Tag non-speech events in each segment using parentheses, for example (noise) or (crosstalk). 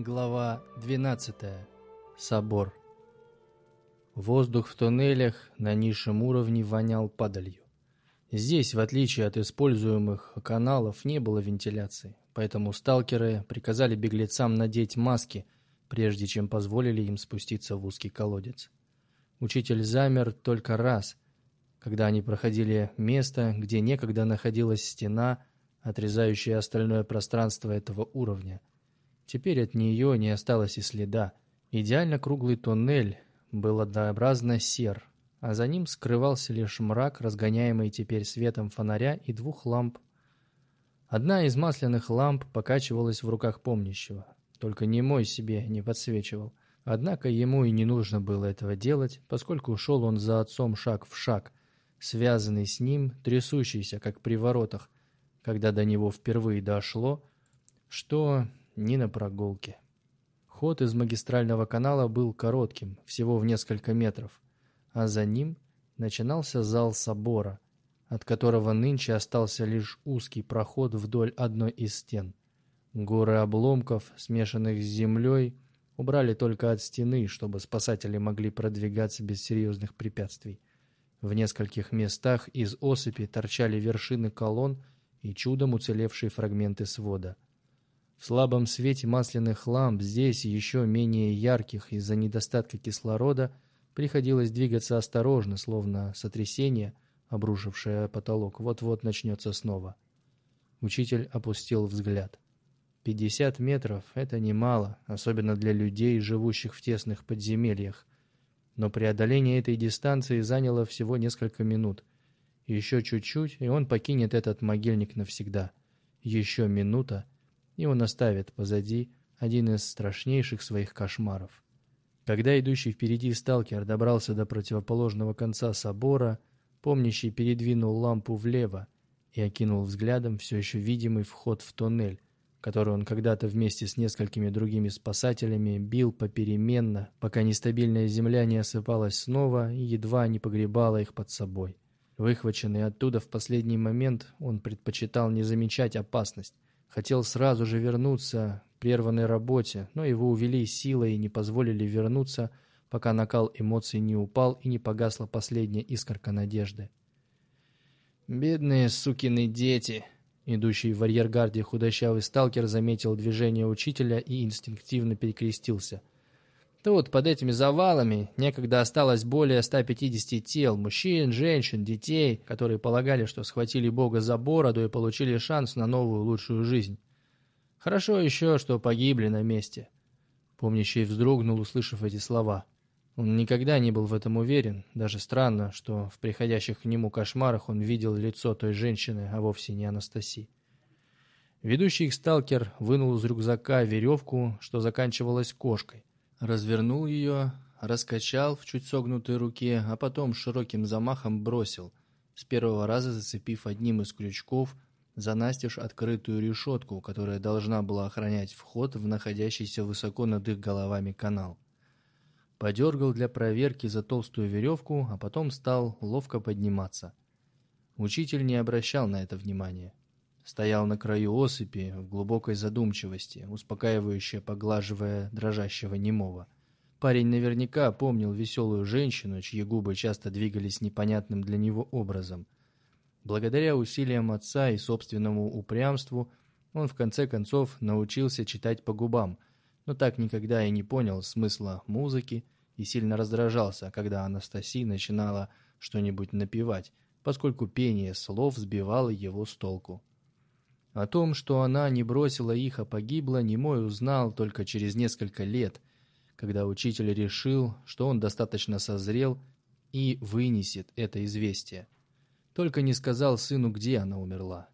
Глава 12. Собор. Воздух в туннелях на низшем уровне вонял падалью. Здесь, в отличие от используемых каналов, не было вентиляции, поэтому сталкеры приказали беглецам надеть маски, прежде чем позволили им спуститься в узкий колодец. Учитель замер только раз, когда они проходили место, где некогда находилась стена, отрезающая остальное пространство этого уровня. Теперь от нее не осталось и следа. Идеально круглый туннель был однообразно сер, а за ним скрывался лишь мрак, разгоняемый теперь светом фонаря и двух ламп. Одна из масляных ламп покачивалась в руках помнящего, только немой себе не подсвечивал. Однако ему и не нужно было этого делать, поскольку ушел он за отцом шаг в шаг, связанный с ним, трясущийся, как при воротах, когда до него впервые дошло, что не на прогулке. Ход из магистрального канала был коротким, всего в несколько метров, а за ним начинался зал собора, от которого нынче остался лишь узкий проход вдоль одной из стен. Горы обломков, смешанных с землей, убрали только от стены, чтобы спасатели могли продвигаться без серьезных препятствий. В нескольких местах из осыпи торчали вершины колонн и чудом уцелевшие фрагменты свода – в слабом свете масляных ламп здесь, еще менее ярких из-за недостатка кислорода, приходилось двигаться осторожно, словно сотрясение, обрушившее потолок, вот-вот начнется снова. Учитель опустил взгляд. Пятьдесят метров — это немало, особенно для людей, живущих в тесных подземельях. Но преодоление этой дистанции заняло всего несколько минут. Еще чуть-чуть, и он покинет этот могильник навсегда. Еще минута — и он оставит позади один из страшнейших своих кошмаров. Когда идущий впереди сталкер добрался до противоположного конца собора, помнящий передвинул лампу влево и окинул взглядом все еще видимый вход в туннель, который он когда-то вместе с несколькими другими спасателями бил попеременно, пока нестабильная земля не осыпалась снова и едва не погребала их под собой. Выхваченный оттуда в последний момент, он предпочитал не замечать опасность, Хотел сразу же вернуться к прерванной работе, но его увели силой и не позволили вернуться, пока накал эмоций не упал и не погасла последняя искорка надежды. «Бедные сукины дети!» Идущий в арьергарде худощавый сталкер заметил движение учителя и инстинктивно перекрестился. Тут, под этими завалами, некогда осталось более 150 тел, мужчин, женщин, детей, которые полагали, что схватили Бога за бороду и получили шанс на новую лучшую жизнь. Хорошо еще, что погибли на месте. Помнящий вздрогнул, услышав эти слова. Он никогда не был в этом уверен, даже странно, что в приходящих к нему кошмарах он видел лицо той женщины, а вовсе не Анастасии. Ведущий их сталкер вынул из рюкзака веревку, что заканчивалась кошкой развернул ее, раскачал в чуть согнутой руке, а потом широким замахом бросил, с первого раза зацепив одним из крючков за настежь открытую решетку, которая должна была охранять вход в находящийся высоко над их головами канал. Подергал для проверки за толстую веревку, а потом стал ловко подниматься. Учитель не обращал на это внимания. Стоял на краю осыпи в глубокой задумчивости, успокаивающе поглаживая дрожащего немого. Парень наверняка помнил веселую женщину, чьи губы часто двигались непонятным для него образом. Благодаря усилиям отца и собственному упрямству он в конце концов научился читать по губам, но так никогда и не понял смысла музыки и сильно раздражался, когда Анастасия начинала что-нибудь напевать, поскольку пение слов сбивало его с толку. О том, что она не бросила их, а погибла, Немой узнал только через несколько лет, когда учитель решил, что он достаточно созрел и вынесет это известие. Только не сказал сыну, где она умерла.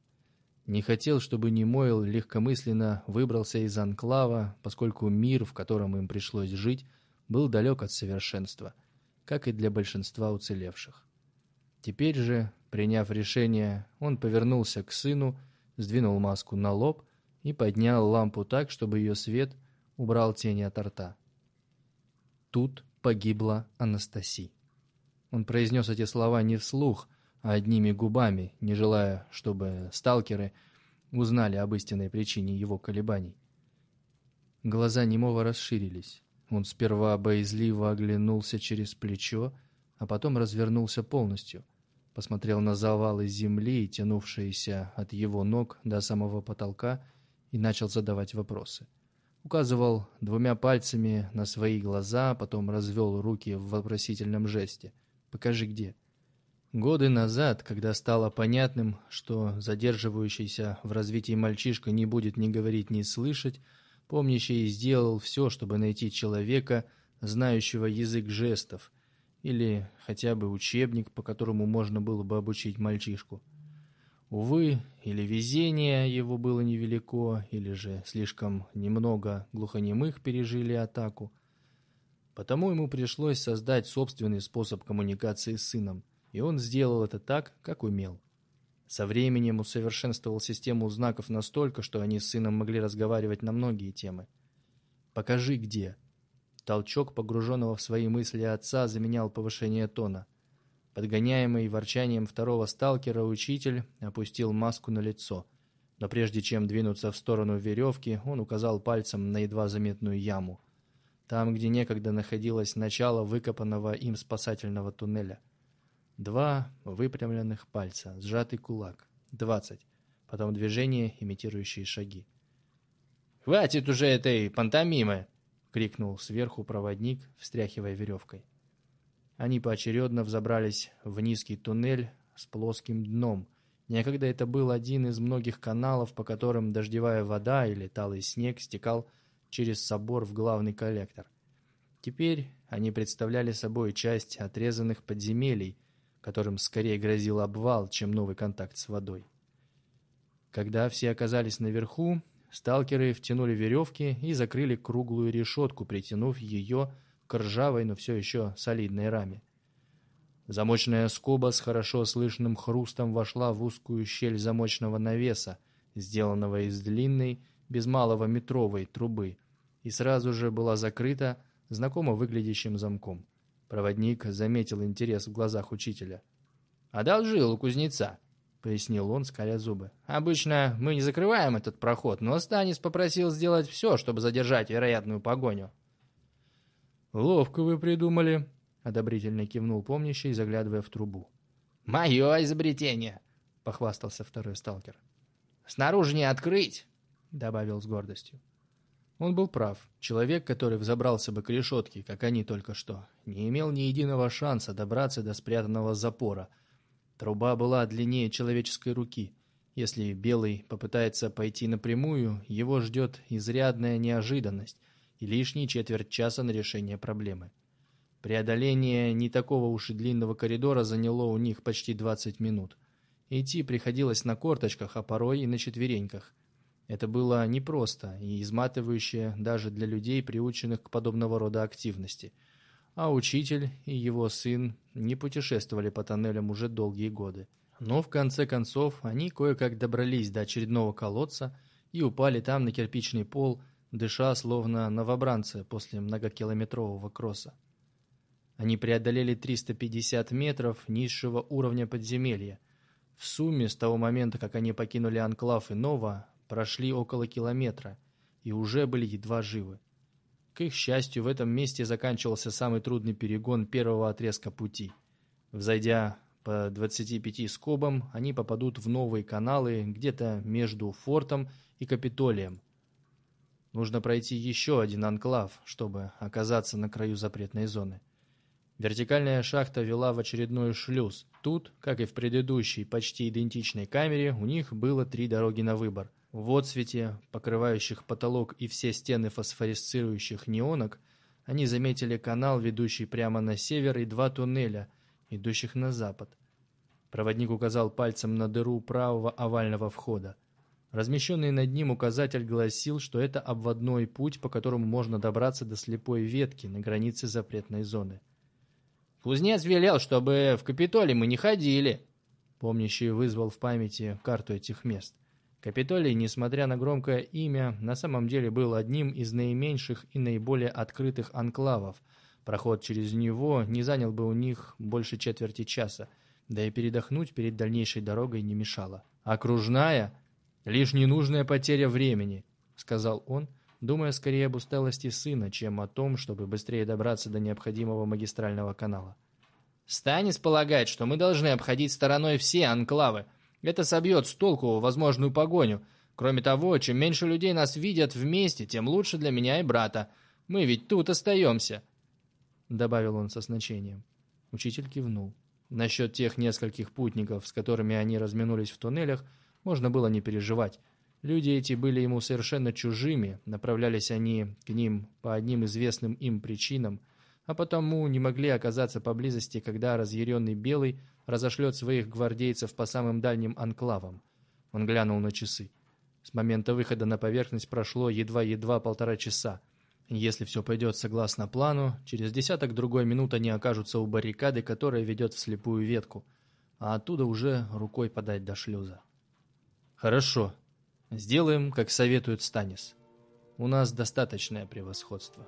Не хотел, чтобы Немойл легкомысленно выбрался из анклава, поскольку мир, в котором им пришлось жить, был далек от совершенства, как и для большинства уцелевших. Теперь же, приняв решение, он повернулся к сыну сдвинул маску на лоб и поднял лампу так, чтобы ее свет убрал тени от рта. Тут погибла Анастасия. Он произнес эти слова не вслух, а одними губами, не желая, чтобы сталкеры узнали об истинной причине его колебаний. Глаза немого расширились. Он сперва боязливо оглянулся через плечо, а потом развернулся полностью. Посмотрел на завалы земли, тянувшиеся от его ног до самого потолка, и начал задавать вопросы. Указывал двумя пальцами на свои глаза, потом развел руки в вопросительном жесте. «Покажи, где». Годы назад, когда стало понятным, что задерживающийся в развитии мальчишка не будет ни говорить, ни слышать, Помнящий сделал все, чтобы найти человека, знающего язык жестов, или хотя бы учебник, по которому можно было бы обучить мальчишку. Увы, или везение его было невелико, или же слишком немного глухонемых пережили атаку. Потому ему пришлось создать собственный способ коммуникации с сыном, и он сделал это так, как умел. Со временем усовершенствовал систему знаков настолько, что они с сыном могли разговаривать на многие темы. «Покажи, где». Толчок погруженного в свои мысли отца заменял повышение тона. Подгоняемый ворчанием второго сталкера, учитель опустил маску на лицо. Но прежде чем двинуться в сторону веревки, он указал пальцем на едва заметную яму. Там, где некогда находилось начало выкопанного им спасательного туннеля – Два выпрямленных пальца, сжатый кулак. Двадцать. Потом движение, имитирующие шаги. «Хватит уже этой пантомимы!» — крикнул сверху проводник, встряхивая веревкой. Они поочередно взобрались в низкий туннель с плоским дном. Некогда это был один из многих каналов, по которым дождевая вода или талый снег стекал через собор в главный коллектор. Теперь они представляли собой часть отрезанных подземелий, которым скорее грозил обвал, чем новый контакт с водой. Когда все оказались наверху, сталкеры втянули веревки и закрыли круглую решетку, притянув ее к ржавой, но все еще солидной раме. Замочная скоба с хорошо слышным хрустом вошла в узкую щель замочного навеса, сделанного из длинной, без малого метровой трубы, и сразу же была закрыта знакомо выглядящим замком. Проводник заметил интерес в глазах учителя. «Одолжил у кузнеца», — пояснил он, скаля зубы. «Обычно мы не закрываем этот проход, но Станис попросил сделать все, чтобы задержать вероятную погоню». «Ловко вы придумали», — одобрительно кивнул помнящий, заглядывая в трубу. «Мое изобретение», — похвастался второй сталкер. «Снаружи не открыть», — добавил с гордостью. Он был прав. Человек, который взобрался бы к решетке, как они только что, не имел ни единого шанса добраться до спрятанного запора. Труба была длиннее человеческой руки. Если Белый попытается пойти напрямую, его ждет изрядная неожиданность и лишний четверть часа на решение проблемы. Преодоление не такого уж и длинного коридора заняло у них почти 20 минут. Идти приходилось на корточках, а порой и на четвереньках – это было непросто и изматывающе даже для людей, приученных к подобного рода активности. А учитель и его сын не путешествовали по тоннелям уже долгие годы. Но в конце концов они кое-как добрались до очередного колодца и упали там на кирпичный пол, дыша словно новобранцы после многокилометрового кросса. Они преодолели 350 метров низшего уровня подземелья. В сумме с того момента, как они покинули анклав Инова, прошли около километра и уже были едва живы. К их счастью, в этом месте заканчивался самый трудный перегон первого отрезка пути. Взойдя по 25 скобам, они попадут в новые каналы где-то между фортом и Капитолием. Нужно пройти еще один анклав, чтобы оказаться на краю запретной зоны. Вертикальная шахта вела в очередной шлюз. Тут, как и в предыдущей почти идентичной камере, у них было три дороги на выбор – в отсвете, покрывающих потолок и все стены фосфорисцирующих неонок, они заметили канал, ведущий прямо на север, и два туннеля, идущих на запад. Проводник указал пальцем на дыру правого овального входа. Размещенный над ним указатель гласил, что это обводной путь, по которому можно добраться до слепой ветки на границе запретной зоны. «Кузнец велел, чтобы в Капитолий мы не ходили», помнящий вызвал в памяти карту этих мест. Капитолий, несмотря на громкое имя, на самом деле был одним из наименьших и наиболее открытых анклавов. Проход через него не занял бы у них больше четверти часа, да и передохнуть перед дальнейшей дорогой не мешало. «Окружная — лишь ненужная потеря времени», — сказал он, думая скорее об усталости сына, чем о том, чтобы быстрее добраться до необходимого магистрального канала. «Станис полагает, что мы должны обходить стороной все анклавы. Это собьет с толку возможную погоню. Кроме того, чем меньше людей нас видят вместе, тем лучше для меня и брата. Мы ведь тут остаемся», — добавил он со значением. Учитель кивнул. Насчет тех нескольких путников, с которыми они разминулись в туннелях, можно было не переживать. Люди эти были ему совершенно чужими, направлялись они к ним по одним известным им причинам, а потому не могли оказаться поблизости, когда разъяренный Белый разошлет своих гвардейцев по самым дальним анклавам. Он глянул на часы. С момента выхода на поверхность прошло едва-едва полтора часа. Если все пойдет согласно плану, через десяток другой минут они окажутся у баррикады, которая ведет в слепую ветку, а оттуда уже рукой подать до шлюза. «Хорошо. Сделаем, как советует Станис. У нас достаточное превосходство».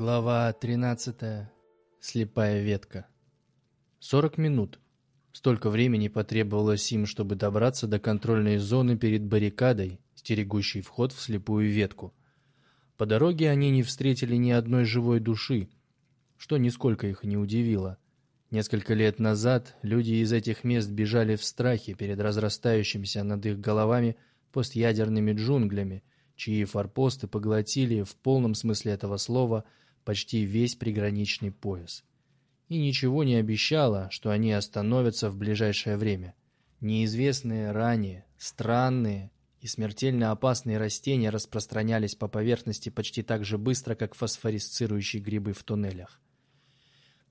Глава 13. Слепая ветка. 40 минут. Столько времени потребовалось им, чтобы добраться до контрольной зоны перед баррикадой, стерегущей вход в слепую ветку. По дороге они не встретили ни одной живой души, что нисколько их не удивило. Несколько лет назад люди из этих мест бежали в страхе перед разрастающимися над их головами постядерными джунглями, чьи форпосты поглотили в полном смысле этого слова – почти весь приграничный пояс. И ничего не обещало, что они остановятся в ближайшее время. Неизвестные ранее, странные и смертельно опасные растения распространялись по поверхности почти так же быстро, как фосфорисцирующие грибы в туннелях.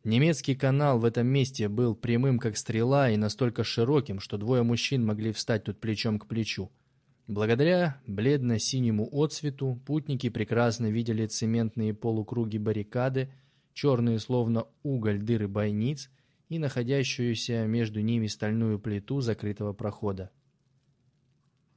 Немецкий канал в этом месте был прямым как стрела и настолько широким, что двое мужчин могли встать тут плечом к плечу. Благодаря бледно-синему отсвету путники прекрасно видели цементные полукруги баррикады, черные словно уголь дыры бойниц и находящуюся между ними стальную плиту закрытого прохода.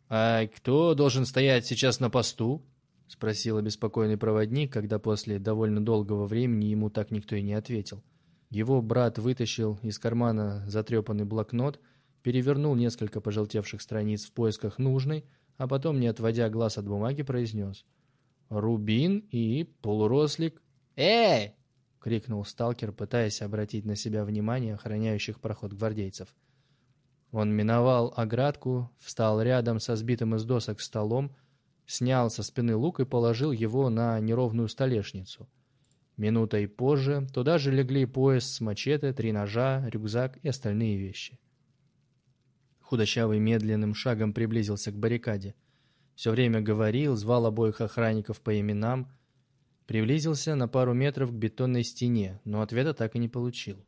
«А кто должен стоять сейчас на посту?» — спросил обеспокоенный проводник, когда после довольно долгого времени ему так никто и не ответил. Его брат вытащил из кармана затрепанный блокнот, перевернул несколько пожелтевших страниц в поисках нужной, а потом, не отводя глаз от бумаги, произнес «Рубин и полурослик». «Эй!» — крикнул сталкер, пытаясь обратить на себя внимание охраняющих проход гвардейцев. Он миновал оградку, встал рядом со сбитым из досок столом, снял со спины лук и положил его на неровную столешницу. Минутой позже туда же легли пояс с мачете, три ножа, рюкзак и остальные вещи. Худощавый медленным шагом приблизился к баррикаде. Все время говорил, звал обоих охранников по именам. Приблизился на пару метров к бетонной стене, но ответа так и не получил.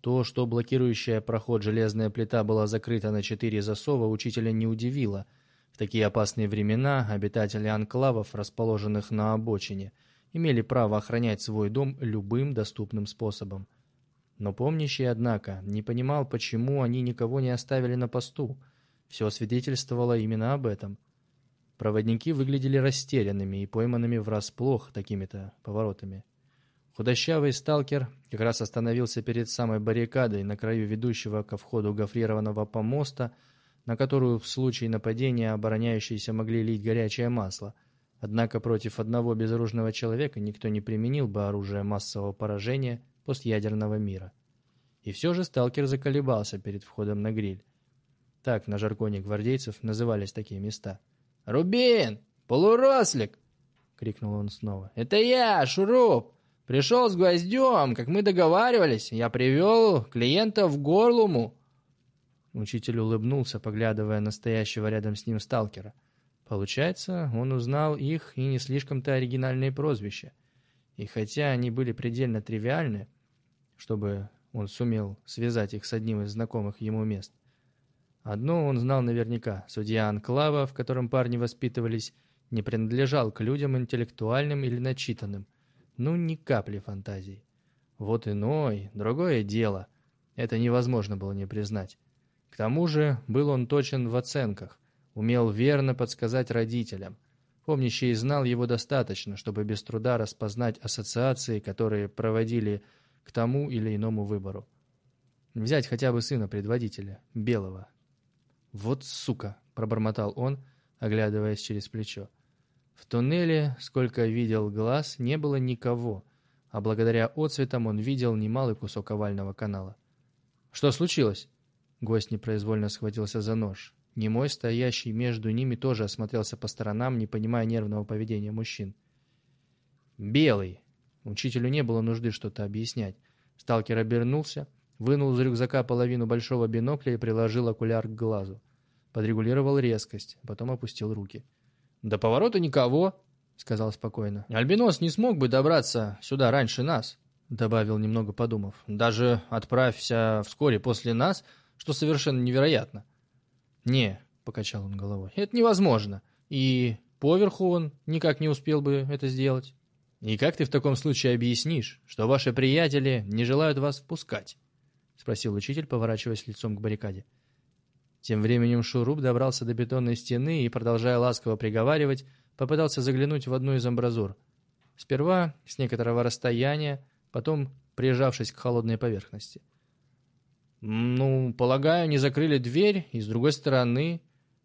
То, что блокирующая проход железная плита была закрыта на четыре засова, учителя не удивило. В такие опасные времена обитатели анклавов, расположенных на обочине, имели право охранять свой дом любым доступным способом. Но помнящий, однако, не понимал, почему они никого не оставили на посту. Все свидетельствовало именно об этом. Проводники выглядели растерянными и пойманными врасплох такими-то поворотами. Худощавый сталкер как раз остановился перед самой баррикадой на краю ведущего ко входу гофрированного помоста, на которую в случае нападения обороняющиеся могли лить горячее масло. Однако против одного безоружного человека никто не применил бы оружие массового поражения – постядерного мира. И все же сталкер заколебался перед входом на гриль. Так на жаргоне гвардейцев назывались такие места. «Рубин! Полурослик!» — крикнул он снова. «Это я, Шуруп! Пришел с гвоздем, как мы договаривались. Я привел клиента в Горлуму!» Учитель улыбнулся, поглядывая на стоящего рядом с ним сталкера. Получается, он узнал их и не слишком-то оригинальные прозвища. И хотя они были предельно тривиальны, чтобы он сумел связать их с одним из знакомых ему мест, одно он знал наверняка. Судья Анклава, в котором парни воспитывались, не принадлежал к людям интеллектуальным или начитанным. Ну, ни капли фантазии. Вот иной, другое дело. Это невозможно было не признать. К тому же был он точен в оценках, умел верно подсказать родителям. Помнящий знал его достаточно, чтобы без труда распознать ассоциации, которые проводили к тому или иному выбору. Взять хотя бы сына предводителя, Белого. «Вот сука!» — пробормотал он, оглядываясь через плечо. В туннеле, сколько видел глаз, не было никого, а благодаря отцветам он видел немалый кусок овального канала. «Что случилось?» Гость непроизвольно схватился за нож. Немой, стоящий между ними, тоже осмотрелся по сторонам, не понимая нервного поведения мужчин. «Белый!» Учителю не было нужды что-то объяснять. Сталкер обернулся, вынул из рюкзака половину большого бинокля и приложил окуляр к глазу. Подрегулировал резкость, потом опустил руки. «До поворота никого», — сказал спокойно. «Альбинос не смог бы добраться сюда раньше нас», — добавил, немного подумав. «Даже отправься вскоре после нас, что совершенно невероятно». «Не», — покачал он головой, — «это невозможно. И поверху он никак не успел бы это сделать». «И как ты в таком случае объяснишь, что ваши приятели не желают вас впускать?» — спросил учитель, поворачиваясь лицом к баррикаде. Тем временем Шуруп добрался до бетонной стены и, продолжая ласково приговаривать, попытался заглянуть в одну из амбразур. Сперва с некоторого расстояния, потом прижавшись к холодной поверхности. «Ну, полагаю, не закрыли дверь, и с другой стороны,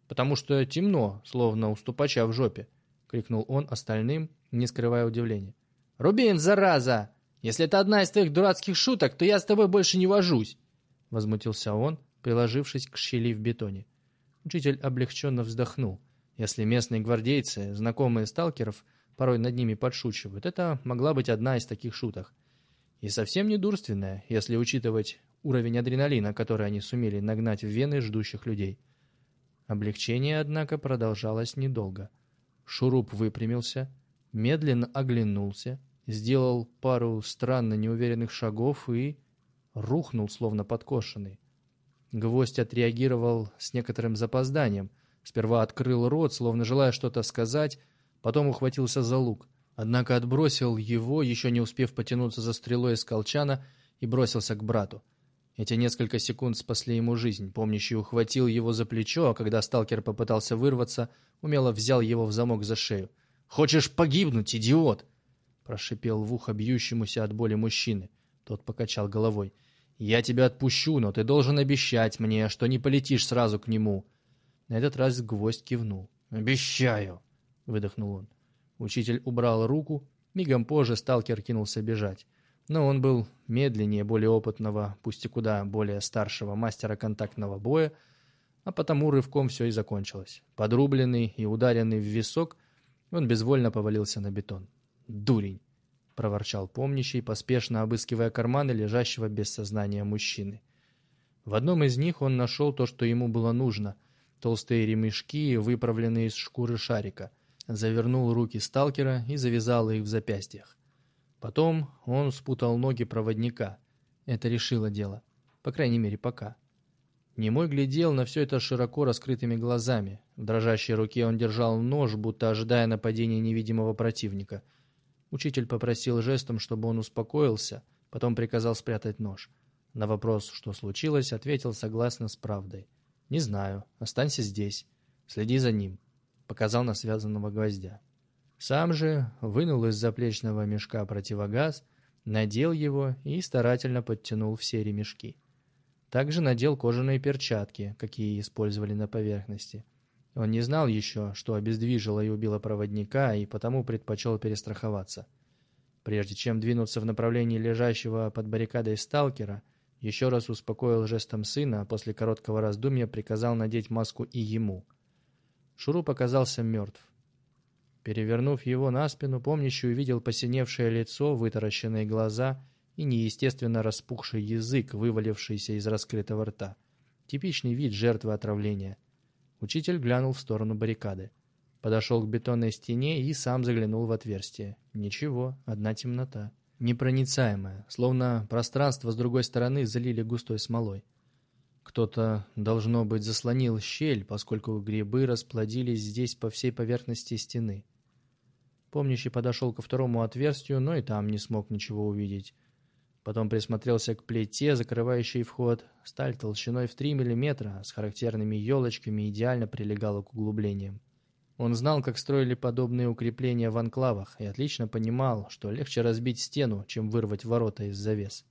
потому что темно, словно у ступача в жопе», — крикнул он остальным, не скрывая удивления. «Рубин, зараза! Если это одна из твоих дурацких шуток, то я с тобой больше не вожусь!» Возмутился он, приложившись к щели в бетоне. Учитель облегченно вздохнул. Если местные гвардейцы, знакомые сталкеров, порой над ними подшучивают, это могла быть одна из таких шуток. И совсем не дурственная, если учитывать уровень адреналина, который они сумели нагнать в вены ждущих людей. Облегчение, однако, продолжалось недолго. Шуруп выпрямился, медленно оглянулся, сделал пару странно неуверенных шагов и рухнул, словно подкошенный. Гвоздь отреагировал с некоторым запозданием. Сперва открыл рот, словно желая что-то сказать, потом ухватился за лук. Однако отбросил его, еще не успев потянуться за стрелой из колчана, и бросился к брату. Эти несколько секунд спасли ему жизнь. Помнящий ухватил его за плечо, а когда сталкер попытался вырваться, умело взял его в замок за шею. «Хочешь погибнуть, идиот?» Прошипел в ухо бьющемуся от боли мужчины. Тот покачал головой. «Я тебя отпущу, но ты должен обещать мне, что не полетишь сразу к нему». На этот раз гвоздь кивнул. «Обещаю!» — выдохнул он. Учитель убрал руку. Мигом позже сталкер кинулся бежать. Но он был медленнее более опытного, пусть и куда более старшего мастера контактного боя, а потому рывком все и закончилось. Подрубленный и ударенный в висок, он безвольно повалился на бетон. «Дурень!» проворчал помнящий, поспешно обыскивая карманы лежащего без сознания мужчины. В одном из них он нашел то, что ему было нужно — толстые ремешки, выправленные из шкуры шарика. Завернул руки сталкера и завязал их в запястьях. Потом он спутал ноги проводника. Это решило дело. По крайней мере, пока. Немой глядел на все это широко раскрытыми глазами. В дрожащей руке он держал нож, будто ожидая нападения невидимого противника — Учитель попросил жестом, чтобы он успокоился, потом приказал спрятать нож. На вопрос, что случилось, ответил согласно с правдой. «Не знаю. Останься здесь. Следи за ним», — показал на связанного гвоздя. Сам же вынул из заплечного мешка противогаз, надел его и старательно подтянул все ремешки. Также надел кожаные перчатки, какие использовали на поверхности — он не знал еще, что обездвижило и убило проводника, и потому предпочел перестраховаться. Прежде чем двинуться в направлении лежащего под баррикадой сталкера, еще раз успокоил жестом сына, а после короткого раздумья приказал надеть маску и ему. Шуруп оказался мертв. Перевернув его на спину, помнящий увидел посиневшее лицо, вытаращенные глаза и неестественно распухший язык, вывалившийся из раскрытого рта. Типичный вид жертвы отравления – Учитель глянул в сторону баррикады. Подошел к бетонной стене и сам заглянул в отверстие. Ничего, одна темнота. Непроницаемая, словно пространство с другой стороны залили густой смолой. Кто-то, должно быть, заслонил щель, поскольку грибы расплодились здесь по всей поверхности стены. Помнящий подошел ко второму отверстию, но и там не смог ничего увидеть. Потом присмотрелся к плите, закрывающей вход. Сталь толщиной в 3 мм с характерными елочками идеально прилегала к углублениям. Он знал, как строили подобные укрепления в анклавах, и отлично понимал, что легче разбить стену, чем вырвать ворота из завес.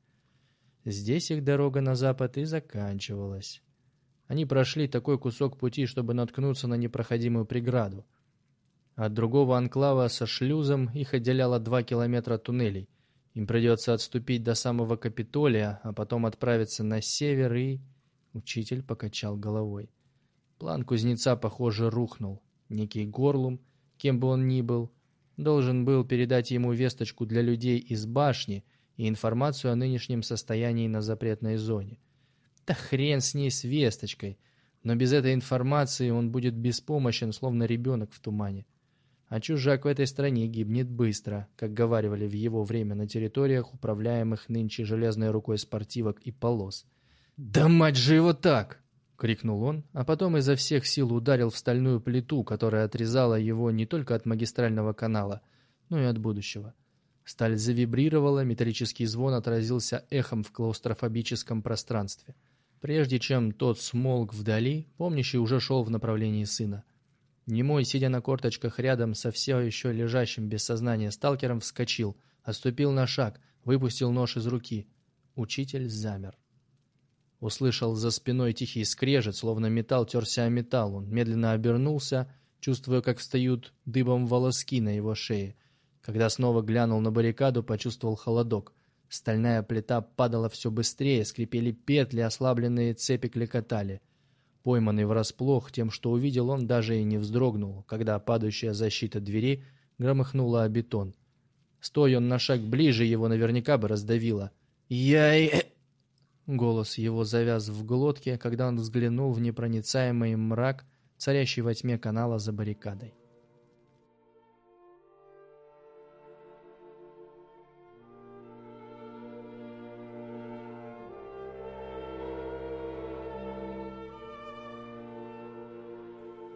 Здесь их дорога на запад и заканчивалась. Они прошли такой кусок пути, чтобы наткнуться на непроходимую преграду. От другого анклава со шлюзом их отделяло два километра туннелей. Им придется отступить до самого Капитолия, а потом отправиться на север и... Учитель покачал головой. План кузнеца, похоже, рухнул. Некий Горлум, кем бы он ни был, должен был передать ему весточку для людей из башни и информацию о нынешнем состоянии на запретной зоне. Да хрен с ней с весточкой, но без этой информации он будет беспомощен, словно ребенок в тумане. А чужак в этой стране гибнет быстро, как говаривали в его время на территориях, управляемых нынче железной рукой спортивок и полос. «Да мать же его так!» — крикнул он, а потом изо всех сил ударил в стальную плиту, которая отрезала его не только от магистрального канала, но и от будущего. Сталь завибрировала, металлический звон отразился эхом в клаустрофобическом пространстве. Прежде чем тот смолк вдали, помнящий уже шел в направлении сына. Немой, сидя на корточках рядом со все еще лежащим без сознания сталкером, вскочил, отступил на шаг, выпустил нож из руки. Учитель замер. Услышал за спиной тихий скрежет, словно металл терся о металл. Он медленно обернулся, чувствуя, как встают дыбом волоски на его шее. Когда снова глянул на баррикаду, почувствовал холодок. Стальная плита падала все быстрее, скрипели петли, ослабленные цепи клекотали. Пойманный врасплох тем, что увидел, он даже и не вздрогнул, когда падающая защита двери громыхнула о бетон. Стой он на шаг ближе, его наверняка бы раздавило. «Я и...» (coughs) Голос его завяз в глотке, когда он взглянул в непроницаемый мрак, царящий во тьме канала за баррикадой.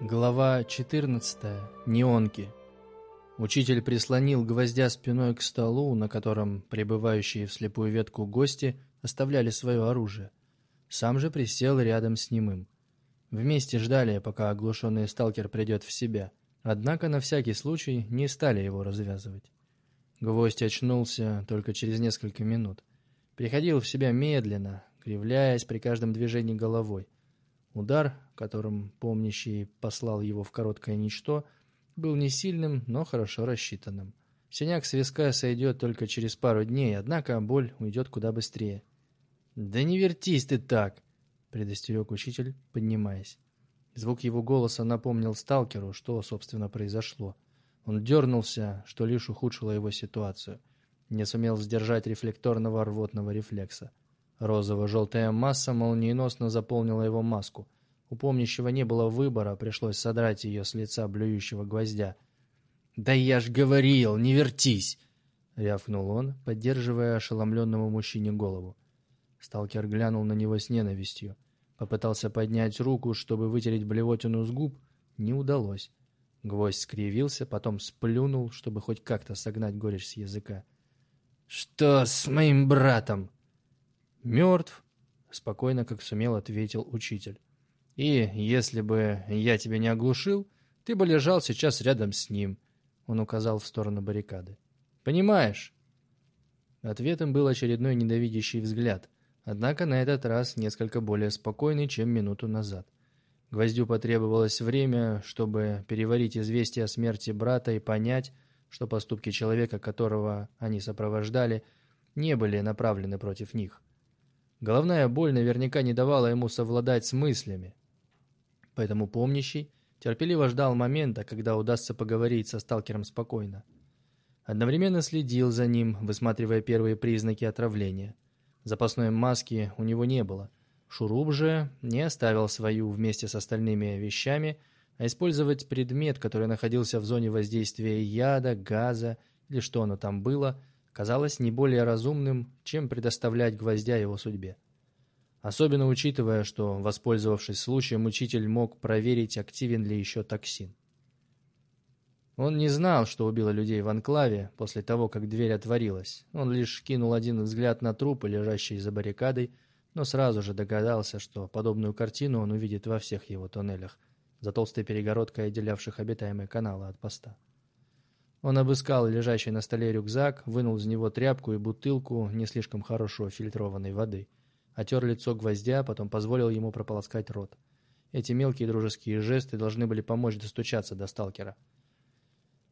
Глава 14. Неонки. Учитель прислонил гвоздя спиной к столу, на котором пребывающие в слепую ветку гости оставляли свое оружие. Сам же присел рядом с немым. Вместе ждали, пока оглушенный сталкер придет в себя. Однако на всякий случай не стали его развязывать. Гвоздь очнулся только через несколько минут. Приходил в себя медленно, кривляясь при каждом движении головой. Удар, которым помнящий послал его в короткое ничто, был не сильным, но хорошо рассчитанным. Синяк с виска сойдет только через пару дней, однако боль уйдет куда быстрее. «Да не вертись ты так!» — предостерег учитель, поднимаясь. Звук его голоса напомнил сталкеру, что, собственно, произошло. Он дернулся, что лишь ухудшило его ситуацию. Не сумел сдержать рефлекторного рвотного рефлекса. Розово-желтая масса молниеносно заполнила его маску. У помнящего не было выбора, пришлось содрать ее с лица блюющего гвоздя. «Да я ж говорил, не вертись!» — рявкнул он, поддерживая ошеломленному мужчине голову. Сталкер глянул на него с ненавистью. Попытался поднять руку, чтобы вытереть блевотину с губ. Не удалось. Гвоздь скривился, потом сплюнул, чтобы хоть как-то согнать горечь с языка. «Что с моим братом?» «Мертв», — спокойно, как сумел, ответил учитель. «И если бы я тебя не оглушил, ты бы лежал сейчас рядом с ним», — он указал в сторону баррикады. «Понимаешь?» Ответом был очередной недовидящий взгляд — Однако на этот раз несколько более спокойный, чем минуту назад. Гвоздю потребовалось время, чтобы переварить известие о смерти брата и понять, что поступки человека, которого они сопровождали, не были направлены против них. Головная боль наверняка не давала ему совладать с мыслями. Поэтому помнящий терпеливо ждал момента, когда удастся поговорить со сталкером спокойно. Одновременно следил за ним, высматривая первые признаки отравления. Запасной маски у него не было. Шуруп же не оставил свою вместе с остальными вещами, а использовать предмет, который находился в зоне воздействия яда, газа или что оно там было, казалось не более разумным, чем предоставлять гвоздя его судьбе. Особенно учитывая, что, воспользовавшись случаем, учитель мог проверить, активен ли еще токсин. Он не знал, что убило людей в анклаве после того, как дверь отворилась. Он лишь кинул один взгляд на трупы, лежащие за баррикадой, но сразу же догадался, что подобную картину он увидит во всех его тоннелях. за толстой перегородкой отделявших обитаемые каналы от поста. Он обыскал лежащий на столе рюкзак, вынул из него тряпку и бутылку не слишком хорошего фильтрованной воды, отер лицо гвоздя, потом позволил ему прополоскать рот. Эти мелкие дружеские жесты должны были помочь достучаться до сталкера.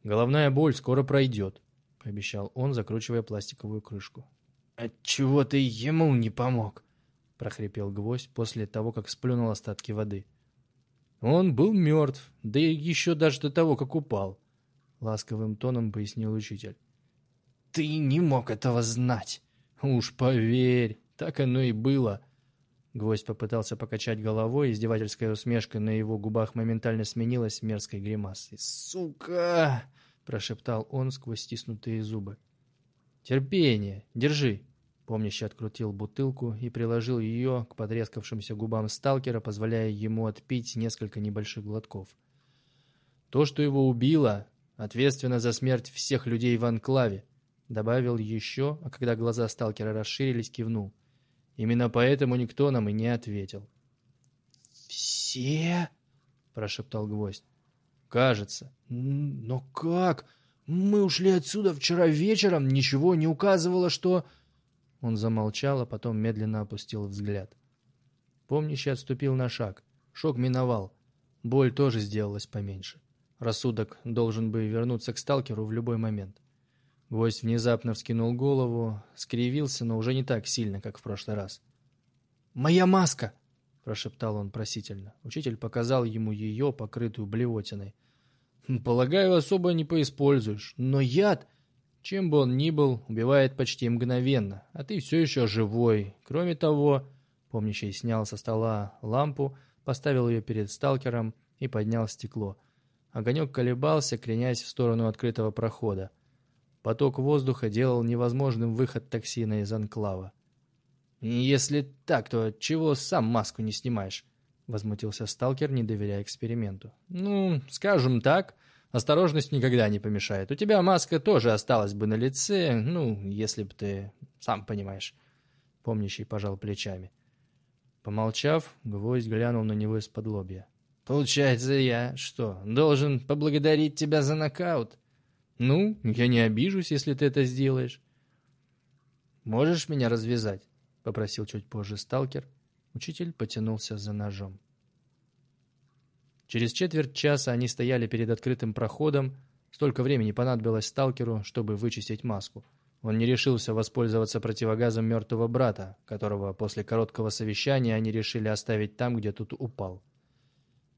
«Головная боль скоро пройдет», — пообещал он, закручивая пластиковую крышку. «Отчего ты ему не помог?» — прохрипел гвоздь после того, как сплюнул остатки воды. «Он был мертв, да и еще даже до того, как упал», — ласковым тоном пояснил учитель. «Ты не мог этого знать!» «Уж поверь, так оно и было!» Гвоздь попытался покачать головой, издевательская усмешка на его губах моментально сменилась мерзкой гримасой. «Сука!» — прошептал он сквозь стиснутые зубы. «Терпение! Держи!» Помнящий открутил бутылку и приложил ее к потрескавшимся губам сталкера, позволяя ему отпить несколько небольших глотков. То, что его убило, ответственно за смерть всех людей в анклаве, добавил еще, а когда глаза сталкера расширились, кивнул. Именно поэтому никто нам и не ответил. «Все?» – прошептал гвоздь. «Кажется. Но как? Мы ушли отсюда вчера вечером, ничего не указывало, что...» Он замолчал, а потом медленно опустил взгляд. Помнящий отступил на шаг. Шок миновал. Боль тоже сделалась поменьше. Рассудок должен бы вернуться к сталкеру в любой момент. Гвоздь внезапно вскинул голову, скривился, но уже не так сильно, как в прошлый раз. «Моя маска!» – прошептал он просительно. Учитель показал ему ее, покрытую блевотиной. «Полагаю, особо не поиспользуешь. Но яд...» Чем бы он ни был, убивает почти мгновенно, а ты все еще живой. Кроме того, помнящий снял со стола лампу, поставил ее перед сталкером и поднял стекло. Огонек колебался, кренясь в сторону открытого прохода. Поток воздуха делал невозможным выход токсина из анклава. «Если так, то чего сам маску не снимаешь?» — возмутился сталкер, не доверяя эксперименту. «Ну, скажем так, Осторожность никогда не помешает. У тебя маска тоже осталась бы на лице, ну, если бы ты... Сам понимаешь. Помнящий пожал плечами. Помолчав, гвоздь глянул на него из-под лобья. «Получается, я что, должен поблагодарить тебя за нокаут?» «Ну, я не обижусь, если ты это сделаешь». «Можешь меня развязать?» — попросил чуть позже сталкер. Учитель потянулся за ножом. Через четверть часа они стояли перед открытым проходом. Столько времени понадобилось сталкеру, чтобы вычистить маску. Он не решился воспользоваться противогазом мертвого брата, которого после короткого совещания они решили оставить там, где тут упал.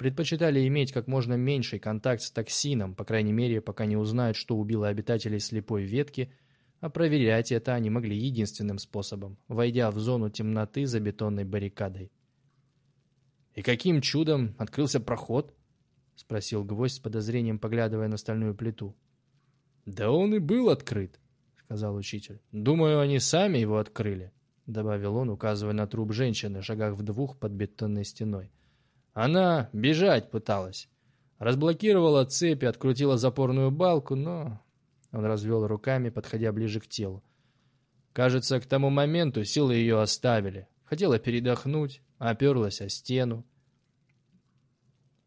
Предпочитали иметь как можно меньший контакт с токсином, по крайней мере, пока не узнают, что убило обитателей слепой ветки, а проверять это они могли единственным способом, войдя в зону темноты за бетонной баррикадой. «И каким чудом открылся проход?» — спросил гвоздь с подозрением, поглядывая на стальную плиту. «Да он и был открыт», — сказал учитель. «Думаю, они сами его открыли», — добавил он, указывая на труп женщины, шагах в двух под бетонной стеной. «Она бежать пыталась. Разблокировала цепи, открутила запорную балку, но...» Он развел руками, подходя ближе к телу. «Кажется, к тому моменту силы ее оставили. Хотела передохнуть, оперлась о стену.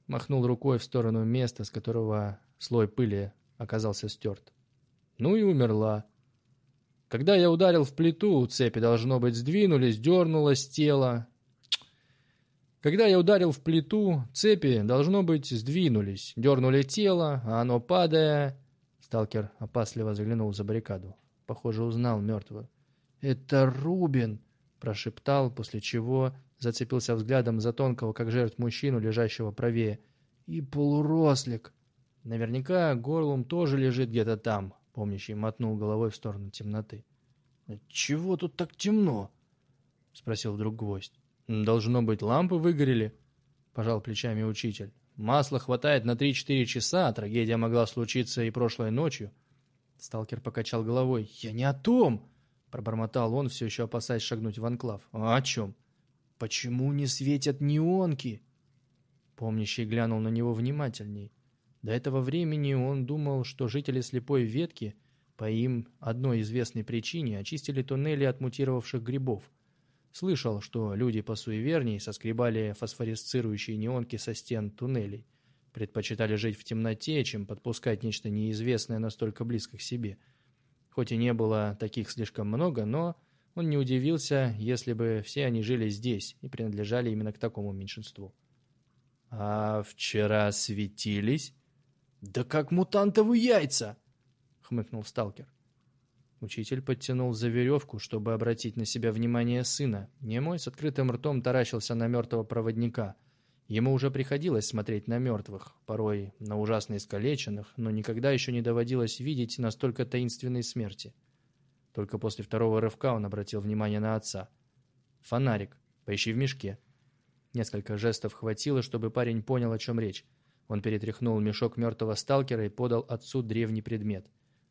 Махнул рукой в сторону места, с которого слой пыли оказался стерт. Ну и умерла. Когда я ударил в плиту, цепи, должно быть, сдвинулись, дернулось тело. Когда я ударил в плиту, цепи, должно быть, сдвинулись, дернули тело, а оно, падая... Сталкер опасливо заглянул за баррикаду. Похоже, узнал мертвую. «Это Рубин!» — прошептал, после чего зацепился взглядом за тонкого, как жертв мужчину, лежащего правее. «И полурослик!» «Наверняка горлом тоже лежит где-то там», — помнящий мотнул головой в сторону темноты. «Чего тут так темно?» — спросил вдруг гвоздь. «Должно быть, лампы выгорели», — пожал плечами учитель. «Масла хватает на три-четыре часа, трагедия могла случиться и прошлой ночью». Сталкер покачал головой. «Я не о том!» — пробормотал он, все еще опасаясь шагнуть в анклав. «А о чем?» Почему не светят неонки? Помнящий глянул на него внимательней. До этого времени он думал, что жители слепой ветки по им одной известной причине очистили туннели от мутировавших грибов. Слышал, что люди по суеверней соскребали фосфоресцирующие неонки со стен туннелей, предпочитали жить в темноте, чем подпускать нечто неизвестное настолько близко к себе. Хоть и не было таких слишком много, но он не удивился, если бы все они жили здесь и принадлежали именно к такому меньшинству. «А вчера светились?» «Да как мутантовы яйца!» — хмыкнул сталкер. Учитель подтянул за веревку, чтобы обратить на себя внимание сына. Немой с открытым ртом таращился на мертвого проводника. Ему уже приходилось смотреть на мертвых, порой на ужасно искалеченных, но никогда еще не доводилось видеть настолько таинственной смерти. Только после второго рывка он обратил внимание на отца. «Фонарик. Поищи в мешке». Несколько жестов хватило, чтобы парень понял, о чем речь. Он перетряхнул мешок мертвого сталкера и подал отцу древний предмет.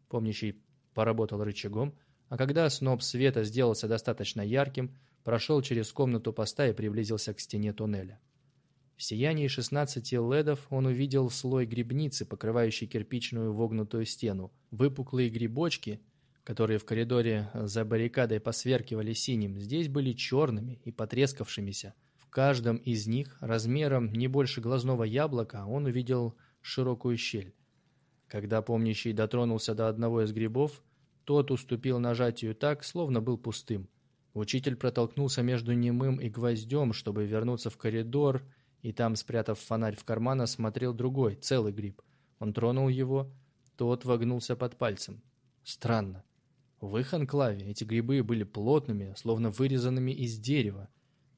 Помнящий поработал рычагом, а когда сноп света сделался достаточно ярким, прошел через комнату поста и приблизился к стене туннеля. В сиянии 16 ледов он увидел слой грибницы, покрывающий кирпичную вогнутую стену. Выпуклые грибочки, которые в коридоре за баррикадой посверкивали синим, здесь были черными и потрескавшимися. В каждом из них, размером не больше глазного яблока, он увидел широкую щель. Когда помнящий дотронулся до одного из грибов, тот уступил нажатию так, словно был пустым. Учитель протолкнулся между немым и гвоздем, чтобы вернуться в коридор и там, спрятав фонарь в карман, осмотрел другой, целый гриб. Он тронул его, тот вогнулся под пальцем. Странно. В их анклаве эти грибы были плотными, словно вырезанными из дерева.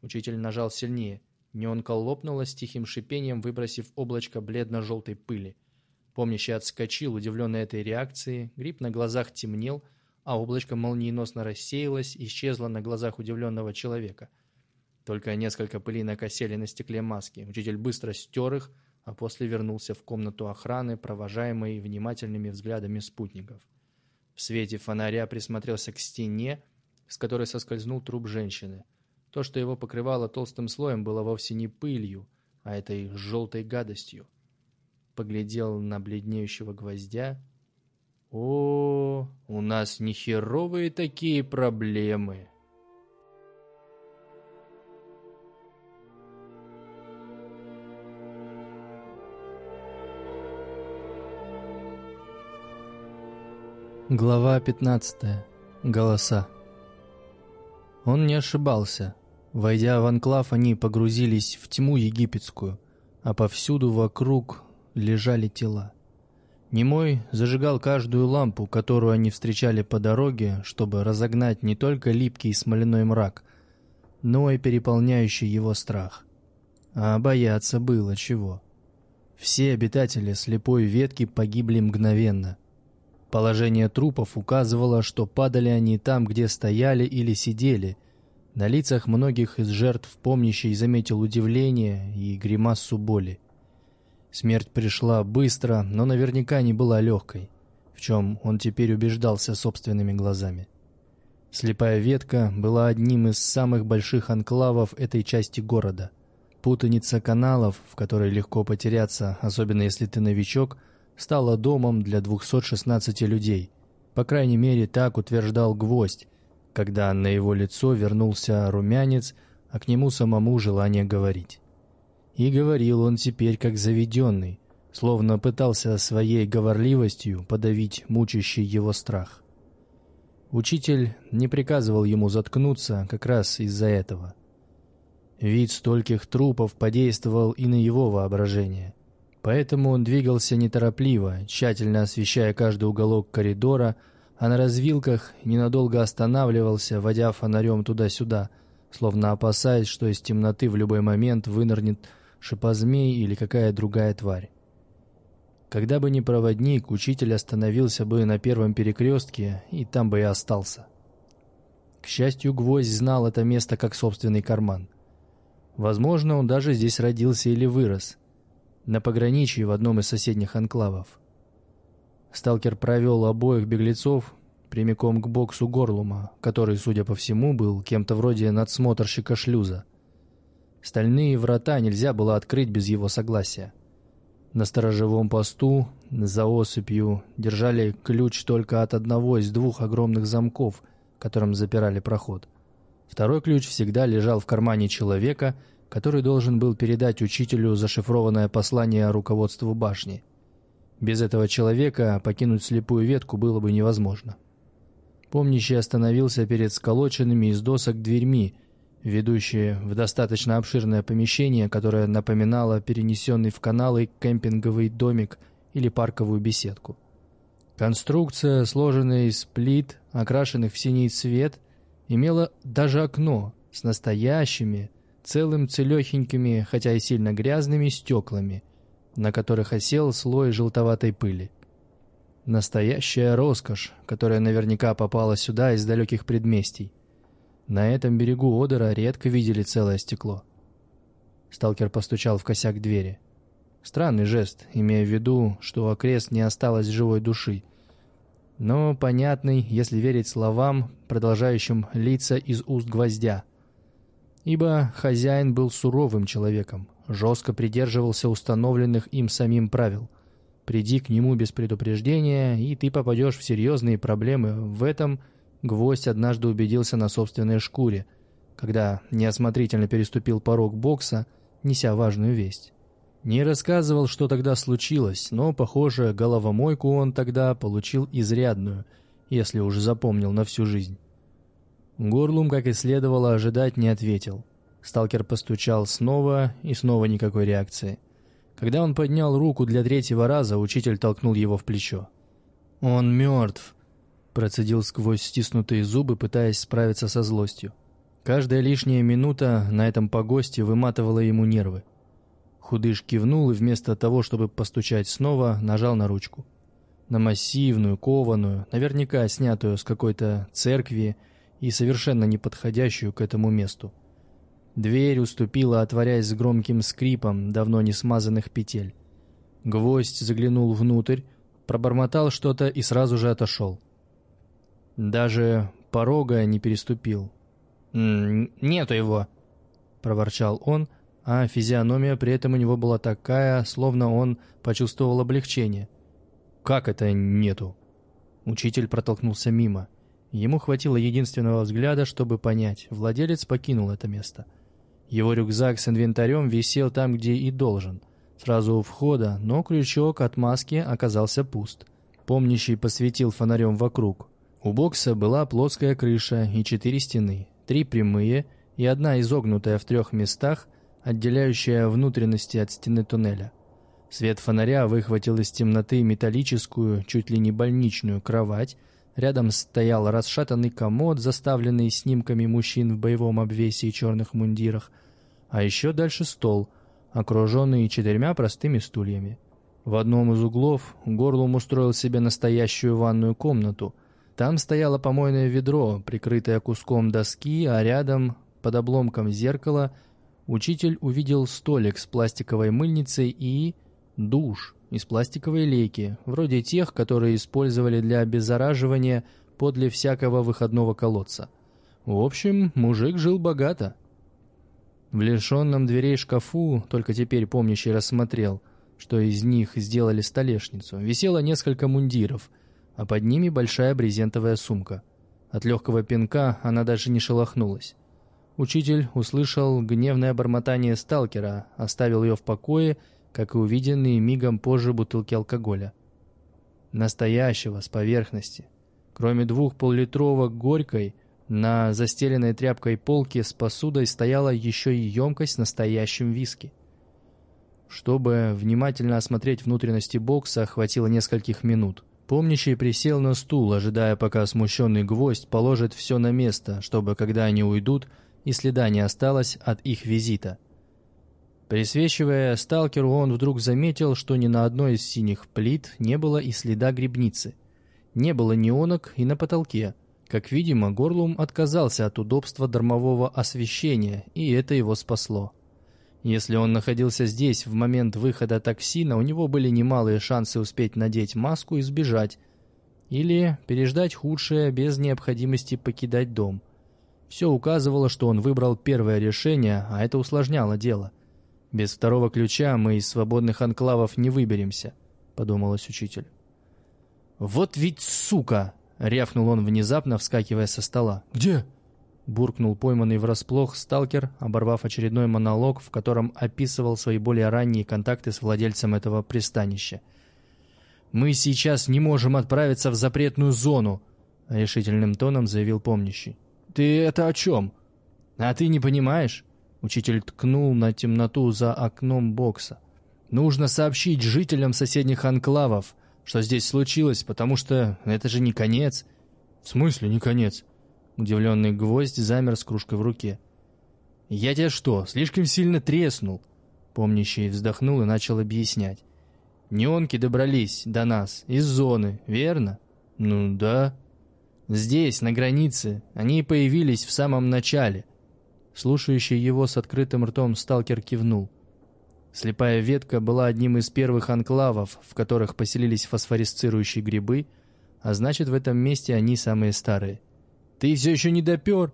Учитель нажал сильнее. Неонка лопнула с тихим шипением, выбросив облачко бледно-желтой пыли. Помнящий отскочил, удивленный этой реакцией, гриб на глазах темнел, а облачко молниеносно рассеялось, исчезло на глазах удивленного человека — только несколько пылинок осели на стекле маски. Учитель быстро стер их, а после вернулся в комнату охраны, провожаемый внимательными взглядами спутников. В свете фонаря присмотрелся к стене, с которой соскользнул труп женщины. То, что его покрывало толстым слоем, было вовсе не пылью, а этой желтой гадостью. Поглядел на бледнеющего гвоздя. «О, у нас нехеровые такие проблемы!» Глава 15. Голоса. Он не ошибался. Войдя в анклав, они погрузились в тьму египетскую, а повсюду вокруг лежали тела. Немой зажигал каждую лампу, которую они встречали по дороге, чтобы разогнать не только липкий смоляной мрак, но и переполняющий его страх. А бояться было чего. Все обитатели слепой ветки погибли мгновенно — Положение трупов указывало, что падали они там, где стояли или сидели. На лицах многих из жертв помнящий заметил удивление и гримасу боли. Смерть пришла быстро, но наверняка не была легкой, в чем он теперь убеждался собственными глазами. Слепая ветка была одним из самых больших анклавов этой части города. Путаница каналов, в которой легко потеряться, особенно если ты новичок – стала домом для 216 людей. По крайней мере, так утверждал Гвоздь, когда на его лицо вернулся румянец, а к нему самому желание говорить. И говорил он теперь как заведенный, словно пытался своей говорливостью подавить мучащий его страх. Учитель не приказывал ему заткнуться как раз из-за этого. Вид стольких трупов подействовал и на его воображение. Поэтому он двигался неторопливо, тщательно освещая каждый уголок коридора, а на развилках ненадолго останавливался, водя фонарем туда-сюда, словно опасаясь, что из темноты в любой момент вынырнет шипозмей или какая другая тварь. Когда бы не проводник, учитель остановился бы на первом перекрестке, и там бы и остался. К счастью, Гвоздь знал это место как собственный карман. Возможно, он даже здесь родился или вырос — на пограничье в одном из соседних анклавов. Сталкер провел обоих беглецов прямиком к боксу Горлума, который, судя по всему, был кем-то вроде надсмотрщика шлюза. Стальные врата нельзя было открыть без его согласия. На сторожевом посту за осыпью держали ключ только от одного из двух огромных замков, которым запирали проход. Второй ключ всегда лежал в кармане человека, который должен был передать учителю зашифрованное послание руководству башни. Без этого человека покинуть слепую ветку было бы невозможно. Помнящий остановился перед сколоченными из досок дверьми, ведущие в достаточно обширное помещение, которое напоминало перенесенный в каналы кемпинговый домик или парковую беседку. Конструкция, сложенная из плит, окрашенных в синий цвет, имела даже окно с настоящими, целым целехенькими, хотя и сильно грязными стеклами, на которых осел слой желтоватой пыли. Настоящая роскошь, которая наверняка попала сюда из далеких предместий. На этом берегу Одера редко видели целое стекло. Сталкер постучал в косяк двери. Странный жест, имея в виду, что окрест не осталось живой души. Но понятный, если верить словам, продолжающим лица из уст гвоздя. Ибо хозяин был суровым человеком, жестко придерживался установленных им самим правил. Приди к нему без предупреждения, и ты попадешь в серьезные проблемы. В этом гвоздь однажды убедился на собственной шкуре, когда неосмотрительно переступил порог бокса, неся важную весть. Не рассказывал, что тогда случилось, но, похоже, головомойку он тогда получил изрядную, если уж запомнил на всю жизнь. Горлум, как и следовало ожидать, не ответил. Сталкер постучал снова, и снова никакой реакции. Когда он поднял руку для третьего раза, учитель толкнул его в плечо. «Он мертв», — процедил сквозь стиснутые зубы, пытаясь справиться со злостью. Каждая лишняя минута на этом погосте выматывала ему нервы. Худыш кивнул и вместо того, чтобы постучать снова, нажал на ручку. На массивную, кованую, наверняка снятую с какой-то церкви и совершенно неподходящую к этому месту. Дверь уступила, отворяясь с громким скрипом давно не смазанных петель. Гвоздь заглянул внутрь, пробормотал что-то и сразу же отошел. Даже порога не переступил. «Нету его!» — проворчал он, а физиономия при этом у него была такая, словно он почувствовал облегчение. «Как это нету?» Учитель протолкнулся мимо. Ему хватило единственного взгляда, чтобы понять, владелец покинул это место — его рюкзак с инвентарем висел там, где и должен, сразу у входа, но крючок от маски оказался пуст. Помнящий посветил фонарем вокруг. У бокса была плоская крыша и четыре стены, три прямые и одна изогнутая в трех местах, отделяющая внутренности от стены туннеля. Свет фонаря выхватил из темноты металлическую, чуть ли не больничную кровать, Рядом стоял расшатанный комод, заставленный снимками мужчин в боевом обвесе и черных мундирах, а еще дальше стол, окруженный четырьмя простыми стульями. В одном из углов Горлум устроил себе настоящую ванную комнату. Там стояло помойное ведро, прикрытое куском доски, а рядом, под обломком зеркала, учитель увидел столик с пластиковой мыльницей и... душ из пластиковой лейки, вроде тех, которые использовали для обеззараживания подле всякого выходного колодца. В общем, мужик жил богато. В лишенном дверей шкафу, только теперь помнящий рассмотрел, что из них сделали столешницу, висело несколько мундиров, а под ними большая брезентовая сумка. От легкого пинка она даже не шелохнулась. Учитель услышал гневное бормотание сталкера, оставил ее в покое как и увиденные мигом позже бутылки алкоголя. Настоящего, с поверхности. Кроме двух поллитровок горькой, на застеленной тряпкой полке с посудой стояла еще и емкость с настоящим виски. Чтобы внимательно осмотреть внутренности бокса, хватило нескольких минут. Помнящий присел на стул, ожидая, пока смущенный гвоздь положит все на место, чтобы, когда они уйдут, и следа не осталось от их визита. Присвечивая сталкеру, он вдруг заметил, что ни на одной из синих плит не было и следа грибницы. Не было неонок и на потолке. Как видимо, Горлум отказался от удобства дармового освещения, и это его спасло. Если он находился здесь в момент выхода токсина, у него были немалые шансы успеть надеть маску и сбежать, или переждать худшее без необходимости покидать дом. Все указывало, что он выбрал первое решение, а это усложняло дело. «Без второго ключа мы из свободных анклавов не выберемся», — подумалось учитель. «Вот ведь сука!» — рявкнул он внезапно, вскакивая со стола. «Где?» Буркнул пойманный врасплох сталкер, оборвав очередной монолог, в котором описывал свои более ранние контакты с владельцем этого пристанища. «Мы сейчас не можем отправиться в запретную зону», — решительным тоном заявил помнящий. «Ты это о чем?» «А ты не понимаешь?» Учитель ткнул на темноту за окном бокса. «Нужно сообщить жителям соседних анклавов, что здесь случилось, потому что это же не конец». «В смысле не конец?» Удивленный гвоздь замер с кружкой в руке. «Я тебя что, слишком сильно треснул?» Помнящий вздохнул и начал объяснять. «Неонки добрались до нас из зоны, верно?» «Ну да». «Здесь, на границе, они появились в самом начале». Слушающий его с открытым ртом сталкер кивнул. Слепая ветка была одним из первых анклавов, в которых поселились фосфорисцирующие грибы, а значит, в этом месте они самые старые. Ты все еще не допер.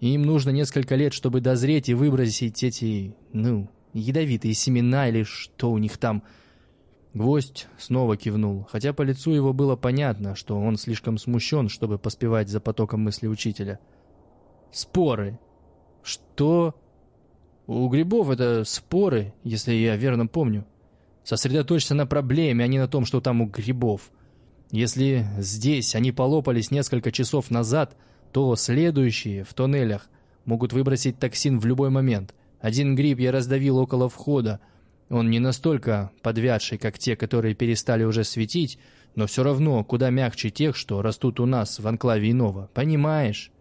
Им нужно несколько лет, чтобы дозреть и выбросить эти, ну, ядовитые семена или что у них там. Гвоздь снова кивнул, хотя по лицу его было понятно, что он слишком смущен, чтобы поспевать за потоком мысли учителя. Споры. Что? У грибов это споры, если я верно помню. Сосредоточься на проблеме, а не на том, что там у грибов. Если здесь они полопались несколько часов назад, то следующие в тоннелях могут выбросить токсин в любой момент. Один гриб я раздавил около входа. Он не настолько подвядший, как те, которые перестали уже светить, но все равно куда мягче тех, что растут у нас в анклаве иного. Понимаешь?»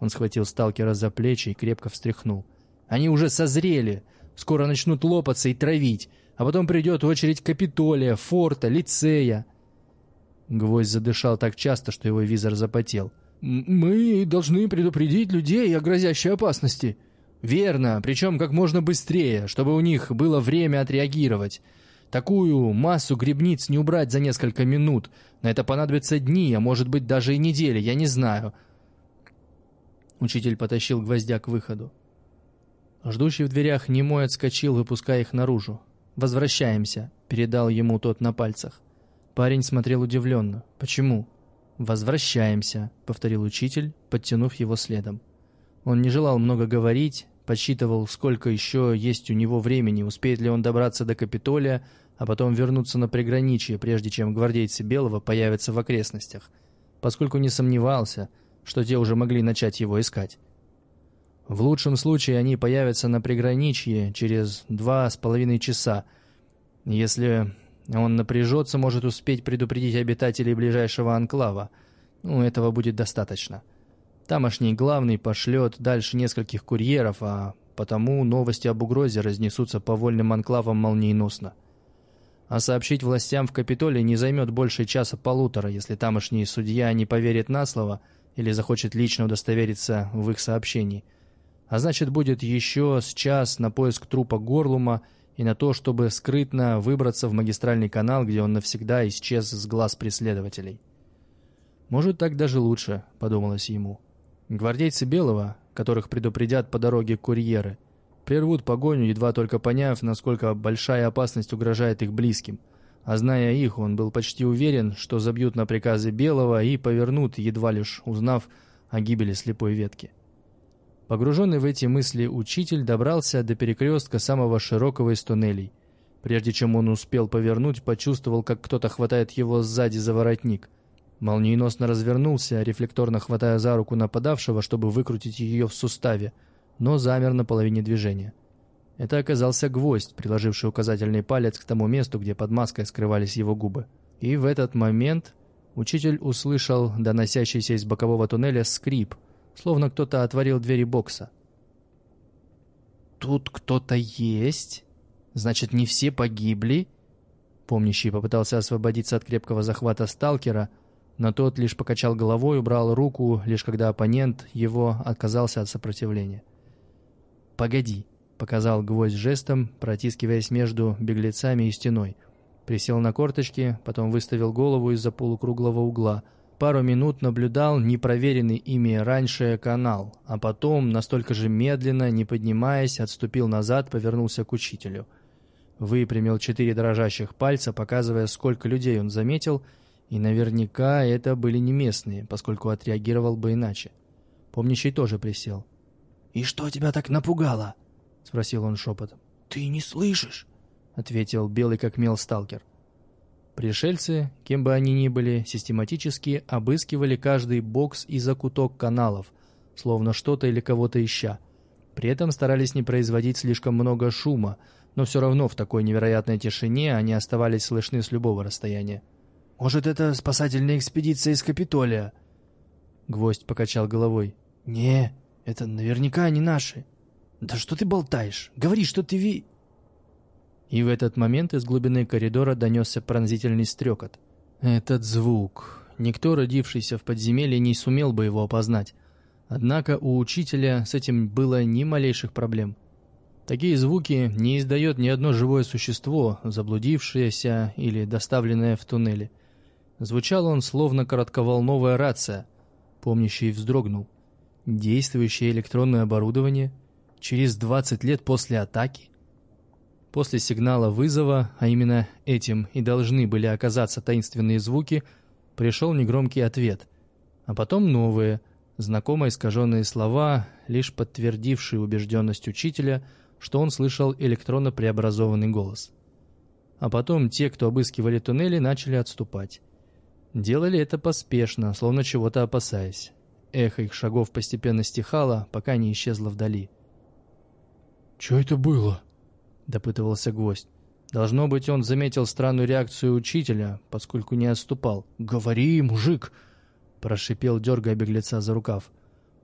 Он схватил сталкера за плечи и крепко встряхнул. «Они уже созрели. Скоро начнут лопаться и травить. А потом придет очередь Капитолия, Форта, Лицея». Гвоздь задышал так часто, что его визор запотел. «Мы должны предупредить людей о грозящей опасности». «Верно, причем как можно быстрее, чтобы у них было время отреагировать. Такую массу грибниц не убрать за несколько минут. На это понадобятся дни, а может быть даже и недели, я не знаю». Учитель потащил гвоздя к выходу. Ждущий в дверях немой отскочил, выпуская их наружу. «Возвращаемся», — передал ему тот на пальцах. Парень смотрел удивленно. «Почему?» «Возвращаемся», — повторил учитель, подтянув его следом. Он не желал много говорить, подсчитывал, сколько еще есть у него времени, успеет ли он добраться до Капитолия, а потом вернуться на приграничье, прежде чем гвардейцы Белого появятся в окрестностях, поскольку не сомневался, что те уже могли начать его искать. В лучшем случае они появятся на приграничье через два с половиной часа. Если он напряжется, может успеть предупредить обитателей ближайшего анклава. Ну, этого будет достаточно. Тамошний главный пошлет дальше нескольких курьеров, а потому новости об угрозе разнесутся по вольным анклавам молниеносно. А сообщить властям в Капитолии не займет больше часа-полутора, если тамошний судья не поверит на слово или захочет лично удостовериться в их сообщении. А значит, будет еще с час на поиск трупа Горлума и на то, чтобы скрытно выбраться в магистральный канал, где он навсегда исчез с глаз преследователей. «Может, так даже лучше», — подумалось ему. Гвардейцы Белого, которых предупредят по дороге курьеры, прервут погоню, едва только поняв, насколько большая опасность угрожает их близким. А зная их, он был почти уверен, что забьют на приказы Белого и повернут, едва лишь узнав о гибели слепой ветки. Погруженный в эти мысли учитель добрался до перекрестка самого широкого из туннелей. Прежде чем он успел повернуть, почувствовал, как кто-то хватает его сзади за воротник. Молниеносно развернулся, рефлекторно хватая за руку нападавшего, чтобы выкрутить ее в суставе, но замер на половине движения. Это оказался гвоздь, приложивший указательный палец к тому месту, где под маской скрывались его губы. И в этот момент учитель услышал доносящийся из бокового туннеля скрип – словно кто-то отворил двери бокса. «Тут кто-то есть? Значит, не все погибли?» Помнящий попытался освободиться от крепкого захвата сталкера, но тот лишь покачал головой, убрал руку, лишь когда оппонент его отказался от сопротивления. «Погоди», — показал гвоздь жестом, протискиваясь между беглецами и стеной. Присел на корточки, потом выставил голову из-за полукруглого угла — пару минут наблюдал непроверенный ими раньше канал, а потом, настолько же медленно, не поднимаясь, отступил назад, повернулся к учителю. Выпрямил четыре дрожащих пальца, показывая, сколько людей он заметил, и наверняка это были не местные, поскольку отреагировал бы иначе. Помнящий тоже присел. «И что тебя так напугало?» — спросил он шепотом. «Ты не слышишь?» — ответил белый как мел сталкер. Пришельцы, кем бы они ни были, систематически обыскивали каждый бокс и закуток каналов, словно что-то или кого-то ища. При этом старались не производить слишком много шума, но все равно в такой невероятной тишине они оставались слышны с любого расстояния. «Может, это спасательная экспедиция из Капитолия?» Гвоздь покачал головой. «Не, это наверняка не наши». «Да что ты болтаешь? Говори, что ты ви...» И в этот момент из глубины коридора донесся пронзительный стрекот. Этот звук. Никто, родившийся в подземелье, не сумел бы его опознать. Однако у учителя с этим было ни малейших проблем. Такие звуки не издает ни одно живое существо, заблудившееся или доставленное в туннеле. Звучал он словно коротковолновая рация. Помнящий вздрогнул. Действующее электронное оборудование через 20 лет после атаки? После сигнала вызова, а именно этим и должны были оказаться таинственные звуки, пришел негромкий ответ. А потом новые, знакомые искаженные слова, лишь подтвердившие убежденность учителя – что он слышал электронно преобразованный голос. А потом те, кто обыскивали туннели, начали отступать. Делали это поспешно, словно чего-то опасаясь. Эхо их шагов постепенно стихало, пока не исчезло вдали. «Чё это было?» — допытывался гвоздь. Должно быть, он заметил странную реакцию учителя, поскольку не отступал. «Говори, мужик!» — прошипел, дергая беглеца за рукав.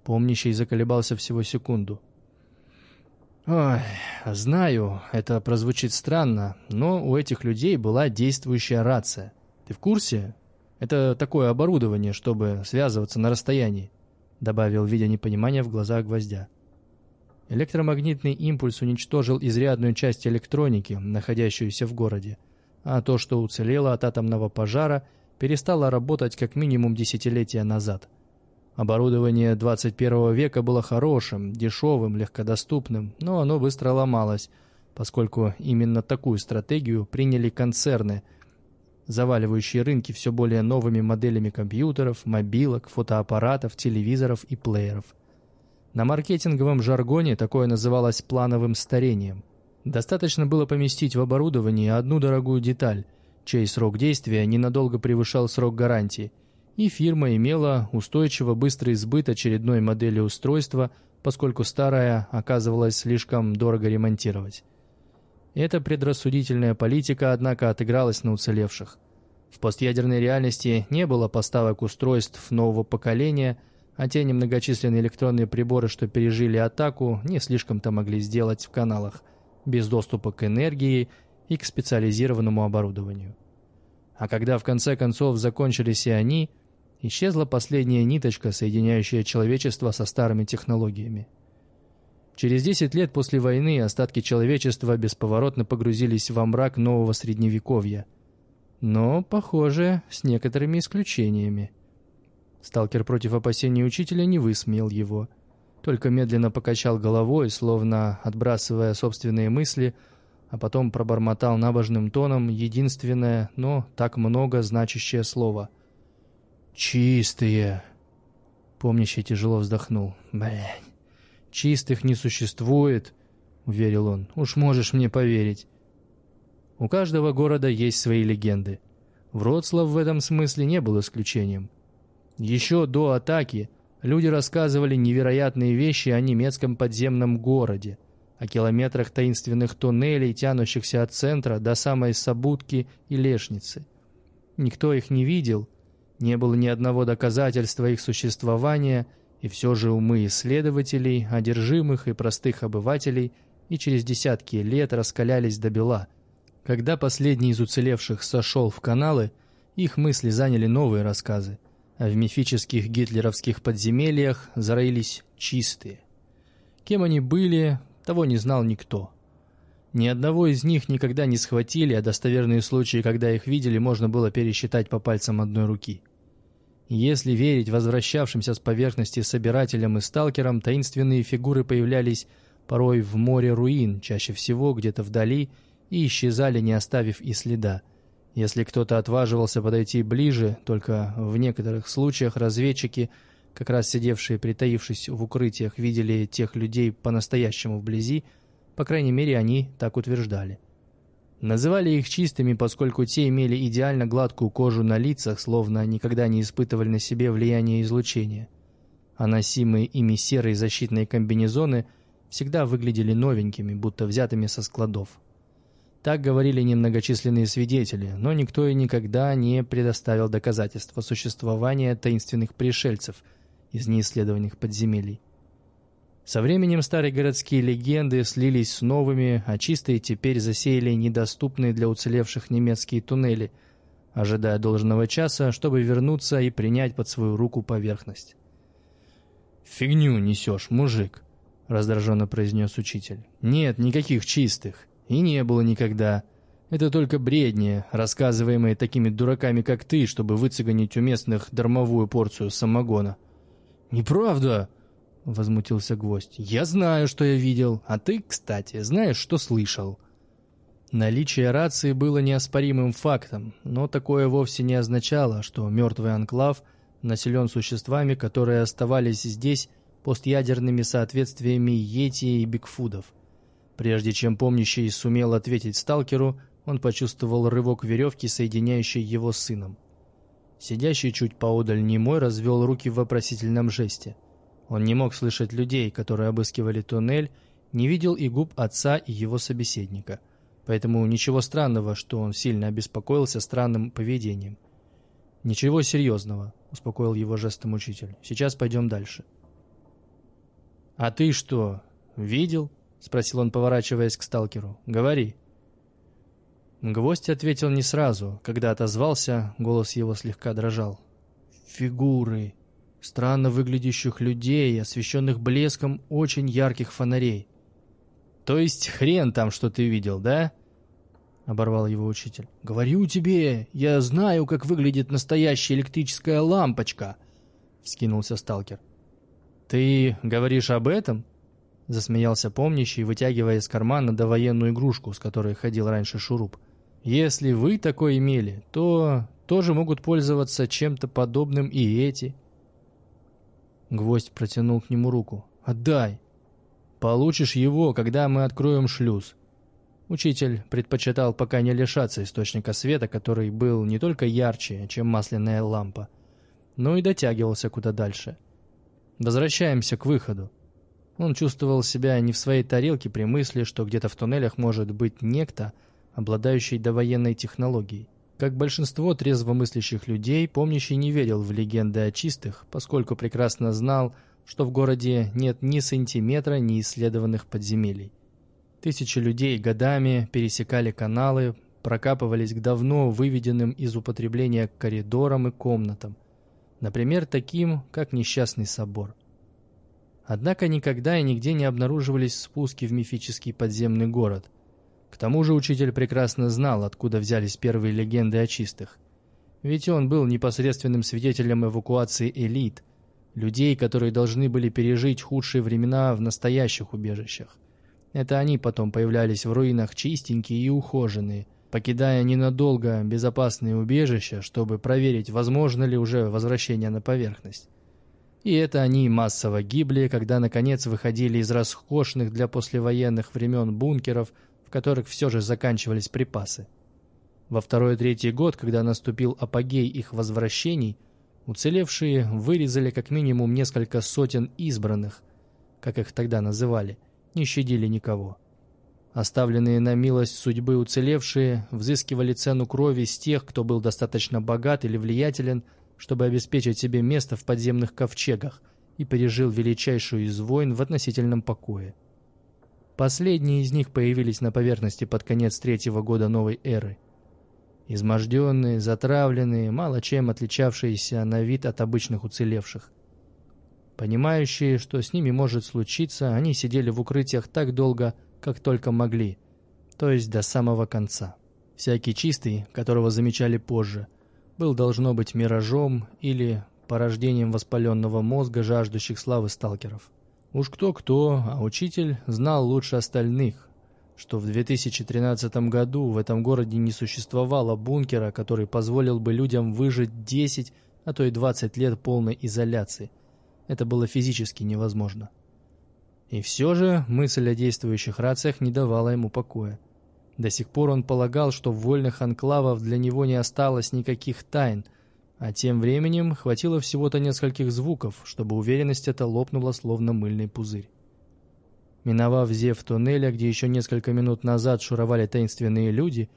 Помнящий заколебался всего секунду. Ой, знаю, это прозвучит странно, но у этих людей была действующая рация. Ты в курсе? Это такое оборудование, чтобы связываться на расстоянии, добавил, видя непонимание в глазах гвоздя. Электромагнитный импульс уничтожил изрядную часть электроники, находящуюся в городе, а то, что уцелело от атомного пожара, перестало работать как минимум десятилетия назад. Оборудование 21 века было хорошим, дешевым, легкодоступным, но оно быстро ломалось, поскольку именно такую стратегию приняли концерны, заваливающие рынки все более новыми моделями компьютеров, мобилок, фотоаппаратов, телевизоров и плееров. На маркетинговом жаргоне такое называлось плановым старением. Достаточно было поместить в оборудование одну дорогую деталь, чей срок действия ненадолго превышал срок гарантии – и фирма имела устойчиво быстрый сбыт очередной модели устройства, поскольку старая оказывалась слишком дорого ремонтировать. Эта предрассудительная политика, однако, отыгралась на уцелевших. В постъядерной реальности не было поставок устройств нового поколения, а те немногочисленные электронные приборы, что пережили атаку, не слишком-то могли сделать в каналах, без доступа к энергии и к специализированному оборудованию. А когда в конце концов закончились и они – исчезла последняя ниточка, соединяющая человечество со старыми технологиями. Через 10 лет после войны остатки человечества бесповоротно погрузились во мрак нового средневековья. Но, похоже, с некоторыми исключениями. Сталкер против опасений учителя не высмеял его, только медленно покачал головой, словно отбрасывая собственные мысли, а потом пробормотал набожным тоном единственное, но так много значащее слово — «Чистые!» Помнящий тяжело вздохнул. «Блядь, чистых не существует!» — уверил он. «Уж можешь мне поверить!» У каждого города есть свои легенды. Вроцлав в этом смысле не был исключением. Еще до атаки люди рассказывали невероятные вещи о немецком подземном городе, о километрах таинственных туннелей, тянущихся от центра до самой Сабутки и Лешницы. Никто их не видел, не было ни одного доказательства их существования, и все же умы исследователей, одержимых и простых обывателей и через десятки лет раскалялись до бела. Когда последний из уцелевших сошел в каналы, их мысли заняли новые рассказы, в мифических гитлеровских подземельях зароились чистые. Кем они были, того не знал никто. Ни одного из них никогда не схватили, а достоверные случаи, когда их видели, можно было пересчитать по пальцам одной руки. Если верить возвращавшимся с поверхности собирателям и сталкерам, таинственные фигуры появлялись порой в море руин, чаще всего где-то вдали, и исчезали, не оставив и следа. Если кто-то отваживался подойти ближе, только в некоторых случаях разведчики как раз сидевшие, притаившись в укрытиях, видели тех людей по-настоящему вблизи, по крайней мере, они так утверждали. Называли их чистыми, поскольку те имели идеально гладкую кожу на лицах, словно никогда не испытывали на себе влияние излучения. А носимые ими серые защитные комбинезоны всегда выглядели новенькими, будто взятыми со складов. Так говорили немногочисленные свидетели, но никто и никогда не предоставил доказательства существования таинственных пришельцев из неисследованных подземелий. Со временем старые городские легенды слились с новыми, а чистые теперь засеяли недоступные для уцелевших немецкие туннели, ожидая должного часа, чтобы вернуться и принять под свою руку поверхность. «Фигню несешь, мужик», — раздраженно произнес учитель. «Нет никаких чистых. И не было никогда. Это только бредни, рассказываемые такими дураками, как ты, чтобы выцегонить у местных дармовую порцию самогона». «Неправда!» — возмутился гвоздь. «Я знаю, что я видел, а ты, кстати, знаешь, что слышал». Наличие рации было неоспоримым фактом, но такое вовсе не означало, что мертвый анклав населен существами, которые оставались здесь постъядерными соответствиями Йети и Бигфудов. Прежде чем помнящий сумел ответить сталкеру, он почувствовал рывок веревки, соединяющей его с сыном. Сидящий чуть поодаль немой развел руки в вопросительном жесте. Он не мог слышать людей, которые обыскивали туннель, не видел и губ отца и его собеседника. Поэтому ничего странного, что он сильно обеспокоился странным поведением. «Ничего серьезного», — успокоил его жестом учитель. «Сейчас пойдем дальше». «А ты что, видел?» — спросил он, поворачиваясь к сталкеру. «Говори». Гвоздь ответил не сразу. Когда отозвался, голос его слегка дрожал. «Фигуры. Странно выглядящих людей, освещенных блеском очень ярких фонарей». «То есть хрен там, что ты видел, да?» — оборвал его учитель. «Говорю тебе, я знаю, как выглядит настоящая электрическая лампочка!» — вскинулся сталкер. «Ты говоришь об этом?» — засмеялся помнящий, вытягивая из кармана довоенную игрушку, с которой ходил раньше Шуруп. «Если вы такое имели, то тоже могут пользоваться чем-то подобным и эти». Гвоздь протянул к нему руку. «Отдай! Получишь его, когда мы откроем шлюз». Учитель предпочитал пока не лишаться источника света, который был не только ярче, чем масляная лампа, но и дотягивался куда дальше. «Возвращаемся к выходу», он чувствовал себя не в своей тарелке при мысли, что где-то в туннелях может быть некто, обладающий довоенной технологией. Как большинство трезвомыслящих людей, помнящий не верил в легенды о чистых, поскольку прекрасно знал, что в городе нет ни сантиметра неисследованных подземелий. Тысячи людей годами пересекали каналы, прокапывались к давно выведенным из употребления коридорам и комнатам, например, таким, как несчастный собор – Однако никогда и нигде не обнаруживались спуски в мифический подземный город. К тому же учитель прекрасно знал, откуда взялись первые легенды о чистых. Ведь он был непосредственным свидетелем эвакуации элит, людей, которые должны были пережить худшие времена в настоящих убежищах. Это они потом появлялись в руинах чистенькие и ухоженные, покидая ненадолго безопасные убежища, чтобы проверить, возможно ли уже возвращение на поверхность. И это они массово гибли, когда наконец выходили из роскошных для послевоенных времен бункеров, в которых все же заканчивались припасы. Во второй-третий год, когда наступил апогей их возвращений, уцелевшие вырезали как минимум несколько сотен избранных, как их тогда называли, не щадили никого. Оставленные на милость судьбы уцелевшие взыскивали цену крови с тех, кто был достаточно богат или влиятелен, чтобы обеспечить себе место в подземных ковчегах и пережил величайшую из войн в относительном покое. Последние из них появились на поверхности под конец третьего года новой эры. Изможденные, затравленные, мало чем отличавшиеся на вид от обычных уцелевших. Понимающие, что с ними может случиться, они сидели в укрытиях так долго, как только могли, то есть до самого конца. Всякий чистый, которого замечали позже – был должно быть миражом или порождением воспаленного мозга жаждущих славы сталкеров. Уж кто-кто, а учитель знал лучше остальных, что в 2013 году в этом городе не существовало бункера, который позволил бы людям выжить 10, а то и 20 лет полной изоляции. Это было физически невозможно. И все же мысль о действующих рациях не давала ему покоя. До сих пор он полагал, что в вольных анклавах для него не осталось никаких тайн, а тем временем хватило всего-то нескольких звуков, чтобы уверенность эта лопнула словно мыльный пузырь. Миновав зев туннеля, где еще несколько минут назад шуровали таинственные люди,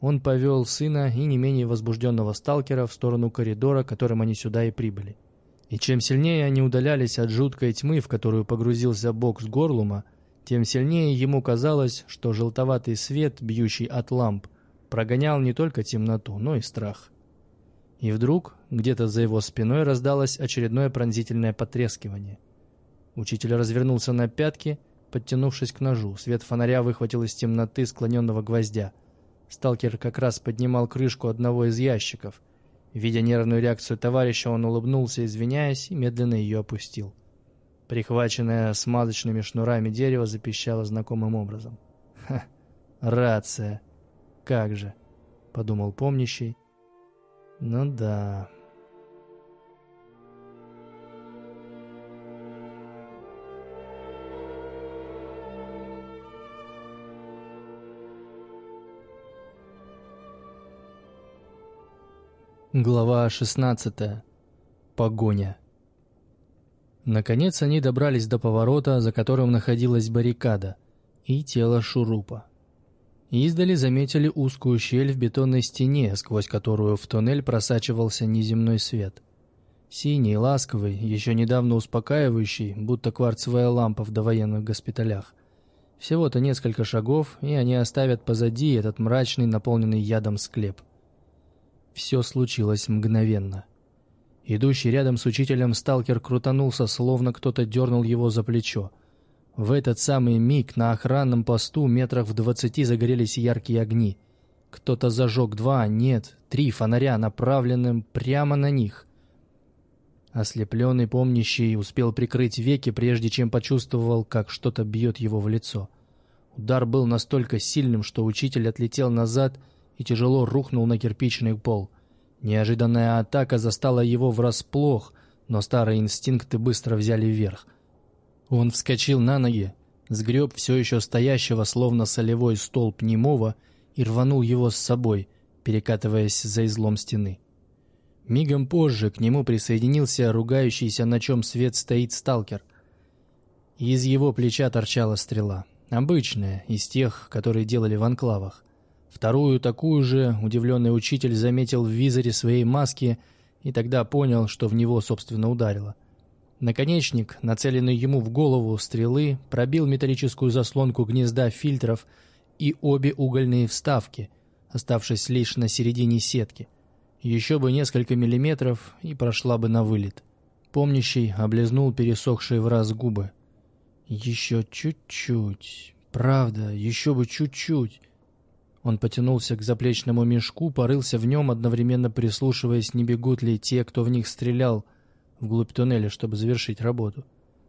он повел сына и не менее возбужденного сталкера в сторону коридора, которым они сюда и прибыли. И чем сильнее они удалялись от жуткой тьмы, в которую погрузился бокс Горлума, тем сильнее ему казалось, что желтоватый свет, бьющий от ламп, прогонял не только темноту, но и страх. И вдруг где-то за его спиной раздалось очередное пронзительное потрескивание. Учитель развернулся на пятки, подтянувшись к ножу. Свет фонаря выхватил из темноты склоненного гвоздя. Сталкер как раз поднимал крышку одного из ящиков — Видя нервную реакцию товарища, он улыбнулся, извиняясь, и медленно ее опустил. Прихваченное смазочными шнурами дерево запищало знакомым образом. «Ха, рация! Как же!» — подумал помнящий. «Ну да...» Глава 16. Погоня. Наконец они добрались до поворота, за которым находилась баррикада, и тело шурупа. Издали заметили узкую щель в бетонной стене, сквозь которую в туннель просачивался неземной свет. Синий, ласковый, еще недавно успокаивающий, будто кварцевая лампа в довоенных госпиталях. Всего-то несколько шагов, и они оставят позади этот мрачный, наполненный ядом склеп – все случилось мгновенно. Идущий рядом с учителем сталкер крутанулся, словно кто-то дернул его за плечо. В этот самый миг на охранном посту метрах в двадцати загорелись яркие огни. Кто-то зажег два, нет, три фонаря, направленным прямо на них. Ослепленный помнящий успел прикрыть веки, прежде чем почувствовал, как что-то бьет его в лицо. Удар был настолько сильным, что учитель отлетел назад и тяжело рухнул на кирпичный пол. Неожиданная атака застала его врасплох, но старые инстинкты быстро взяли вверх. Он вскочил на ноги, сгреб все еще стоящего, словно солевой столб немого, и рванул его с собой, перекатываясь за излом стены. Мигом позже к нему присоединился ругающийся, на чем свет стоит сталкер. Из его плеча торчала стрела. Обычная, из тех, которые делали в анклавах. Вторую такую же удивленный учитель заметил в визоре своей маски и тогда понял, что в него, собственно, ударило. Наконечник, нацеленный ему в голову стрелы, пробил металлическую заслонку гнезда фильтров и обе угольные вставки, оставшись лишь на середине сетки. Еще бы несколько миллиметров и прошла бы на вылет. Помнящий облизнул пересохшие в раз губы. «Еще чуть-чуть. Правда, еще бы чуть-чуть». Он потянулся к заплечному мешку, порылся в нем, одновременно прислушиваясь, не бегут ли те, кто в них стрелял, вглубь туннеля, чтобы завершить работу.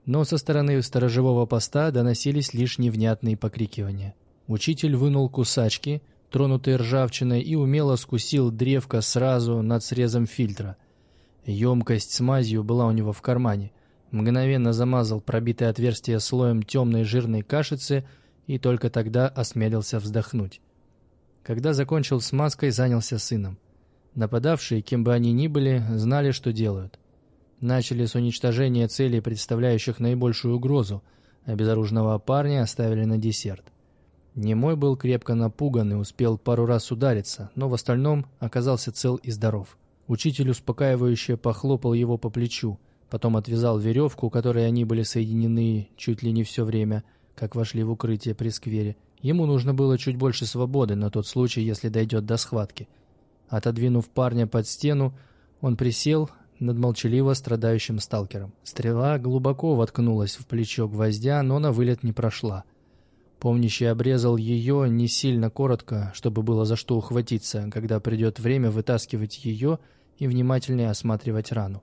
Но со стороны сторожевого поста доносились лишь невнятные покрикивания. Учитель вынул кусачки, тронутые ржавчиной, и умело скусил древко сразу над срезом фильтра. Емкость с мазью была у него в кармане. Мгновенно замазал пробитое отверстие слоем темной жирной кашицы и только тогда осмелился вздохнуть. Когда закончил с маской, занялся сыном. Нападавшие, кем бы они ни были, знали, что делают. Начали с уничтожения целей, представляющих наибольшую угрозу, а безоружного парня оставили на десерт. Немой был крепко напуган и успел пару раз удариться, но в остальном оказался цел и здоров. Учитель успокаивающе похлопал его по плечу, потом отвязал веревку, которой они были соединены чуть ли не все время, как вошли в укрытие при сквере, Ему нужно было чуть больше свободы на тот случай, если дойдет до схватки. Отодвинув парня под стену, он присел над молчаливо страдающим сталкером. Стрела глубоко воткнулась в плечо гвоздя, но на вылет не прошла. Помнящий обрезал ее не сильно коротко, чтобы было за что ухватиться, когда придет время вытаскивать ее и внимательнее осматривать рану.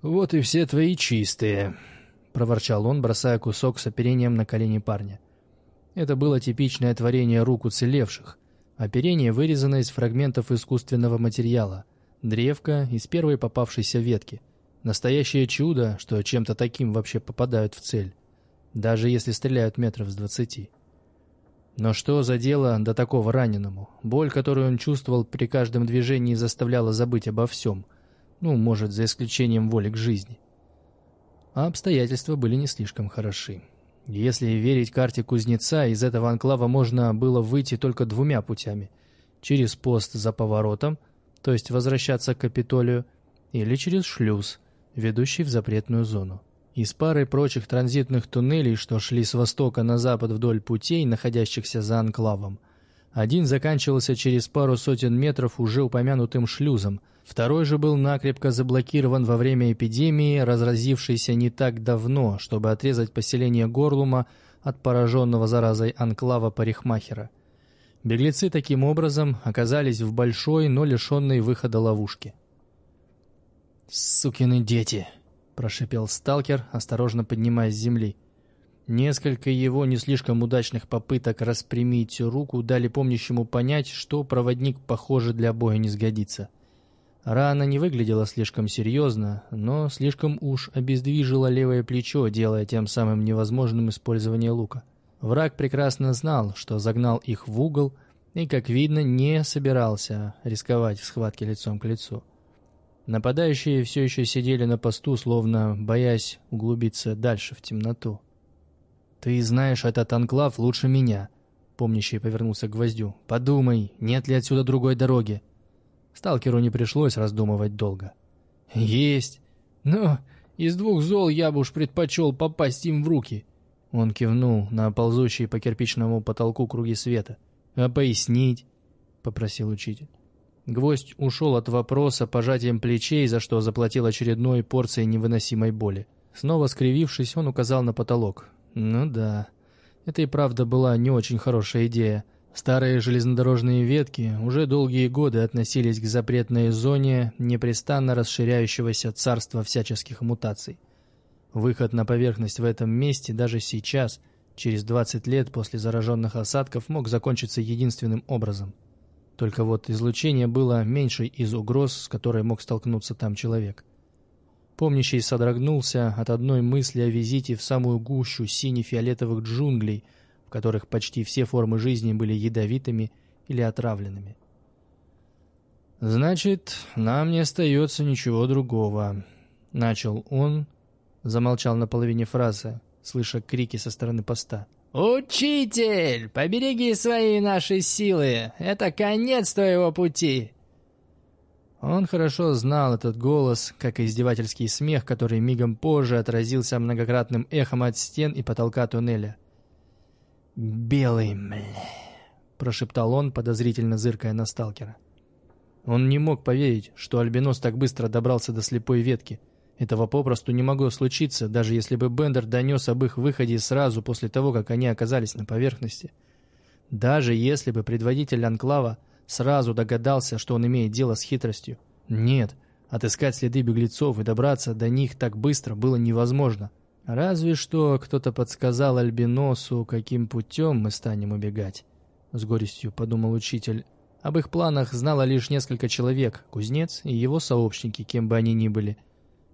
«Вот и все твои чистые», — проворчал он, бросая кусок с оперением на колени парня. Это было типичное творение рук уцелевших. Оперение вырезано из фрагментов искусственного материала. Древко из первой попавшейся ветки. Настоящее чудо, что чем-то таким вообще попадают в цель, даже если стреляют метров с двадцати. Но что за дело до такого раненому? Боль, которую он чувствовал при каждом движении, заставляла забыть обо всем. Ну, может, за исключением воли к жизни. А обстоятельства были не слишком хороши. Если верить карте кузнеца, из этого анклава можно было выйти только двумя путями. Через пост за поворотом, то есть возвращаться к Капитолию, или через шлюз, ведущий в запретную зону. Из пары прочих транзитных туннелей, что шли с востока на запад вдоль путей, находящихся за анклавом, один заканчивался через пару сотен метров уже упомянутым шлюзом, второй же был накрепко заблокирован во время эпидемии, разразившейся не так давно, чтобы отрезать поселение Горлума от пораженного заразой анклава Парикмахера. Беглецы таким образом оказались в большой, но лишенной выхода ловушке. «Сукины дети!» — прошипел сталкер, осторожно поднимаясь с земли. Несколько его не слишком удачных попыток распрямить руку дали помнящему понять, что проводник, похоже, для боя не сгодится. Рана не выглядела слишком серьезно, но слишком уж обездвижила левое плечо, делая тем самым невозможным использование лука. Враг прекрасно знал, что загнал их в угол и, как видно, не собирался рисковать в схватке лицом к лицу. Нападающие все еще сидели на посту, словно боясь углубиться дальше в темноту. «Ты знаешь этот анклав лучше меня», — помнящий повернулся к гвоздю. «Подумай, нет ли отсюда другой дороги?» Сталкеру не пришлось раздумывать долго. «Есть! Но из двух зол я бы уж предпочел попасть им в руки!» Он кивнул на ползущие по кирпичному потолку круги света. «А пояснить?» — попросил учитель. Гвоздь ушел от вопроса пожатием плечей, за что заплатил очередной порцией невыносимой боли. Снова скривившись, он указал на потолок. Ну да, это и правда была не очень хорошая идея. Старые железнодорожные ветки уже долгие годы относились к запретной зоне непрестанно расширяющегося царства всяческих мутаций. Выход на поверхность в этом месте даже сейчас, через 20 лет после зараженных осадков, мог закончиться единственным образом. Только вот излучение было меньшей из угроз, с которой мог столкнуться там человек. Помнящий содрогнулся от одной мысли о визите в самую гущу сине-фиолетовых джунглей, в которых почти все формы жизни были ядовитыми или отравленными. «Значит, нам не остается ничего другого», — начал он, замолчал на половине фразы, слыша крики со стороны поста. «Учитель, побереги свои наши силы! Это конец твоего пути!» Он хорошо знал этот голос, как и издевательский смех, который мигом позже отразился многократным эхом от стен и потолка туннеля. «Белый, мля!» — прошептал он, подозрительно зыркая на сталкера. Он не мог поверить, что Альбинос так быстро добрался до слепой ветки. Этого попросту не могло случиться, даже если бы Бендер донес об их выходе сразу после того, как они оказались на поверхности. Даже если бы предводитель Анклава сразу догадался, что он имеет дело с хитростью. Нет, отыскать следы беглецов и добраться до них так быстро было невозможно. Разве что кто-то подсказал Альбиносу, каким путем мы станем убегать. С горестью подумал учитель. Об их планах знало лишь несколько человек, кузнец и его сообщники, кем бы они ни были.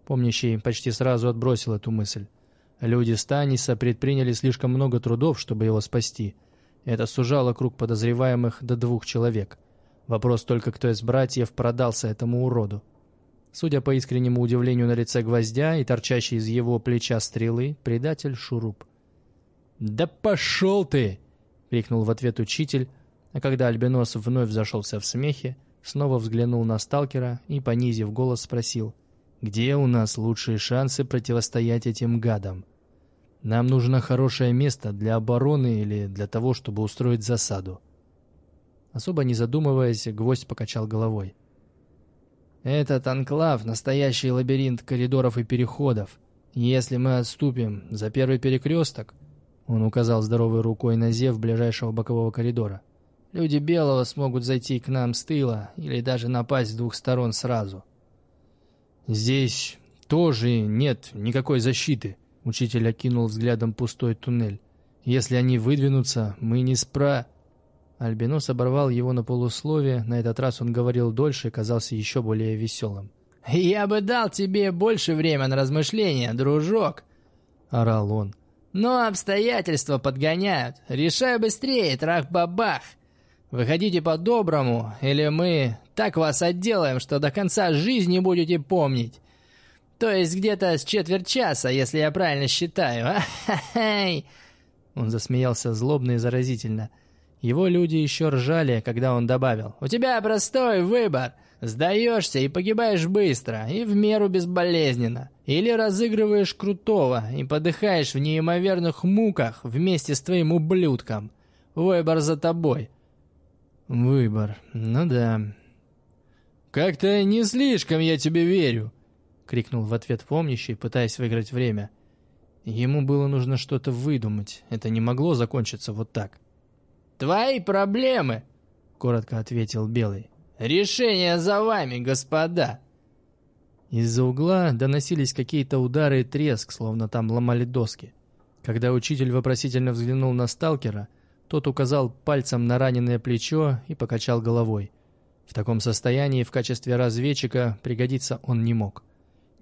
Помнящий почти сразу отбросил эту мысль. Люди Станиса предприняли слишком много трудов, чтобы его спасти. Это сужало круг подозреваемых до двух человек. Вопрос только, кто из братьев продался этому уроду. Судя по искреннему удивлению на лице гвоздя и торчащей из его плеча стрелы, предатель Шуруп. «Да пошел ты!» — крикнул в ответ учитель, а когда Альбинос вновь зашелся в смехе, снова взглянул на сталкера и, понизив голос, спросил, «Где у нас лучшие шансы противостоять этим гадам? Нам нужно хорошее место для обороны или для того, чтобы устроить засаду?» Особо не задумываясь, гвоздь покачал головой. «Этот анклав — настоящий лабиринт коридоров и переходов. Если мы отступим за первый перекресток...» Он указал здоровой рукой на зев ближайшего бокового коридора. «Люди Белого смогут зайти к нам с тыла или даже напасть с двух сторон сразу». «Здесь тоже нет никакой защиты», — учитель окинул взглядом пустой туннель. «Если они выдвинутся, мы не спра...» Альбинос оборвал его на полусловие, на этот раз он говорил дольше и казался еще более веселым. (laughs) «Я бы дал тебе больше времени на размышления, дружок!» — орал он. «Но обстоятельства подгоняют. Решай быстрее, трах-бабах! Вы хотите по-доброму, или мы так вас отделаем, что до конца жизни будете помнить? То есть где-то с четверть часа, если я правильно считаю. (laughs) Ха-ха-хай!» Он засмеялся злобно и заразительно. Его люди еще ржали, когда он добавил. «У тебя простой выбор. Сдаешься и погибаешь быстро, и в меру безболезненно. Или разыгрываешь крутого и подыхаешь в неимоверных муках вместе с твоим ублюдком. Выбор за тобой». «Выбор, ну да». «Как-то не слишком я тебе верю», — крикнул в ответ помнящий, пытаясь выиграть время. Ему было нужно что-то выдумать. Это не могло закончиться вот так. «Твои проблемы!» — коротко ответил Белый. «Решение за вами, господа!» Из-за угла доносились какие-то удары и треск, словно там ломали доски. Когда учитель вопросительно взглянул на сталкера, тот указал пальцем на раненое плечо и покачал головой. В таком состоянии в качестве разведчика пригодиться он не мог.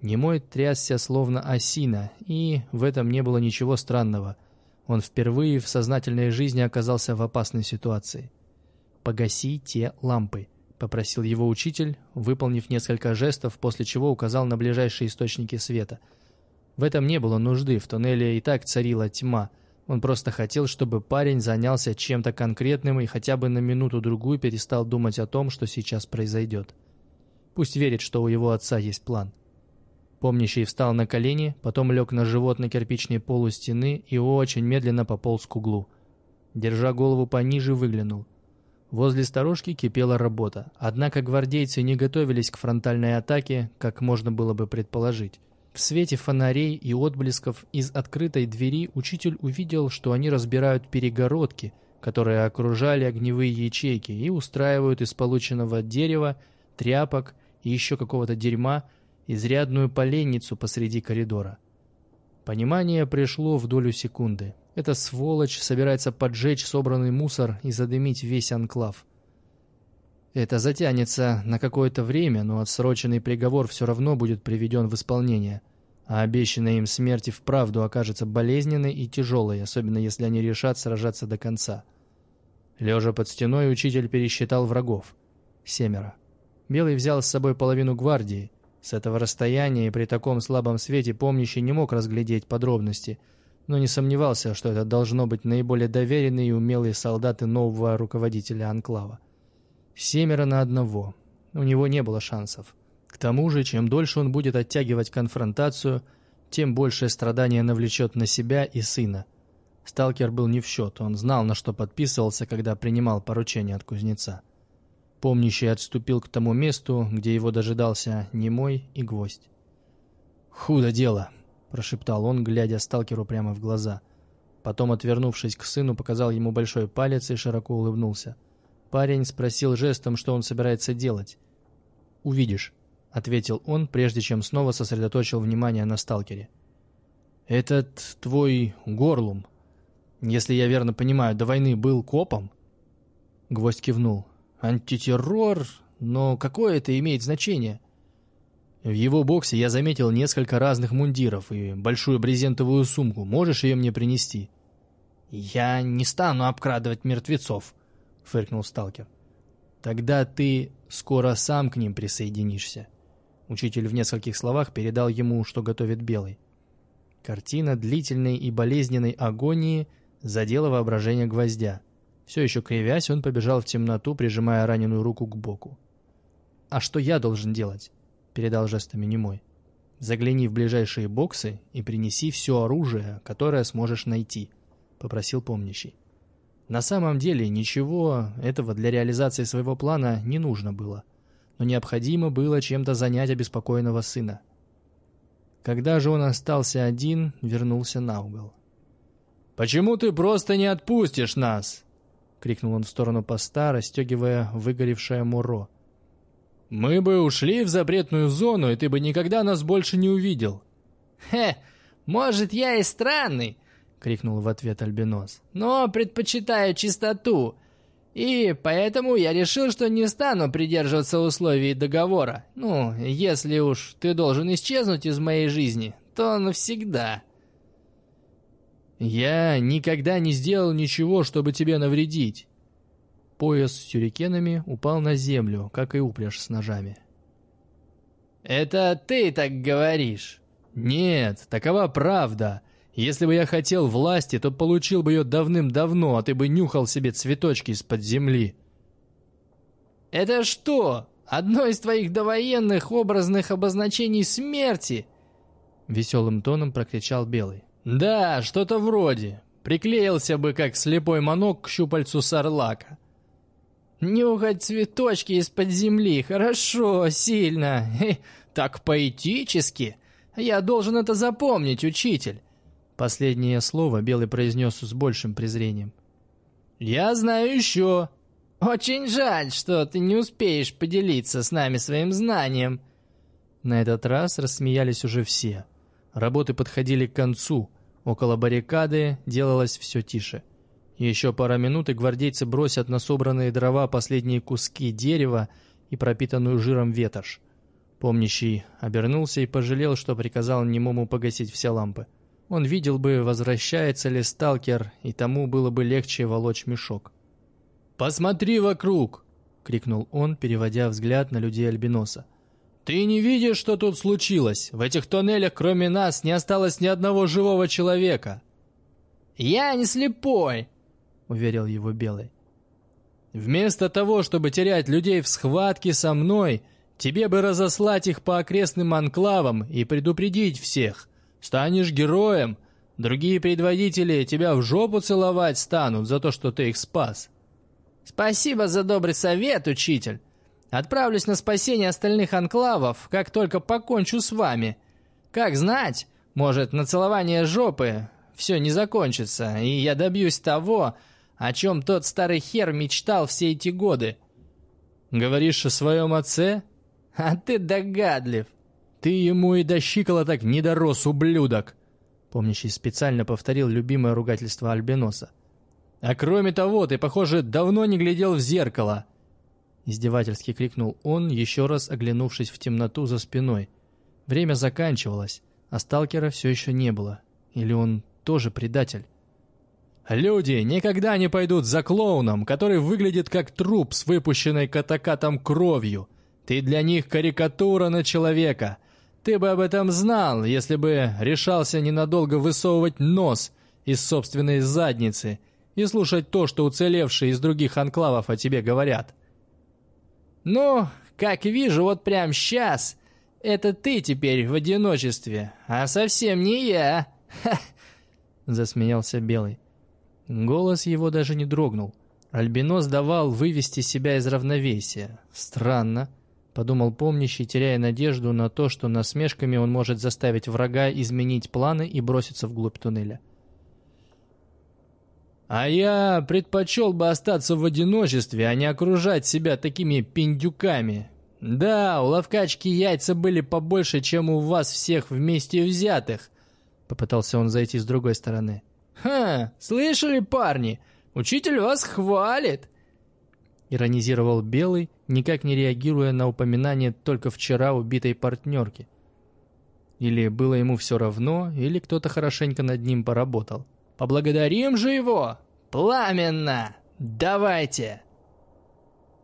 Немой трясся словно осина, и в этом не было ничего странного. Он впервые в сознательной жизни оказался в опасной ситуации. «Погаси те лампы», — попросил его учитель, выполнив несколько жестов, после чего указал на ближайшие источники света. В этом не было нужды, в туннеле и так царила тьма. Он просто хотел, чтобы парень занялся чем-то конкретным и хотя бы на минуту-другую перестал думать о том, что сейчас произойдет. Пусть верит, что у его отца есть план. Помнящий встал на колени, потом лег на живот на кирпичный пол у стены и очень медленно пополз к углу. Держа голову пониже, выглянул. Возле сторожки кипела работа, однако гвардейцы не готовились к фронтальной атаке, как можно было бы предположить. В свете фонарей и отблесков из открытой двери учитель увидел, что они разбирают перегородки, которые окружали огневые ячейки, и устраивают из полученного дерева, тряпок и еще какого-то дерьма изрядную поленницу посреди коридора. Понимание пришло в долю секунды. Эта сволочь собирается поджечь собранный мусор и задымить весь анклав. Это затянется на какое-то время, но отсроченный приговор все равно будет приведен в исполнение, а обещанная им смерть и вправду окажется болезненной и тяжелой, особенно если они решат сражаться до конца. Лежа под стеной, учитель пересчитал врагов. Семеро. Белый взял с собой половину гвардии, с этого расстояния и при таком слабом свете помнящий не мог разглядеть подробности, но не сомневался, что это должно быть наиболее доверенные и умелые солдаты нового руководителя Анклава. Семеро на одного. У него не было шансов. К тому же, чем дольше он будет оттягивать конфронтацию, тем большее страдание навлечет на себя и сына. Сталкер был не в счет, он знал, на что подписывался, когда принимал поручение от кузнеца. Помнящий отступил к тому месту, где его дожидался немой и гвоздь. «Худо дело», — прошептал он, глядя сталкеру прямо в глаза. Потом, отвернувшись к сыну, показал ему большой палец и широко улыбнулся. Парень спросил жестом, что он собирается делать. «Увидишь», — ответил он, прежде чем снова сосредоточил внимание на сталкере. «Этот твой горлум, если я верно понимаю, до войны был копом?» Гвоздь кивнул. Антитеррор, но какое это имеет значение? В его боксе я заметил несколько разных мундиров и большую брезентовую сумку. Можешь ее мне принести? Я не стану обкрадывать мертвецов, фыркнул сталкер. Тогда ты скоро сам к ним присоединишься. Учитель в нескольких словах передал ему, что готовит Белый. Картина длительной и болезненной агонии задела воображение гвоздя. Все еще кривясь, он побежал в темноту, прижимая раненую руку к боку. «А что я должен делать?» — передал жестами немой. «Загляни в ближайшие боксы и принеси все оружие, которое сможешь найти», — попросил помнящий. На самом деле ничего этого для реализации своего плана не нужно было, но необходимо было чем-то занять обеспокоенного сына. Когда же он остался один, вернулся на угол. «Почему ты просто не отпустишь нас?» Крикнул он в сторону поста, расстегивая выгоревшее муро. «Мы бы ушли в запретную зону, и ты бы никогда нас больше не увидел». «Хе, может, я и странный», — крикнул в ответ Альбинос, — «но предпочитаю чистоту. И поэтому я решил, что не стану придерживаться условий договора. Ну, если уж ты должен исчезнуть из моей жизни, то навсегда. Я никогда не сделал ничего, чтобы тебе навредить. Пояс с сюрикенами упал на землю, как и упряжь с ножами. «Это ты так говоришь?» «Нет, такова правда. Если бы я хотел власти, то получил бы ее давным-давно, а ты бы нюхал себе цветочки из-под земли». «Это что, одно из твоих довоенных образных обозначений смерти?» Веселым тоном прокричал Белый. «Да, что-то вроде. Приклеился бы, как слепой манок, к щупальцу сарлака». «Нюхать цветочки из-под земли, хорошо, сильно, так поэтически. Я должен это запомнить, учитель». Последнее слово Белый произнес с большим презрением. «Я знаю еще. Очень жаль, что ты не успеешь поделиться с нами своим знанием». На этот раз рассмеялись уже все. Работы подходили к концу. Около баррикады делалось все тише. Еще пара минут, и гвардейцы бросят на собранные дрова последние куски дерева и пропитанную жиром ветошь. Помнящий обернулся и пожалел, что приказал немому погасить все лампы. Он видел бы, возвращается ли сталкер, и тому было бы легче волочь мешок. «Посмотри вокруг!» — крикнул он, переводя взгляд на людей Альбиноса. «Ты не видишь, что тут случилось? В этих тоннелях, кроме нас, не осталось ни одного живого человека!» «Я не слепой!» — уверил его Белый. «Вместо того, чтобы терять людей в схватке со мной, тебе бы разослать их по окрестным анклавам и предупредить всех. Станешь героем, другие предводители тебя в жопу целовать станут за то, что ты их спас». «Спасибо за добрый совет, учитель. Отправлюсь на спасение остальных анклавов, как только покончу с вами. Как знать, может, на целование жопы все не закончится, и я добьюсь того, о чем тот старый хер мечтал все эти годы. Говоришь о своем отце? А ты догадлив. Ты ему и до щикола не дорос, ублюдок. Помнящий специально повторил любимое ругательство Альбиноса. А кроме того, ты, похоже, давно не глядел в зеркало. Издевательски крикнул он, еще раз оглянувшись в темноту за спиной. Время заканчивалось, а сталкера все еще не было. Или он тоже предатель? Люди никогда не пойдут за клоуном, который выглядит как труп с выпущенной катакатом кровью. Ты для них карикатура на человека. Ты бы об этом знал, если бы решался ненадолго высовывать нос из собственной задницы и слушать то, что уцелевшие из других анклавов о тебе говорят. «Ну, как вижу, вот прямо сейчас, это ты теперь в одиночестве, а совсем не я!» Засмеялся Белый. Голос его даже не дрогнул. Альбинос давал вывести себя из равновесия. Странно, подумал помнящий, теряя надежду на то, что насмешками он может заставить врага изменить планы и броситься вглубь туннеля. «А я предпочел бы остаться в одиночестве, а не окружать себя такими пиндюками. Да, у ловкачки яйца были побольше, чем у вас всех вместе взятых», — попытался он зайти с другой стороны. «Ха, слышали, парни? Учитель вас хвалит!» Иронизировал Белый, никак не реагируя на упоминание только вчера убитой партнерки. Или было ему все равно, или кто-то хорошенько над ним поработал. «Поблагодарим же его! Пламенно! Давайте!»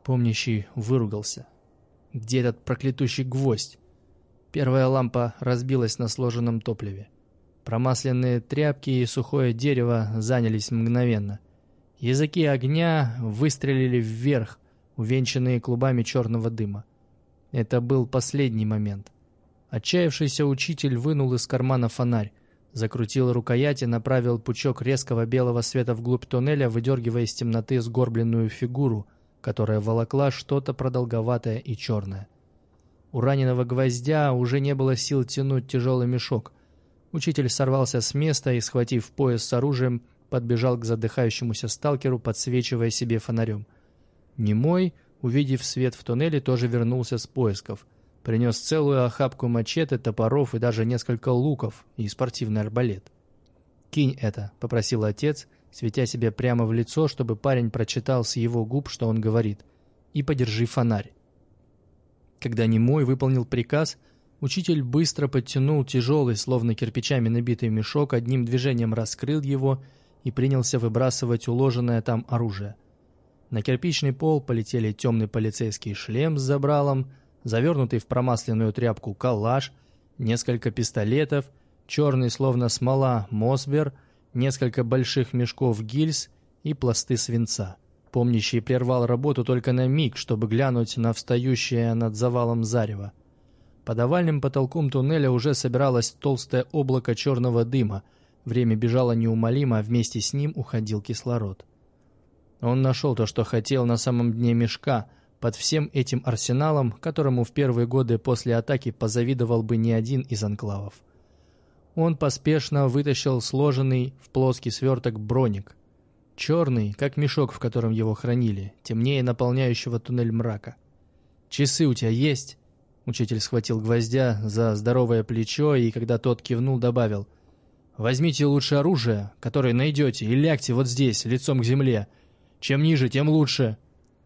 Помнящий выругался. «Где этот проклятущий гвоздь?» Первая лампа разбилась на сложенном топливе. Промасленные тряпки и сухое дерево занялись мгновенно. Языки огня выстрелили вверх, увенчанные клубами черного дыма. Это был последний момент. Отчаявшийся учитель вынул из кармана фонарь, закрутил рукоять и направил пучок резкого белого света вглубь туннеля, выдергивая из темноты сгорбленную фигуру, которая волокла что-то продолговатое и черное. У раненого гвоздя уже не было сил тянуть тяжелый мешок, Учитель сорвался с места и, схватив пояс с оружием, подбежал к задыхающемуся сталкеру, подсвечивая себе фонарем. Немой, увидев свет в туннеле, тоже вернулся с поисков. Принес целую охапку мачете, топоров и даже несколько луков и спортивный арбалет. «Кинь это», — попросил отец, светя себе прямо в лицо, чтобы парень прочитал с его губ, что он говорит. «И подержи фонарь». Когда Немой выполнил приказ, учитель быстро подтянул тяжелый, словно кирпичами набитый мешок, одним движением раскрыл его и принялся выбрасывать уложенное там оружие. На кирпичный пол полетели темный полицейский шлем с забралом, завернутый в промасленную тряпку калаш, несколько пистолетов, черный, словно смола, мосбер, несколько больших мешков гильз и пласты свинца. Помнящий прервал работу только на миг, чтобы глянуть на встающее над завалом зарево. Под овальным потолком туннеля уже собиралось толстое облако черного дыма. Время бежало неумолимо, а вместе с ним уходил кислород. Он нашел то, что хотел на самом дне мешка, под всем этим арсеналом, которому в первые годы после атаки позавидовал бы не один из анклавов. Он поспешно вытащил сложенный в плоский сверток броник. Черный, как мешок, в котором его хранили, темнее наполняющего туннель мрака. «Часы у тебя есть?» Учитель схватил гвоздя за здоровое плечо и, когда тот кивнул, добавил. «Возьмите лучше оружие, которое найдете, и лягте вот здесь, лицом к земле. Чем ниже, тем лучше».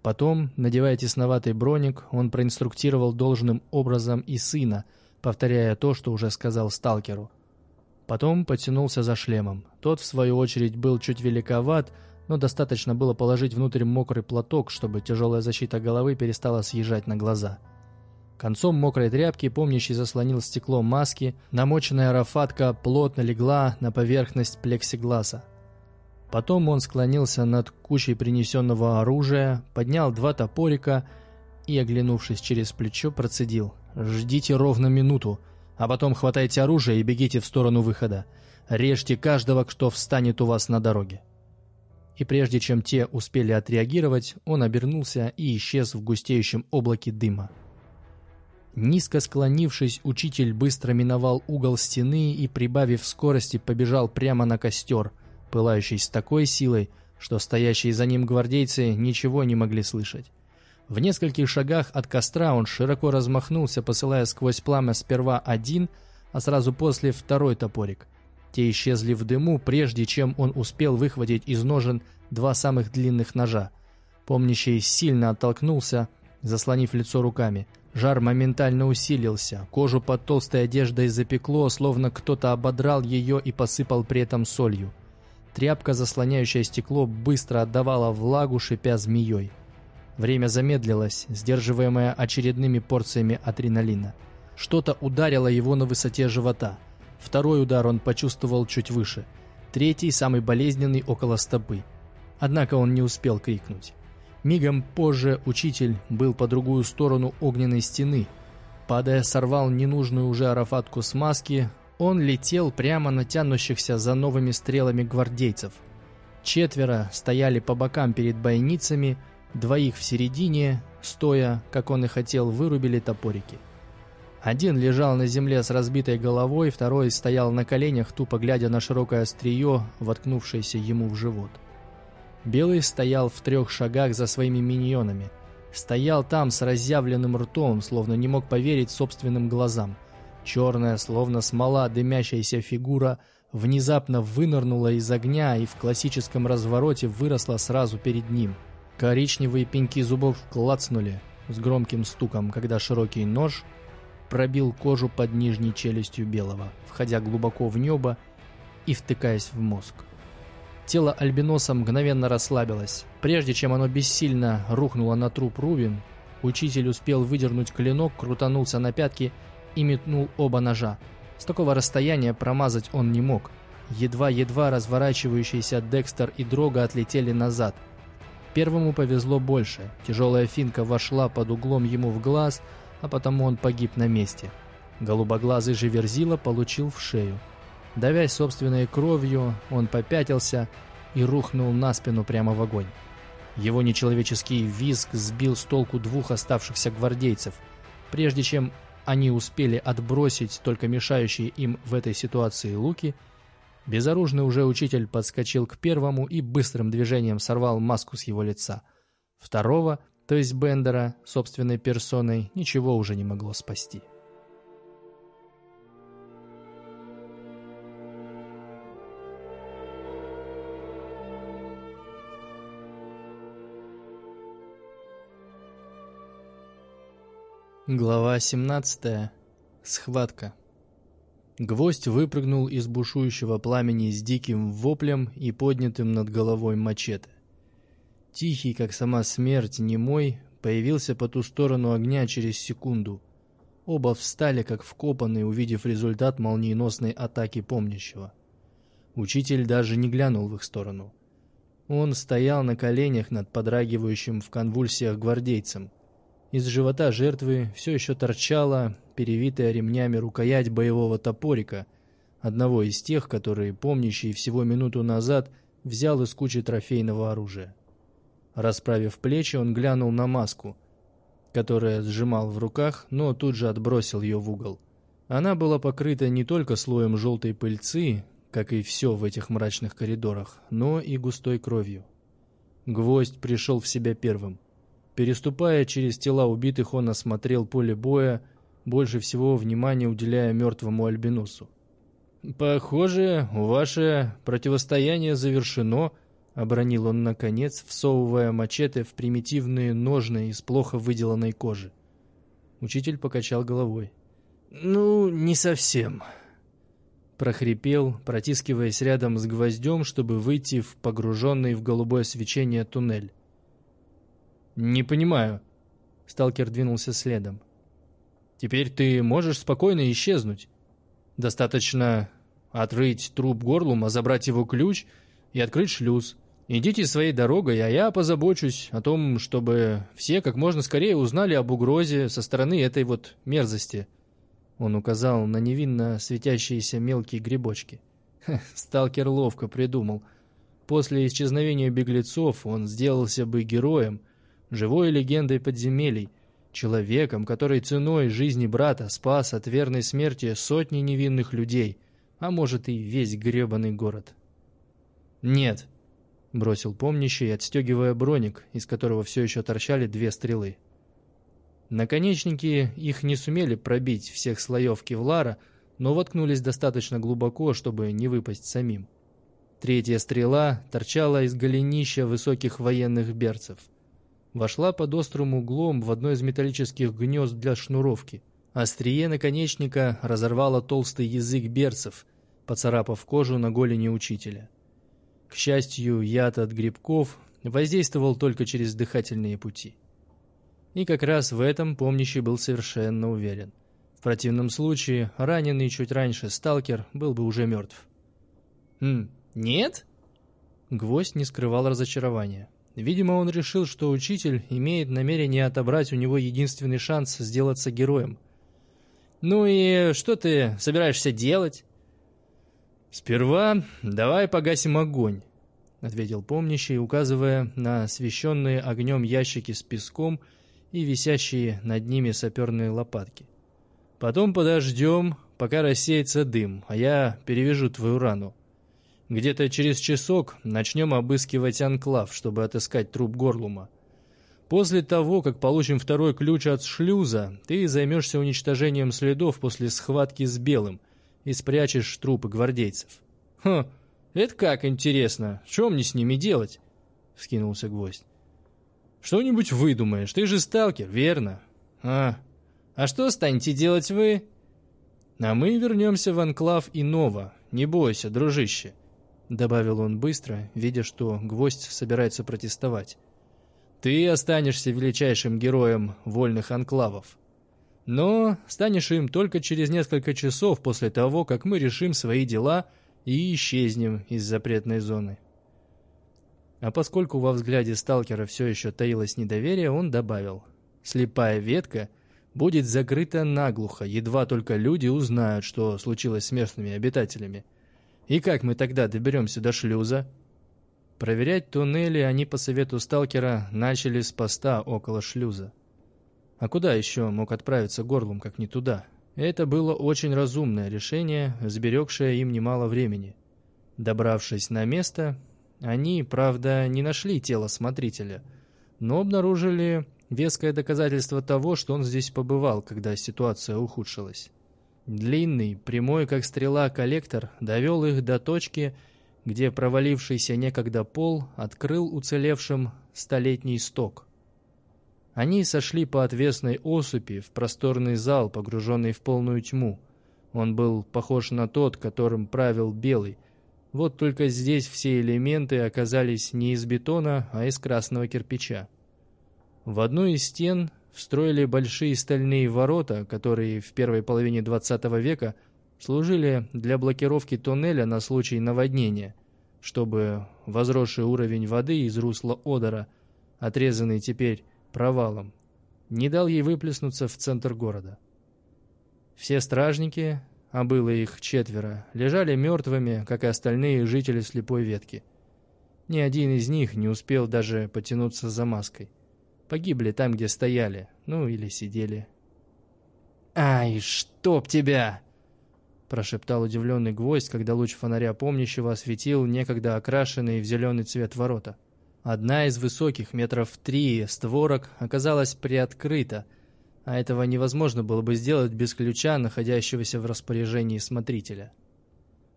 Потом, надевая тесноватый броник, он проинструктировал должным образом и сына, повторяя то, что уже сказал сталкеру. Потом потянулся за шлемом. Тот, в свою очередь, был чуть великоват, но достаточно было положить внутрь мокрый платок, чтобы тяжелая защита головы перестала съезжать на глаза. Концом мокрой тряпки помнящий заслонил стекло маски, намоченная рафатка плотно легла на поверхность плексигласа. Потом он склонился над кучей принесенного оружия, поднял два топорика и, оглянувшись через плечо, процедил. «Ждите ровно минуту, а потом хватайте оружие и бегите в сторону выхода. Режьте каждого, кто встанет у вас на дороге». И прежде чем те успели отреагировать, он обернулся и исчез в густеющем облаке дыма. Низко склонившись, учитель быстро миновал угол стены и, прибавив скорости, побежал прямо на костер – пылающий с такой силой, что стоящие за ним гвардейцы ничего не могли слышать. В нескольких шагах от костра он широко размахнулся, посылая сквозь пламя сперва один, а сразу после второй топорик. Те исчезли в дыму, прежде чем он успел выхватить из ножен два самых длинных ножа. Помнящий сильно оттолкнулся, заслонив лицо руками. Жар моментально усилился, кожу под толстой одеждой запекло, словно кто-то ободрал ее и посыпал при этом солью. Тряпка, заслоняющая стекло, быстро отдавала влагу, шипя змеей. Время замедлилось, сдерживаемое очередными порциями адреналина. Что-то ударило его на высоте живота. Второй удар он почувствовал чуть выше. Третий, самый болезненный, около стопы. Однако он не успел крикнуть. Мигом позже учитель был по другую сторону огненной стены. Падая, сорвал ненужную уже арафатку с маски, он летел прямо на тянущихся за новыми стрелами гвардейцев. Четверо стояли по бокам перед бойницами, двоих в середине, стоя, как он и хотел, вырубили топорики. Один лежал на земле с разбитой головой, второй стоял на коленях, тупо глядя на широкое острие, воткнувшееся ему в живот. Белый стоял в трех шагах за своими миньонами. Стоял там с разъявленным ртом, словно не мог поверить собственным глазам. Черная, словно смола, дымящаяся фигура внезапно вынырнула из огня и в классическом развороте выросла сразу перед ним. Коричневые пеньки зубов клацнули с громким стуком, когда широкий нож пробил кожу под нижней челюстью белого, входя глубоко в небо и втыкаясь в мозг. Тело альбиноса мгновенно расслабилось. Прежде чем оно бессильно рухнуло на труп Рубин, учитель успел выдернуть клинок, крутанулся на пятки и метнул оба ножа. С такого расстояния промазать он не мог. Едва-едва разворачивающиеся Декстер и Дрога отлетели назад. Первому повезло больше. Тяжелая финка вошла под углом ему в глаз, а потому он погиб на месте. Голубоглазый же Верзила получил в шею. Давясь собственной кровью, он попятился и рухнул на спину прямо в огонь. Его нечеловеческий визг сбил с толку двух оставшихся гвардейцев. Прежде чем они успели отбросить только мешающие им в этой ситуации луки, безоружный уже учитель подскочил к первому и быстрым движением сорвал маску с его лица. Второго, то есть Бендера, собственной персоной, ничего уже не могло спасти. Глава 17. Схватка. Гвоздь выпрыгнул из бушующего пламени с диким воплем и поднятым над головой мачете. Тихий, как сама смерть, немой, появился по ту сторону огня через секунду. Оба встали, как вкопанные, увидев результат молниеносной атаки помнящего. Учитель даже не глянул в их сторону. Он стоял на коленях над подрагивающим в конвульсиях гвардейцем – из живота жертвы все еще торчала перевитая ремнями рукоять боевого топорика, одного из тех, которые, помнящий всего минуту назад, взял из кучи трофейного оружия. Расправив плечи, он глянул на маску, которая сжимал в руках, но тут же отбросил ее в угол. Она была покрыта не только слоем желтой пыльцы, как и все в этих мрачных коридорах, но и густой кровью. Гвоздь пришел в себя первым. Переступая через тела убитых, он осмотрел поле боя, больше всего внимания уделяя мертвому альбиносу. «Похоже, ваше противостояние завершено», — обронил он наконец, всовывая мачете в примитивные ножны из плохо выделанной кожи. Учитель покачал головой. «Ну, не совсем», — прохрипел, протискиваясь рядом с гвоздем, чтобы выйти в погруженный в голубое свечение туннель. «Не понимаю». Сталкер двинулся следом. «Теперь ты можешь спокойно исчезнуть. Достаточно отрыть труп горлума, забрать его ключ и открыть шлюз. Идите своей дорогой, а я позабочусь о том, чтобы все как можно скорее узнали об угрозе со стороны этой вот мерзости». Он указал на невинно светящиеся мелкие грибочки. сталкер ловко придумал. После исчезновения беглецов он сделался бы героем — живой легендой подземелий, человеком, который ценой жизни брата спас от верной смерти сотни невинных людей, а может и весь гребаный город. «Нет», — бросил помнящий, отстегивая броник, из которого все еще торчали две стрелы. Наконечники их не сумели пробить всех слоев кевлара, но воткнулись достаточно глубоко, чтобы не выпасть самим. Третья стрела торчала из голенища высоких военных берцев — вошла под острым углом в одно из металлических гнезд для шнуровки. Острие наконечника разорвало толстый язык берцев, поцарапав кожу на голени учителя. К счастью, яд от грибков воздействовал только через дыхательные пути. И как раз в этом помнящий был совершенно уверен. В противном случае, раненый чуть раньше сталкер был бы уже мертв. «Хм, нет?» Гвоздь не скрывал разочарования. Видимо, он решил, что учитель имеет намерение отобрать у него единственный шанс сделаться героем. «Ну и что ты собираешься делать?» «Сперва давай погасим огонь», — ответил помнящий, указывая на освещенные огнем ящики с песком и висящие над ними саперные лопатки. «Потом подождем, пока рассеется дым, а я перевяжу твою рану. Где-то через часок начнем обыскивать анклав, чтобы отыскать труп Горлума. После того, как получим второй ключ от шлюза, ты займешься уничтожением следов после схватки с Белым и спрячешь трупы гвардейцев. «Хм, это как интересно. Что мне с ними делать?» — вскинулся гвоздь. «Что-нибудь выдумаешь. Ты же сталкер, верно?» «А, а что станете делать вы?» «А мы вернемся в анклав Инова. Не бойся, дружище. — добавил он быстро, видя, что гвоздь собирается протестовать. «Ты останешься величайшим героем вольных анклавов. Но станешь им только через несколько часов после того, как мы решим свои дела и исчезнем из запретной зоны». А поскольку во взгляде сталкера все еще таилось недоверие, он добавил. «Слепая ветка будет закрыта наглухо, едва только люди узнают, что случилось с местными обитателями. И как мы тогда доберемся до шлюза? Проверять туннели они по совету сталкера начали с поста около шлюза. А куда еще мог отправиться горлом, как не туда? Это было очень разумное решение, сберегшее им немало времени. Добравшись на место, они, правда, не нашли тело смотрителя, но обнаружили веское доказательство того, что он здесь побывал, когда ситуация ухудшилась. Длинный, прямой как стрела коллектор довел их до точки, где провалившийся некогда пол открыл уцелевшим столетний сток. Они сошли по отвесной осыпи в просторный зал, погруженный в полную тьму. Он был похож на тот, которым правил Белый. Вот только здесь все элементы оказались не из бетона, а из красного кирпича. В одну из стен встроили большие стальные ворота, которые в первой половине XX века служили для блокировки туннеля на случай наводнения, чтобы возросший уровень воды из русла Одера, отрезанный теперь провалом, не дал ей выплеснуться в центр города. Все стражники, а было их четверо, лежали мертвыми, как и остальные жители слепой ветки. Ни один из них не успел даже потянуться за маской. Погибли там, где стояли, ну или сидели. «Ай, чтоб тебя!» прошептал удивленный гвоздь, когда луч фонаря помнящего осветил некогда окрашенные в зеленый цвет ворота. Одна из высоких, метров три, створок оказалась приоткрыта, а этого невозможно было бы сделать без ключа, находящегося в распоряжении смотрителя.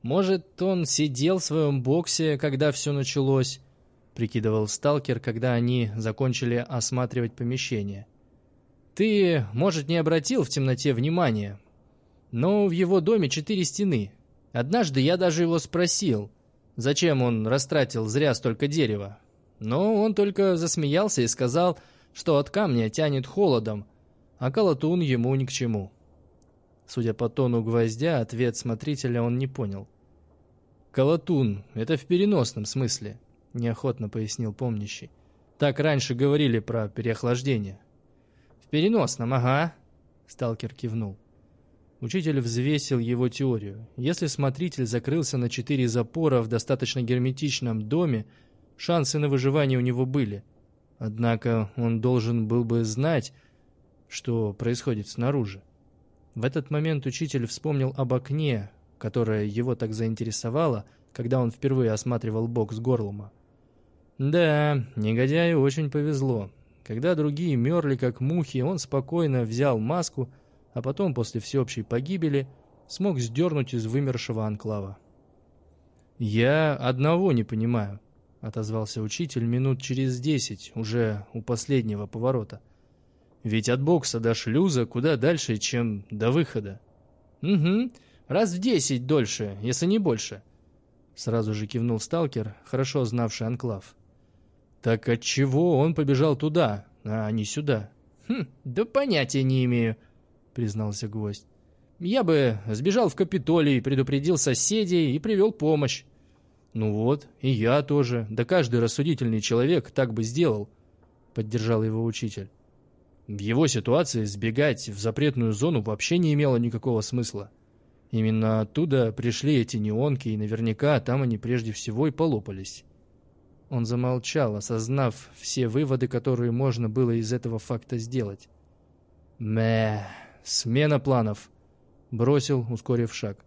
«Может, он сидел в своем боксе, когда все началось?» — прикидывал сталкер, когда они закончили осматривать помещение. «Ты, может, не обратил в темноте внимания, но в его доме четыре стены. Однажды я даже его спросил, зачем он растратил зря столько дерева. Но он только засмеялся и сказал, что от камня тянет холодом, а колотун ему ни к чему. Судя по тону гвоздя, ответ смотрителя он не понял. «Колотун — это в переносном смысле», — неохотно пояснил помнящий. «Так раньше говорили про переохлаждение». «В переносном, ага», — сталкер кивнул. Учитель взвесил его теорию. Если смотритель закрылся на четыре запора в достаточно герметичном доме, шансы на выживание у него были. Однако он должен был бы знать, что происходит снаружи. В этот момент учитель вспомнил об окне, которое его так заинтересовало, когда он впервые осматривал бокс Горлума. Да, негодяю очень повезло. Когда другие мерли как мухи, он спокойно взял маску — а потом, после всеобщей погибели, смог сдернуть из вымершего анклава. «Я одного не понимаю», — отозвался учитель минут через десять, уже у последнего поворота. «Ведь от бокса до шлюза куда дальше, чем до выхода». «Угу, раз в десять дольше, если не больше», — сразу же кивнул сталкер, хорошо знавший анклав. «Так отчего он побежал туда, а не сюда?» «Хм, да понятия не имею», признался гвоздь. «Я бы сбежал в Капитолий, предупредил соседей и привел помощь». «Ну вот, и я тоже, да каждый рассудительный человек так бы сделал», — поддержал его учитель. В его ситуации сбегать в запретную зону вообще не имело никакого смысла. Именно оттуда пришли эти неонки, и наверняка там они прежде всего и полопались. Он замолчал, осознав все выводы, которые можно было из этого факта сделать. «Мэ...» «Смена планов», — бросил, ускорив шаг.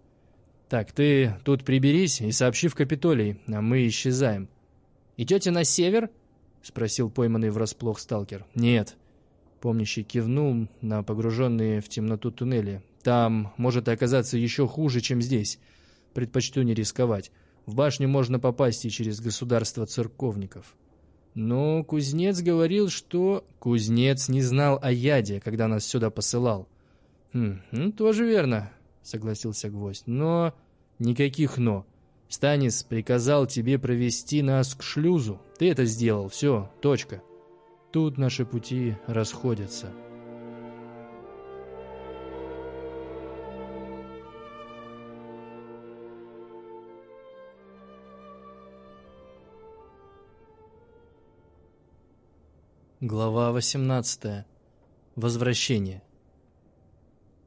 «Так, ты тут приберись и сообщи в Капитолий, а мы исчезаем». «Идете на север?» — спросил пойманный врасплох сталкер. «Нет». Помнящий кивнул на погруженные в темноту туннели. «Там может оказаться еще хуже, чем здесь. Предпочту не рисковать. В башню можно попасть и через государство церковников». Но кузнец говорил, что... Кузнец не знал о яде, когда нас сюда посылал. «Хм, ну, тоже верно», — согласился Гвоздь. «Но...» «Никаких «но». Станис приказал тебе провести нас к шлюзу. Ты это сделал. Все, точка. Тут наши пути расходятся». Глава 18. Возвращение.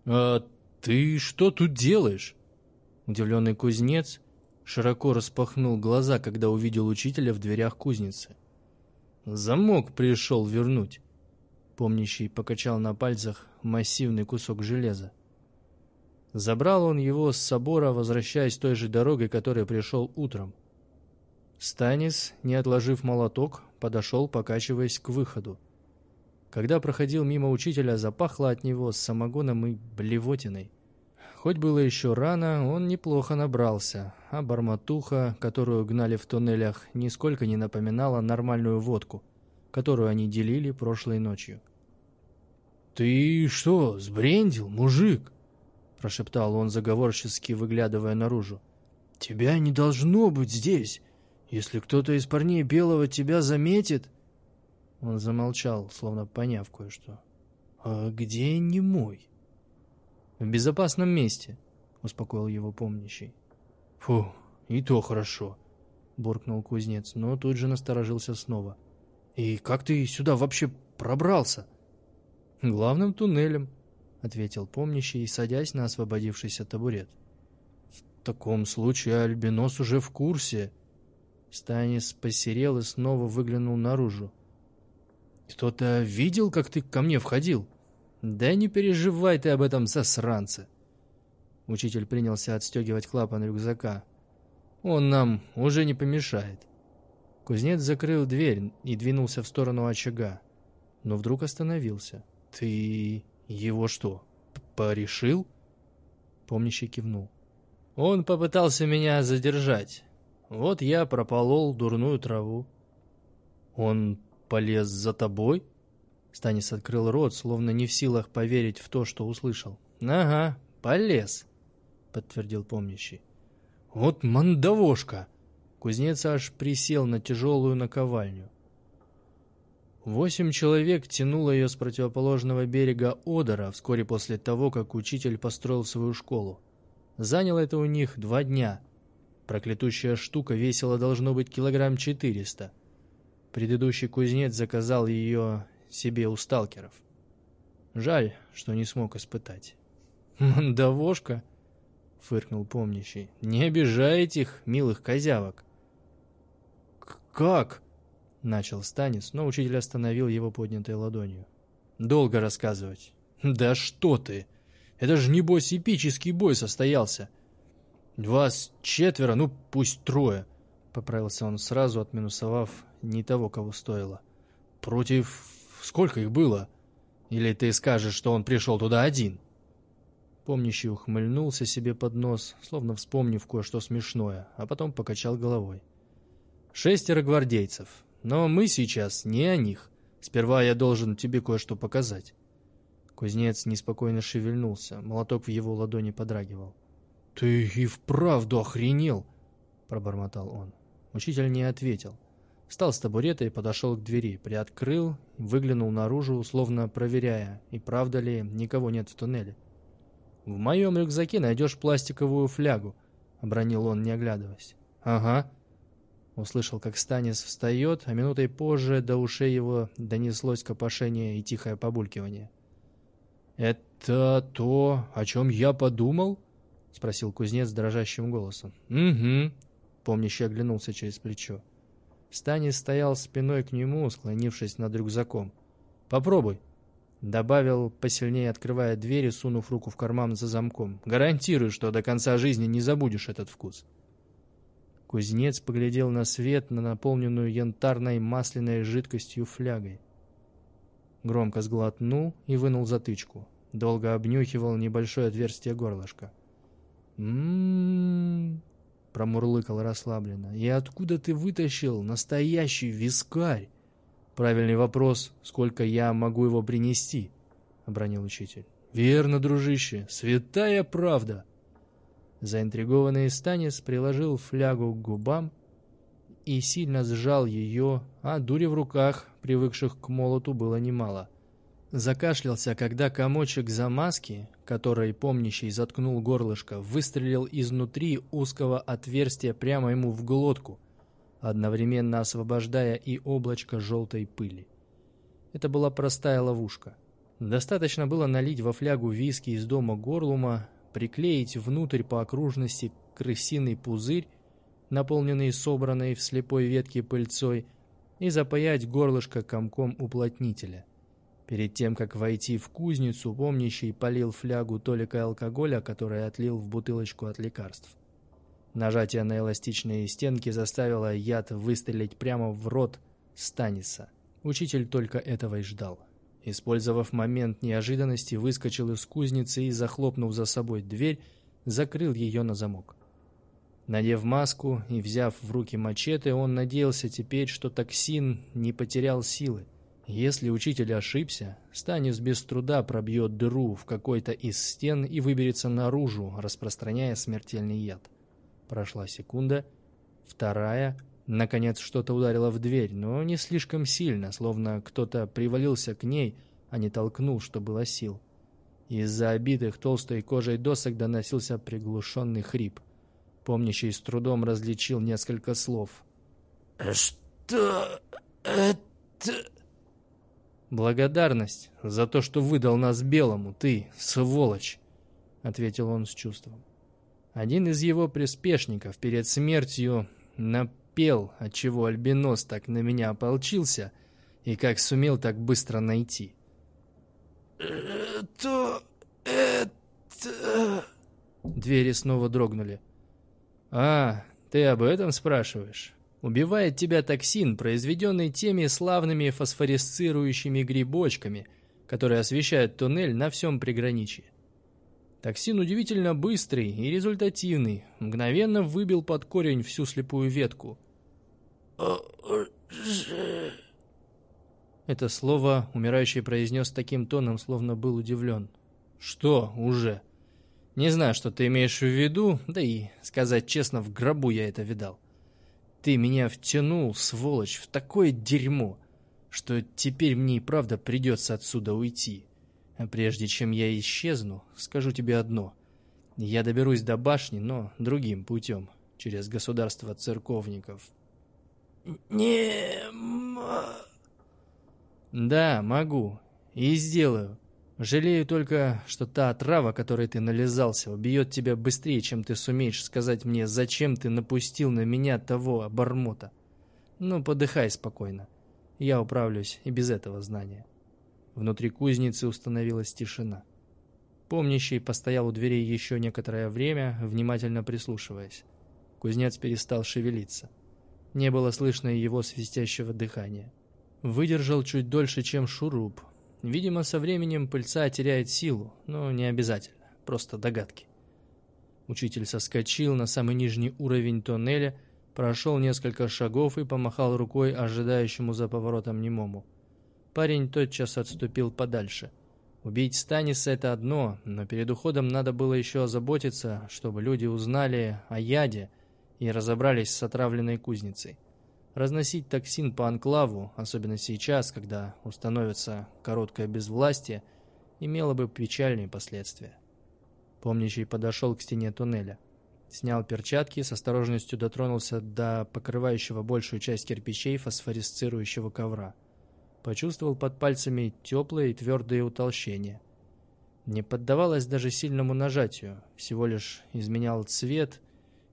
«А ты что тут делаешь?» Удивленный кузнец широко распахнул глаза, когда увидел учителя в дверях кузницы. «Замок пришел вернуть». Помнящий покачал на пальцах массивный кусок железа. Забрал он его с собора, возвращаясь той же дорогой, которой пришел утром. Станис, не отложив молоток, подошел, покачиваясь к выходу. Когда проходил мимо учителя, запахло от него самогоном и блевотиной. Хоть было еще рано, он неплохо набрался, а барматуха, которую гнали в туннелях, нисколько не напоминала нормальную водку, которую они делили прошлой ночью. «Ты что, сбрендил, мужик?» — прошептал он заговорчески, выглядывая наружу. «Тебя не должно быть здесь. Если кто-то из парней Белого тебя заметит...» Он замолчал, словно поняв кое-что. «А где не мой?» «В безопасном месте», — успокоил его помнящий. «Фу, и то хорошо», — буркнул кузнец, но тут же насторожился снова. «И как ты сюда вообще пробрался?» «Главным туннелем», — ответил помнящий, садясь на освободившийся табурет. «В таком случае Альбинос уже в курсе». Станис посерел и снова выглянул наружу. «Кто-то видел, как ты ко мне входил?» «Да не переживай ты об этом, засранце!» Учитель принялся отстегивать клапан рюкзака. «Он нам уже не помешает». Кузнец закрыл дверь и двинулся в сторону очага, но вдруг остановился. «Ты его что, порешил?» Помнящий кивнул. «Он попытался меня задержать. Вот я прополол дурную траву». «Он полез за тобой?» Станис открыл рот, словно не в силах поверить в то, что услышал. «Ага, полез», — подтвердил помнящий. «Вот мандавошка!» Кузнец аж присел на тяжелую наковальню. Восемь человек тянуло ее с противоположного берега Одера вскоре после того, как учитель построил свою школу. Заняло это у них два дня. Проклятущая штука весила должно быть килограмм четыреста. Предыдущий кузнец заказал ее себе у сталкеров. Жаль, что не смог испытать. «Мандавошка?» — фыркнул помнящий. «Не обижай этих милых козявок». «Как?» Начал Станис, но учитель остановил его поднятой ладонью. «Долго рассказывать». «Да что ты! Это же, небось, эпический бой состоялся!» «Вас четверо, ну пусть трое», — поправился он сразу, отминусовав не того, кого стоило. «Против... сколько их было? Или ты скажешь, что он пришел туда один?» Помнящий ухмыльнулся себе под нос, словно вспомнив кое-что смешное, а потом покачал головой. «Шестеро гвардейцев, но мы сейчас не о них. Сперва я должен тебе кое-что показать». Кузнец неспокойно шевельнулся, молоток в его ладони подрагивал. «Ты и вправду охренел!» — пробормотал он. Учитель не ответил. Встал с табурета и подошел к двери, приоткрыл, выглянул наружу, словно проверяя, и правда ли никого нет в туннеле. «В моем рюкзаке найдешь пластиковую флягу», — обронил он, не оглядываясь. «Ага», Услышал, как Станис встает, а минутой позже до ушей его донеслось копошение и тихое побулькивание. «Это то, о чем я подумал?» — спросил кузнец дрожащим голосом. «Угу», — помнящий оглянулся через плечо. Станис стоял спиной к нему, склонившись над рюкзаком. «Попробуй», — добавил, посильнее открывая дверь и сунув руку в карман за замком. «Гарантирую, что до конца жизни не забудешь этот вкус». Кузнец поглядел на свет, на наполненную янтарной масляной жидкостью флягой. Громко сглотнул и вынул затычку. Долго обнюхивал небольшое отверстие горлышка. «М-м-м», промурлыкал расслабленно. «И откуда ты вытащил настоящий вискарь?» «Правильный вопрос, сколько я могу его принести?» — обронил учитель. «Верно, дружище, святая правда!» Заинтригованный Станис приложил флягу к губам и сильно сжал ее, а дури в руках, привыкших к молоту, было немало. Закашлялся, когда комочек замазки, который помнящий заткнул горлышко, выстрелил изнутри узкого отверстия прямо ему в глотку, одновременно освобождая и облачко желтой пыли. Это была простая ловушка. Достаточно было налить во флягу виски из дома Горлума, приклеить внутрь по окружности крысиный пузырь, наполненный собранной в слепой ветке пыльцой, и запаять горлышко комком уплотнителя. Перед тем, как войти в кузницу, помнящий полил флягу толикой алкоголя, который отлил в бутылочку от лекарств. Нажатие на эластичные стенки заставило яд выстрелить прямо в рот Станиса. Учитель только этого и ждал. Использовав момент неожиданности, выскочил из кузницы и, захлопнув за собой дверь, закрыл ее на замок. Надев маску и взяв в руки мачете, он надеялся теперь, что токсин не потерял силы, Если учитель ошибся, Станис без труда пробьет дыру в какой-то из стен и выберется наружу, распространяя смертельный яд. Прошла секунда, вторая, наконец что-то ударило в дверь, но не слишком сильно, словно кто-то привалился к ней, а не толкнул, что было сил. Из-за обитых толстой кожей досок доносился приглушенный хрип. Помнящий с трудом различил несколько слов. «Что это?» «Благодарность за то, что выдал нас белому, ты, сволочь!» — ответил он с чувством. Один из его приспешников перед смертью напел, отчего Альбинос так на меня ополчился и как сумел так быстро найти. «Это... это...» Двери снова дрогнули. «А, ты об этом спрашиваешь?» Убивает тебя токсин, произведенный теми славными фосфоресцирующими грибочками, которые освещают туннель на всем приграничье. Токсин удивительно быстрый и результативный, мгновенно выбил под корень всю слепую ветку. Это слово умирающий произнес таким тоном, словно был удивлен. «Что уже?» «Не знаю, что ты имеешь в виду, да и, сказать честно, в гробу я это видал. Ты меня втянул, сволочь, в такое дерьмо, что теперь мне и правда придется отсюда уйти. А прежде чем я исчезну, скажу тебе одно. Я доберусь до башни, но другим путем, через государство церковников. «Не... Да, могу. И сделаю. Жалею только, что та трава, которой ты нализался, убьет тебя быстрее, чем ты сумеешь сказать мне, зачем ты напустил на меня того обормота. Ну, подыхай спокойно. Я управлюсь и без этого знания. Внутри кузницы установилась тишина. Помнящий постоял у дверей еще некоторое время, внимательно прислушиваясь. Кузнец перестал шевелиться. Не было слышно его свистящего дыхания. Выдержал чуть дольше, чем шуруп, Видимо, со временем пыльца теряет силу, но не обязательно, просто догадки. Учитель соскочил на самый нижний уровень тоннеля, прошел несколько шагов и помахал рукой ожидающему за поворотом немому. Парень тотчас отступил подальше. Убить Станиса — это одно, но перед уходом надо было еще озаботиться, чтобы люди узнали о яде и разобрались с отравленной кузницей. Разносить токсин по анклаву, особенно сейчас, когда установится короткое безвластие, имело бы печальные последствия. Помнящий подошел к стене туннеля. Снял перчатки, с осторожностью дотронулся до покрывающего большую часть кирпичей фосфорисцирующего ковра. Почувствовал под пальцами теплые и твердые утолщения. Не поддавалось даже сильному нажатию, всего лишь изменял цвет,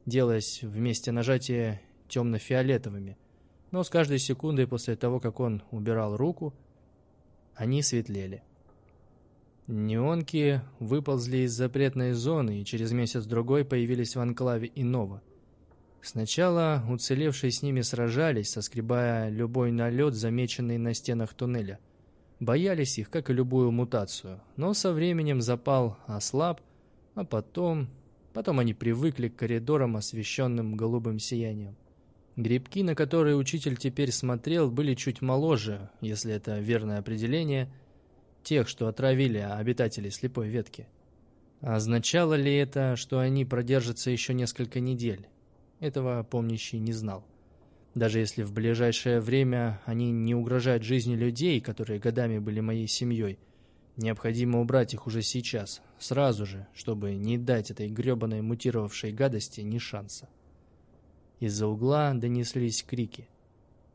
делаясь вместе нажатия темно-фиолетовыми – но с каждой секундой после того, как он убирал руку, они светлели. Неонки выползли из запретной зоны и через месяц-другой появились в анклаве Инова. Сначала уцелевшие с ними сражались, соскребая любой налет, замеченный на стенах туннеля. Боялись их, как и любую мутацию, но со временем запал ослаб, а потом... Потом они привыкли к коридорам, освещенным голубым сиянием. Грибки, на которые учитель теперь смотрел, были чуть моложе, если это верное определение, тех, что отравили обитателей слепой ветки. Означало ли это, что они продержатся еще несколько недель? Этого помнящий не знал. Даже если в ближайшее время они не угрожают жизни людей, которые годами были моей семьей, необходимо убрать их уже сейчас, сразу же, чтобы не дать этой гребаной мутировавшей гадости ни шанса. Из-за угла донеслись крики.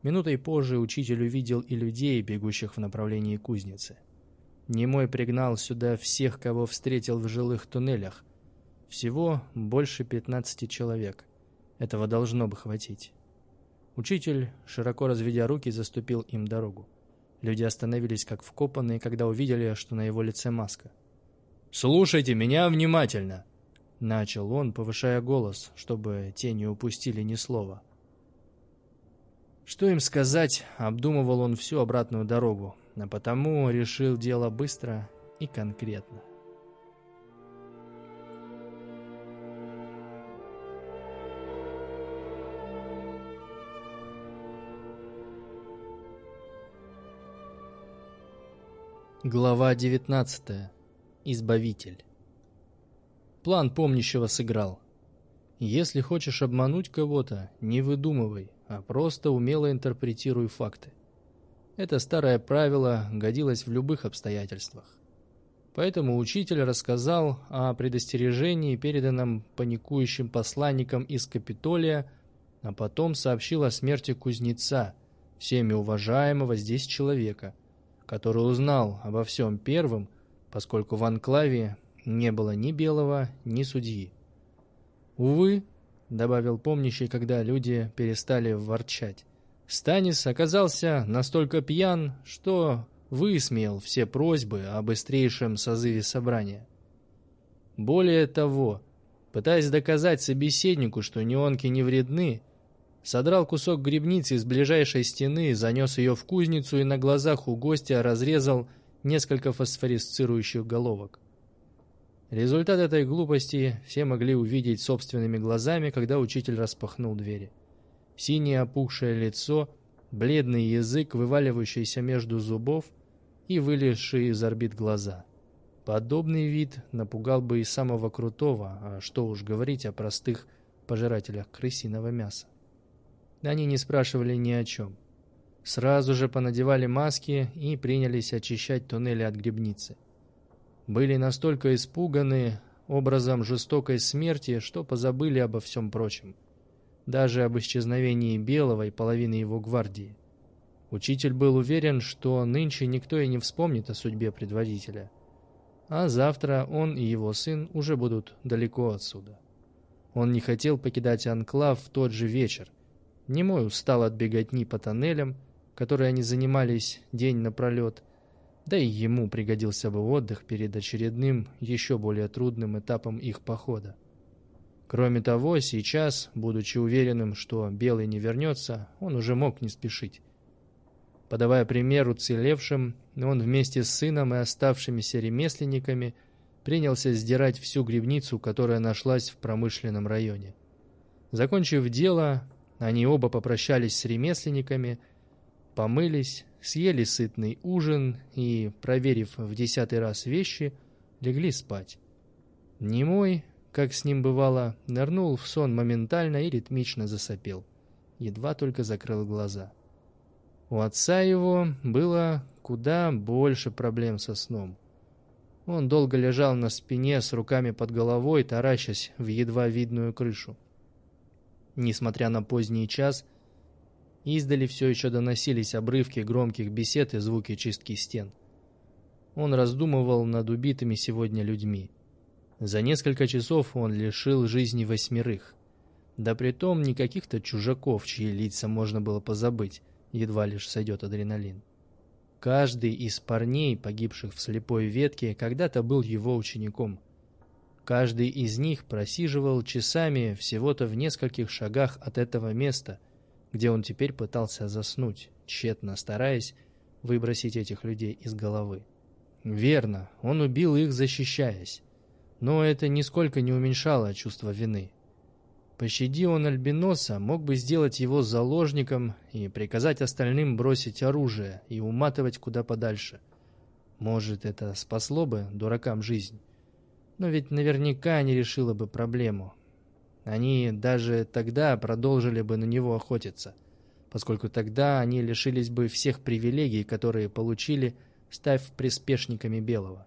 Минутой позже учитель увидел и людей, бегущих в направлении кузницы. Немой пригнал сюда всех, кого встретил в жилых туннелях. Всего больше 15 человек. Этого должно бы хватить. Учитель, широко разведя руки, заступил им дорогу. Люди остановились как вкопанные, когда увидели, что на его лице маска. «Слушайте меня внимательно!» Начал он, повышая голос, чтобы те не упустили ни слова. Что им сказать, обдумывал он всю обратную дорогу, а потому решил дело быстро и конкретно. Глава 19. Избавитель. План помнящего сыграл. Если хочешь обмануть кого-то, не выдумывай, а просто умело интерпретируй факты. Это старое правило годилось в любых обстоятельствах. Поэтому учитель рассказал о предостережении, переданном паникующим посланникам из Капитолия, а потом сообщил о смерти кузнеца, всеми уважаемого здесь человека – который узнал обо всем первым, поскольку в анклаве не было ни белого, ни судьи. «Увы», — добавил помнящий, когда люди перестали ворчать, Станис оказался настолько пьян, что высмеял все просьбы о быстрейшем созыве собрания. Более того, пытаясь доказать собеседнику, что неонки не вредны, Содрал кусок грибницы из ближайшей стены, занес ее в кузницу и на глазах у гостя разрезал несколько фосфорисцирующих головок. Результат этой глупости все могли увидеть собственными глазами, когда учитель распахнул двери. Синее опухшее лицо, бледный язык, вываливающийся между зубов и вылезшие из орбит глаза. Подобный вид напугал бы и самого крутого, а что уж говорить о простых пожирателях крысиного мяса. Они не спрашивали ни о чем. Сразу же понадевали маски и принялись очищать туннели от грибницы. Были настолько испуганы образом жестокой смерти, что позабыли обо всем прочем. Даже об исчезновении Белого и половины его гвардии. Учитель был уверен, что нынче никто и не вспомнит о судьбе предводителя. А завтра он и его сын уже будут далеко отсюда. Он не хотел покидать Анклав в тот же вечер, Немой устал от беготни по тоннелям, которые они занимались день напролет, да и ему пригодился бы отдых перед очередным, еще более трудным этапом их похода. Кроме того, сейчас, будучи уверенным, что Белый не вернется, он уже мог не спешить. Подавая пример уцелевшим, он вместе с сыном и оставшимися ремесленниками принялся сдирать всю грибницу, которая нашлась в промышленном районе. Закончив дело, они оба попрощались с ремесленниками, помылись, съели сытный ужин и, проверив в десятый раз вещи, легли спать. Немой, как с ним бывало, нырнул в сон моментально и ритмично засопел. Едва только закрыл глаза. У отца его было куда больше проблем со сном. Он долго лежал на спине с руками под головой, таращась в едва видную крышу. Несмотря на поздний час, издали все еще доносились обрывки громких бесед и звуки чистки стен. Он раздумывал над убитыми сегодня людьми. За несколько часов он лишил жизни восьмерых. Да притом не каких-то чужаков, чьи лица можно было позабыть, едва лишь сойдет адреналин. Каждый из парней, погибших в слепой ветке, когда-то был его учеником. Каждый из них просиживал часами всего-то в нескольких шагах от этого места, где он теперь пытался заснуть, тщетно стараясь выбросить этих людей из головы. Верно, он убил их, защищаясь. Но это нисколько не уменьшало чувство вины. Пощади он Альбиноса, мог бы сделать его заложником и приказать остальным бросить оружие и уматывать куда подальше. Может, это спасло бы дуракам жизнь. Но ведь наверняка не решила бы проблему. Они даже тогда продолжили бы на него охотиться, поскольку тогда они лишились бы всех привилегий, которые получили, став приспешниками Белого.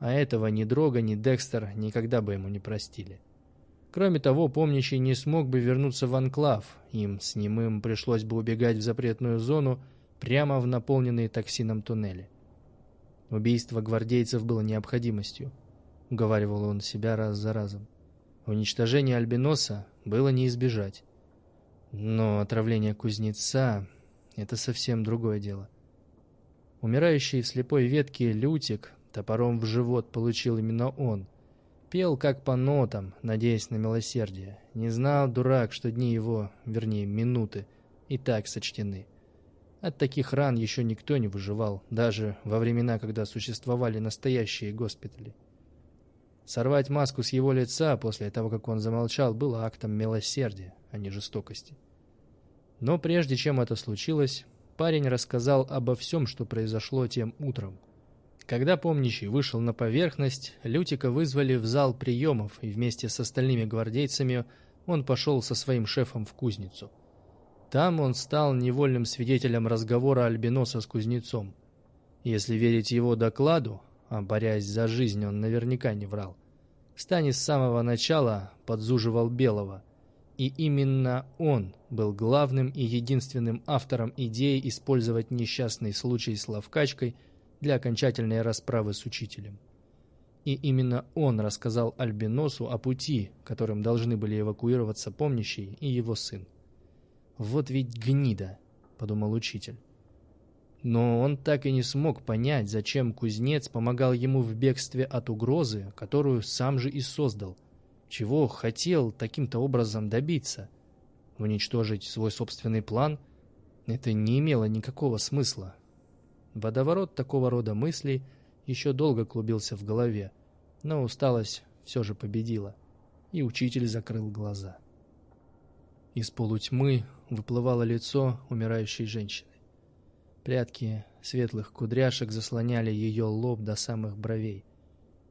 А этого ни Дрога, ни Декстер никогда бы ему не простили. Кроме того, помнящий не смог бы вернуться в Анклав, им с немым пришлось бы убегать в запретную зону прямо в наполненные токсином туннели. Убийство гвардейцев было необходимостью. — уговаривал он себя раз за разом. Уничтожение Альбиноса было не избежать. Но отравление кузнеца — это совсем другое дело. Умирающий в слепой ветке Лютик топором в живот получил именно он. Пел как по нотам, надеясь на милосердие. Не знал дурак, что дни его, вернее минуты, и так сочтены. От таких ран еще никто не выживал, даже во времена, когда существовали настоящие госпитали. Сорвать маску с его лица после того, как он замолчал, было актом милосердия, а не жестокости. Но прежде чем это случилось, парень рассказал обо всем, что произошло тем утром. Когда помнящий вышел на поверхность, Лютика вызвали в зал приемов, и вместе с остальными гвардейцами он пошел со своим шефом в кузницу. Там он стал невольным свидетелем разговора Альбиноса с кузнецом. Если верить его докладу, а борясь за жизнь он наверняка не врал, Стани с самого начала подзуживал Белого, и именно он был главным и единственным автором идеи использовать несчастный случай с ловкачкой для окончательной расправы с учителем. И именно он рассказал Альбиносу о пути, которым должны были эвакуироваться помнящий и его сын. «Вот ведь гнида», — подумал учитель. Но он так и не смог понять, зачем кузнец помогал ему в бегстве от угрозы, которую сам же и создал. Чего хотел таким-то образом добиться? Уничтожить свой собственный план? Это не имело никакого смысла. Водоворот такого рода мыслей еще долго клубился в голове, но усталость все же победила, и учитель закрыл глаза. Из полутьмы выплывало лицо умирающей женщины. Прядки светлых кудряшек заслоняли ее лоб до самых бровей.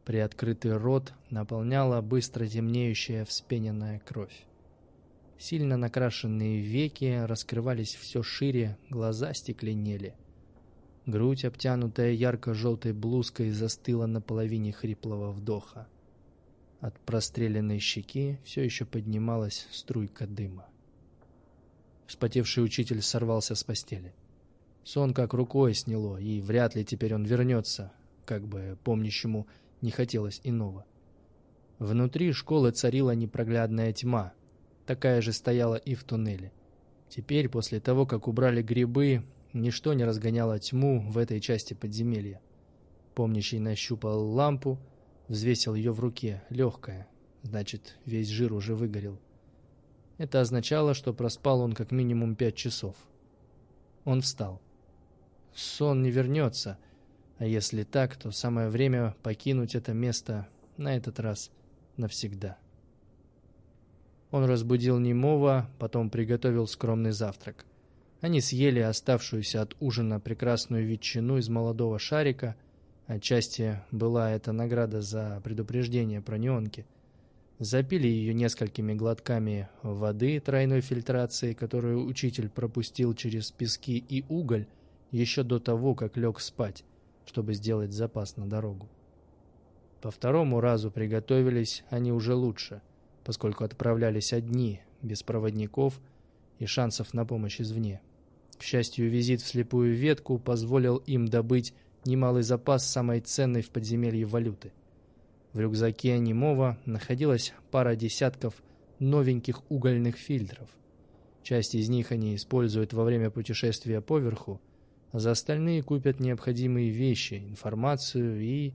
Приоткрытый рот наполняла быстро темнеющая вспененная кровь. Сильно накрашенные веки раскрывались все шире, глаза стекленели. Грудь, обтянутая ярко-желтой блузкой, застыла на половине хриплого вдоха. От простреленной щеки все еще поднималась струйка дыма. Вспотевший учитель сорвался с постели. Сон как рукой сняло, и вряд ли теперь он вернется, как бы помнящему не хотелось иного. Внутри школы царила непроглядная тьма. Такая же стояла и в туннеле. Теперь, после того, как убрали грибы, ничто не разгоняло тьму в этой части подземелья. Помнящий нащупал лампу, взвесил ее в руке, легкая, значит, весь жир уже выгорел. Это означало, что проспал он как минимум пять часов. Он встал сон не вернется. А если так, то самое время покинуть это место на этот раз навсегда. Он разбудил немого, потом приготовил скромный завтрак. Они съели оставшуюся от ужина прекрасную ветчину из молодого шарика. Отчасти была это награда за предупреждение про неонки. Запили ее несколькими глотками воды тройной фильтрации, которую учитель пропустил через пески и уголь, еще до того, как лег спать, чтобы сделать запас на дорогу. По второму разу приготовились они уже лучше, поскольку отправлялись одни, без проводников и шансов на помощь извне. К счастью, визит в слепую ветку позволил им добыть немалый запас самой ценной в подземелье валюты. В рюкзаке немого находилась пара десятков новеньких угольных фильтров. Часть из них они используют во время путешествия поверху, за остальные купят необходимые вещи, информацию и...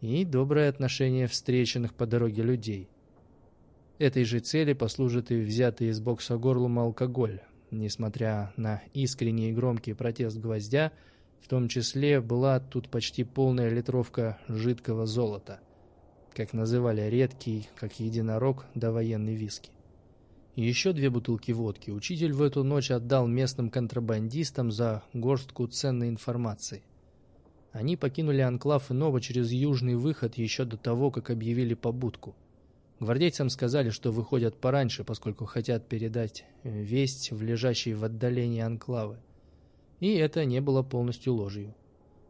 и доброе отношение встреченных по дороге людей. Этой же цели послужит и взятый из бокса горлум алкоголь. Несмотря на искренний и громкий протест гвоздя, в том числе была тут почти полная литровка жидкого золота, как называли редкий, как единорог, довоенный виски еще две бутылки водки учитель в эту ночь отдал местным контрабандистам за горстку ценной информации. Они покинули анклав Инова через южный выход еще до того, как объявили побудку. Гвардейцам сказали, что выходят пораньше, поскольку хотят передать э, весть в лежащие в отдалении анклавы. И это не было полностью ложью.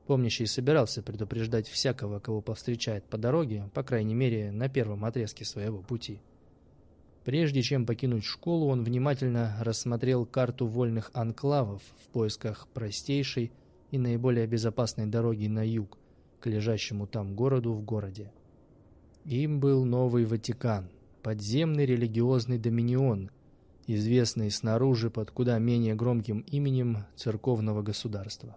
Помнящий собирался предупреждать всякого, кого повстречает по дороге, по крайней мере, на первом отрезке своего пути. Прежде чем покинуть школу, он внимательно рассмотрел карту вольных анклавов в поисках простейшей и наиболее безопасной дороги на юг, к лежащему там городу в городе. Им был Новый Ватикан, подземный религиозный доминион, известный снаружи под куда менее громким именем церковного государства.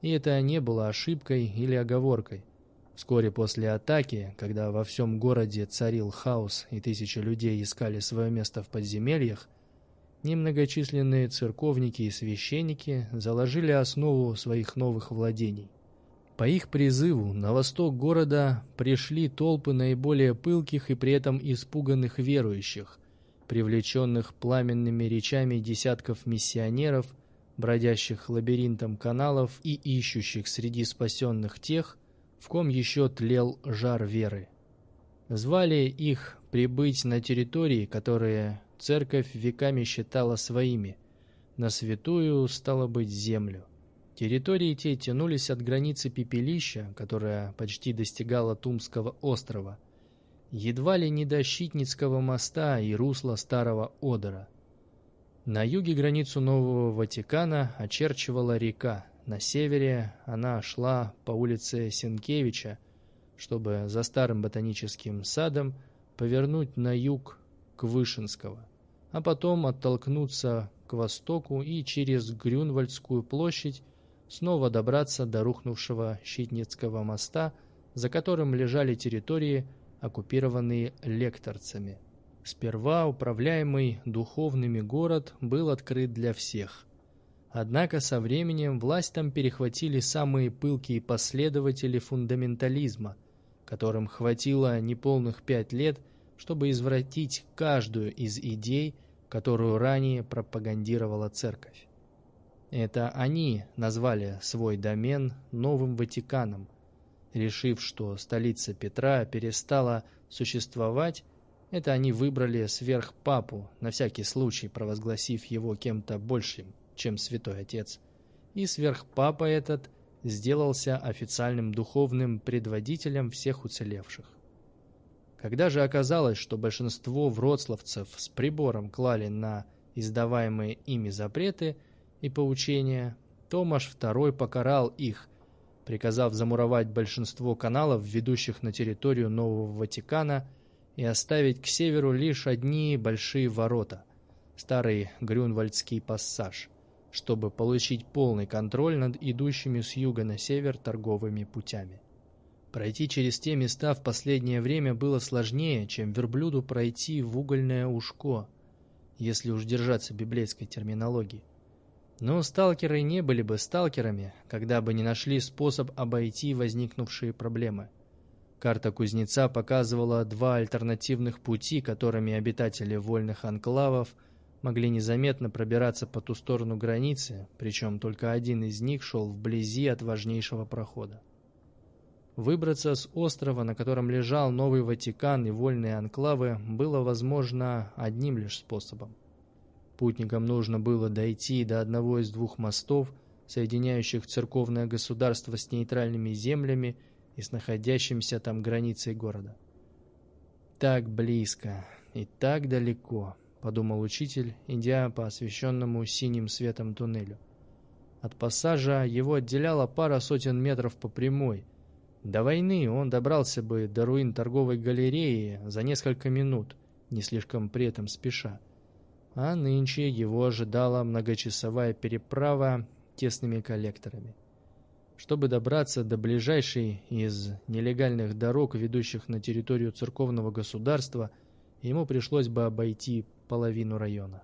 И это не было ошибкой или оговоркой – Вскоре после атаки, когда во всем городе царил хаос и тысячи людей искали свое место в подземельях, немногочисленные церковники и священники заложили основу своих новых владений. По их призыву на восток города пришли толпы наиболее пылких и при этом испуганных верующих, привлеченных пламенными речами десятков миссионеров, бродящих лабиринтом каналов и ищущих среди спасенных тех, в ком еще тлел жар веры. Звали их прибыть на территории, которые церковь веками считала своими, на святую, стало быть, землю. Территории те тянулись от границы пепелища, которая почти достигала Тумского острова, едва ли не до Щитницкого моста и русла Старого Одера. На юге границу Нового Ватикана очерчивала река, на севере она шла по улице Сенкевича, чтобы за старым ботаническим садом повернуть на юг к Вышинского, а потом оттолкнуться к востоку и через Грюнвальдскую площадь снова добраться до рухнувшего Щитницкого моста, за которым лежали территории, оккупированные лекторцами. Сперва управляемый духовными город был открыт для всех. Однако со временем власть там перехватили самые пылкие последователи фундаментализма, которым хватило неполных пять лет, чтобы извратить каждую из идей, которую ранее пропагандировала церковь. Это они назвали свой домен Новым Ватиканом, решив, что столица Петра перестала существовать, это они выбрали сверхпапу, на всякий случай провозгласив его кем-то большим, чем святой отец. И сверхпапа этот сделался официальным духовным предводителем всех уцелевших. Когда же оказалось, что большинство вроцлавцев с прибором клали на издаваемые ими запреты – и поучения, Томаш II покарал их, приказав замуровать большинство каналов, ведущих на территорию Нового Ватикана, и оставить к северу лишь одни большие ворота, старый Грюнвальдский пассаж, чтобы получить полный контроль над идущими с юга на север торговыми путями. Пройти через те места в последнее время было сложнее, чем верблюду пройти в угольное ушко, если уж держаться библейской терминологии. Но сталкеры не были бы сталкерами, когда бы не нашли способ обойти возникнувшие проблемы. Карта кузнеца показывала два альтернативных пути, которыми обитатели вольных анклавов могли незаметно пробираться по ту сторону границы, причем только один из них шел вблизи от важнейшего прохода. Выбраться с острова, на котором лежал Новый Ватикан и вольные анклавы, было возможно одним лишь способом Путникам нужно было дойти до одного из двух мостов, соединяющих церковное государство с нейтральными землями и с находящимся там границей города. «Так близко и так далеко», — подумал учитель, идя по освещенному синим светом туннелю. От пассажа его отделяла пара сотен метров по прямой. До войны он добрался бы до руин торговой галереи за несколько минут, не слишком при этом спеша а нынче его ожидала многочасовая переправа тесными коллекторами. Чтобы добраться до ближайшей из нелегальных дорог, ведущих на территорию церковного государства, ему пришлось бы обойти половину района.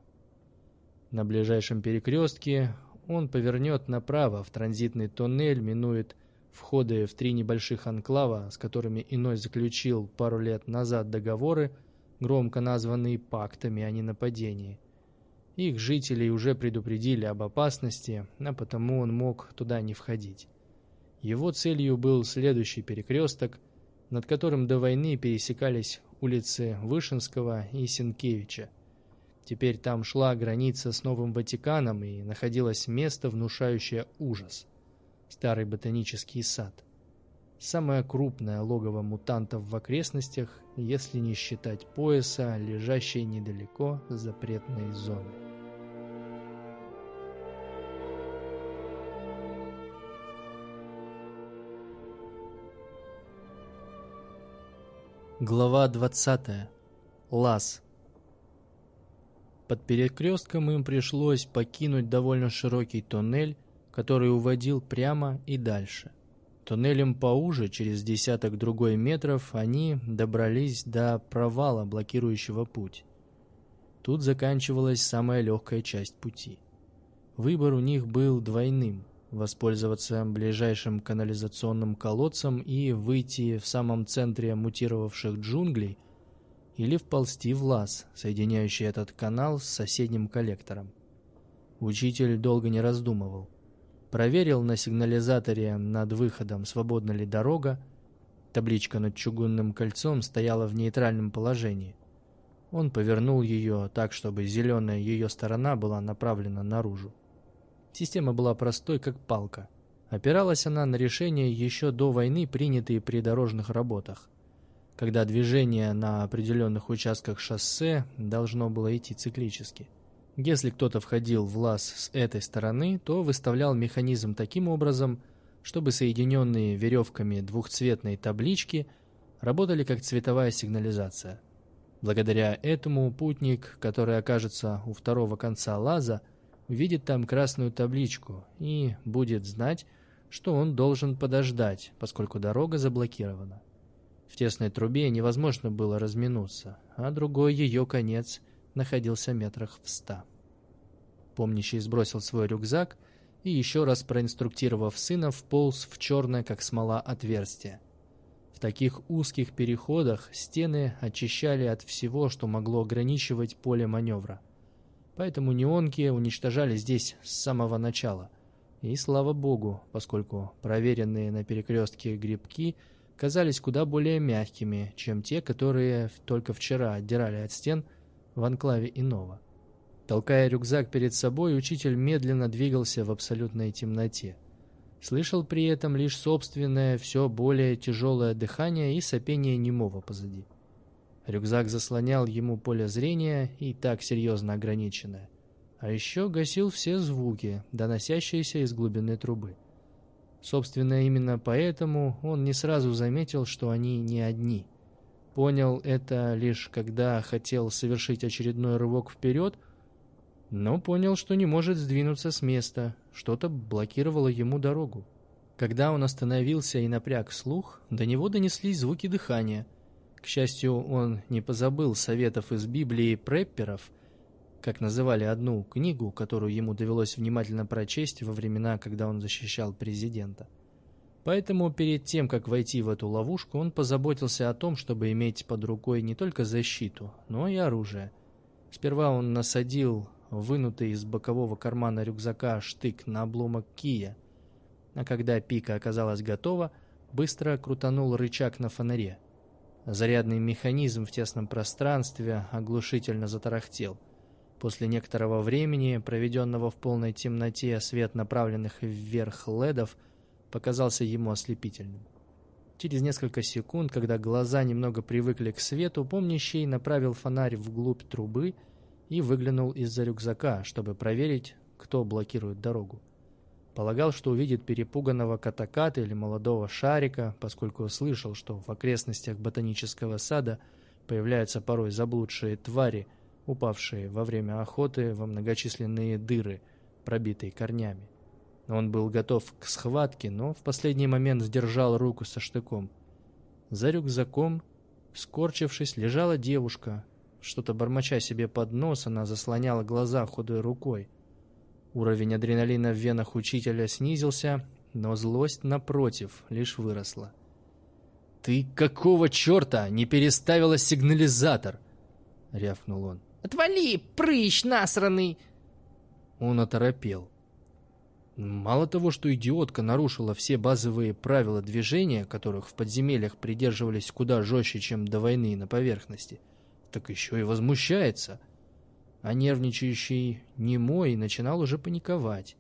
На ближайшем перекрестке он повернет направо в транзитный тоннель, минует входы в три небольших анклава, с которыми иной заключил пару лет назад договоры, громко названные пактами о ненападении. Их жителей уже предупредили об опасности, а потому он мог туда не входить. Его целью был следующий перекресток, над которым до войны пересекались улицы Вышинского и Сенкевича. Теперь там шла граница с Новым Ватиканом и находилось место, внушающее ужас. Старый ботанический сад – самое крупное логово мутантов в окрестностях, если не считать пояса, лежащей недалеко запретной зоны. Глава 20. Лаз. Под перекрестком им пришлось покинуть довольно широкий тоннель, который уводил прямо и дальше. Туннелем поуже, через десяток другой метров, они добрались до провала, блокирующего путь. Тут заканчивалась самая легкая часть пути. Выбор у них был двойным – воспользоваться ближайшим канализационным колодцем и выйти в самом центре мутировавших джунглей или вползти в лаз, соединяющий этот канал с соседним коллектором. Учитель долго не раздумывал. Проверил на сигнализаторе над выходом, свободна ли дорога. Табличка над чугунным кольцом стояла в нейтральном положении. Он повернул ее так, чтобы зеленая ее сторона была направлена наружу. Система была простой, как палка. Опиралась она на решения еще до войны, принятые при дорожных работах, когда движение на определенных участках шоссе должно было идти циклически. Если кто-то входил в лаз с этой стороны, то выставлял механизм таким образом, чтобы соединенные веревками двухцветные таблички работали как цветовая сигнализация. Благодаря этому путник, который окажется у второго конца лаза, увидит там красную табличку и будет знать, что он должен подождать, поскольку дорога заблокирована. В тесной трубе невозможно было разминуться, а другой ее конец находился метрах в ста. Помнящий сбросил свой рюкзак и, еще раз проинструктировав сына, вполз в черное, как смола, отверстие. В таких узких переходах стены очищали от всего, что могло ограничивать поле маневра. Поэтому неонки уничтожали здесь с самого начала. И слава богу, поскольку проверенные на перекрестке грибки казались куда более мягкими, чем те, которые только вчера отдирали от стен в анклаве иного. Толкая рюкзак перед собой, учитель медленно двигался в абсолютной темноте. Слышал при этом лишь собственное, все более тяжелое дыхание и сопение немого позади. Рюкзак заслонял ему поле зрения и так серьезно ограниченное. А еще гасил все звуки, доносящиеся из глубины трубы. Собственно, именно поэтому он не сразу заметил, что они не одни. Понял это лишь когда хотел совершить очередной рывок вперед, но понял, что не может сдвинуться с места, что-то блокировало ему дорогу. Когда он остановился и напряг слух, до него донеслись звуки дыхания – к счастью, он не позабыл советов из Библии препперов, как называли одну книгу, которую ему довелось внимательно прочесть во времена, когда он защищал президента. Поэтому перед тем, как войти в эту ловушку, он позаботился о том, чтобы иметь под рукой не только защиту, но и оружие. Сперва он насадил вынутый из бокового кармана рюкзака штык на обломок кия, а когда пика оказалась готова, быстро крутанул рычаг на фонаре. Зарядный механизм в тесном пространстве оглушительно затарахтел. После некоторого времени, проведенного в полной темноте, свет направленных вверх ледов показался ему ослепительным. Через несколько секунд, когда глаза немного привыкли к свету, помнящий направил фонарь вглубь трубы и выглянул из-за рюкзака, чтобы проверить, кто блокирует дорогу. Полагал, что увидит перепуганного катаката или молодого шарика, поскольку слышал, что в окрестностях ботанического сада появляются порой заблудшие твари, упавшие во время охоты во многочисленные дыры, пробитые корнями. Он был готов к схватке, но в последний момент сдержал руку со штыком. За рюкзаком, скорчившись, лежала девушка. Что-то бормоча себе под нос, она заслоняла глаза худой рукой. Уровень адреналина в венах учителя снизился, но злость, напротив, лишь выросла. «Ты какого черта не переставила сигнализатор?» — рявкнул он. «Отвали, прыщ насраный!» Он оторопел. Мало того, что идиотка нарушила все базовые правила движения, которых в подземельях придерживались куда жестче, чем до войны на поверхности, так еще и возмущается — а нервничающий немой начинал уже паниковать.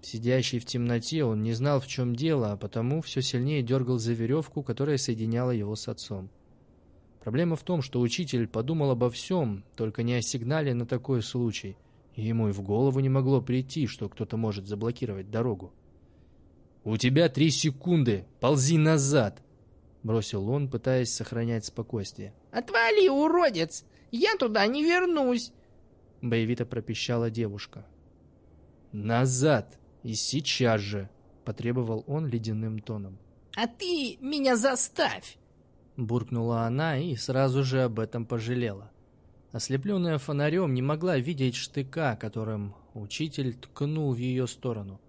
Сидящий в темноте, он не знал, в чем дело, а потому все сильнее дергал за веревку, которая соединяла его с отцом. Проблема в том, что учитель подумал обо всем, только не о сигнале на такой случай, и ему и в голову не могло прийти, что кто-то может заблокировать дорогу. «У тебя три секунды! Ползи назад!» — бросил он, пытаясь сохранять спокойствие. «Отвали, уродец! Я туда не вернусь!» — боевито пропищала девушка. «Назад! И сейчас же!» — потребовал он ледяным тоном. «А ты меня заставь!» Буркнула она и сразу же об этом пожалела. Ослепленная фонарем не могла видеть штыка, которым учитель ткнул в ее сторону.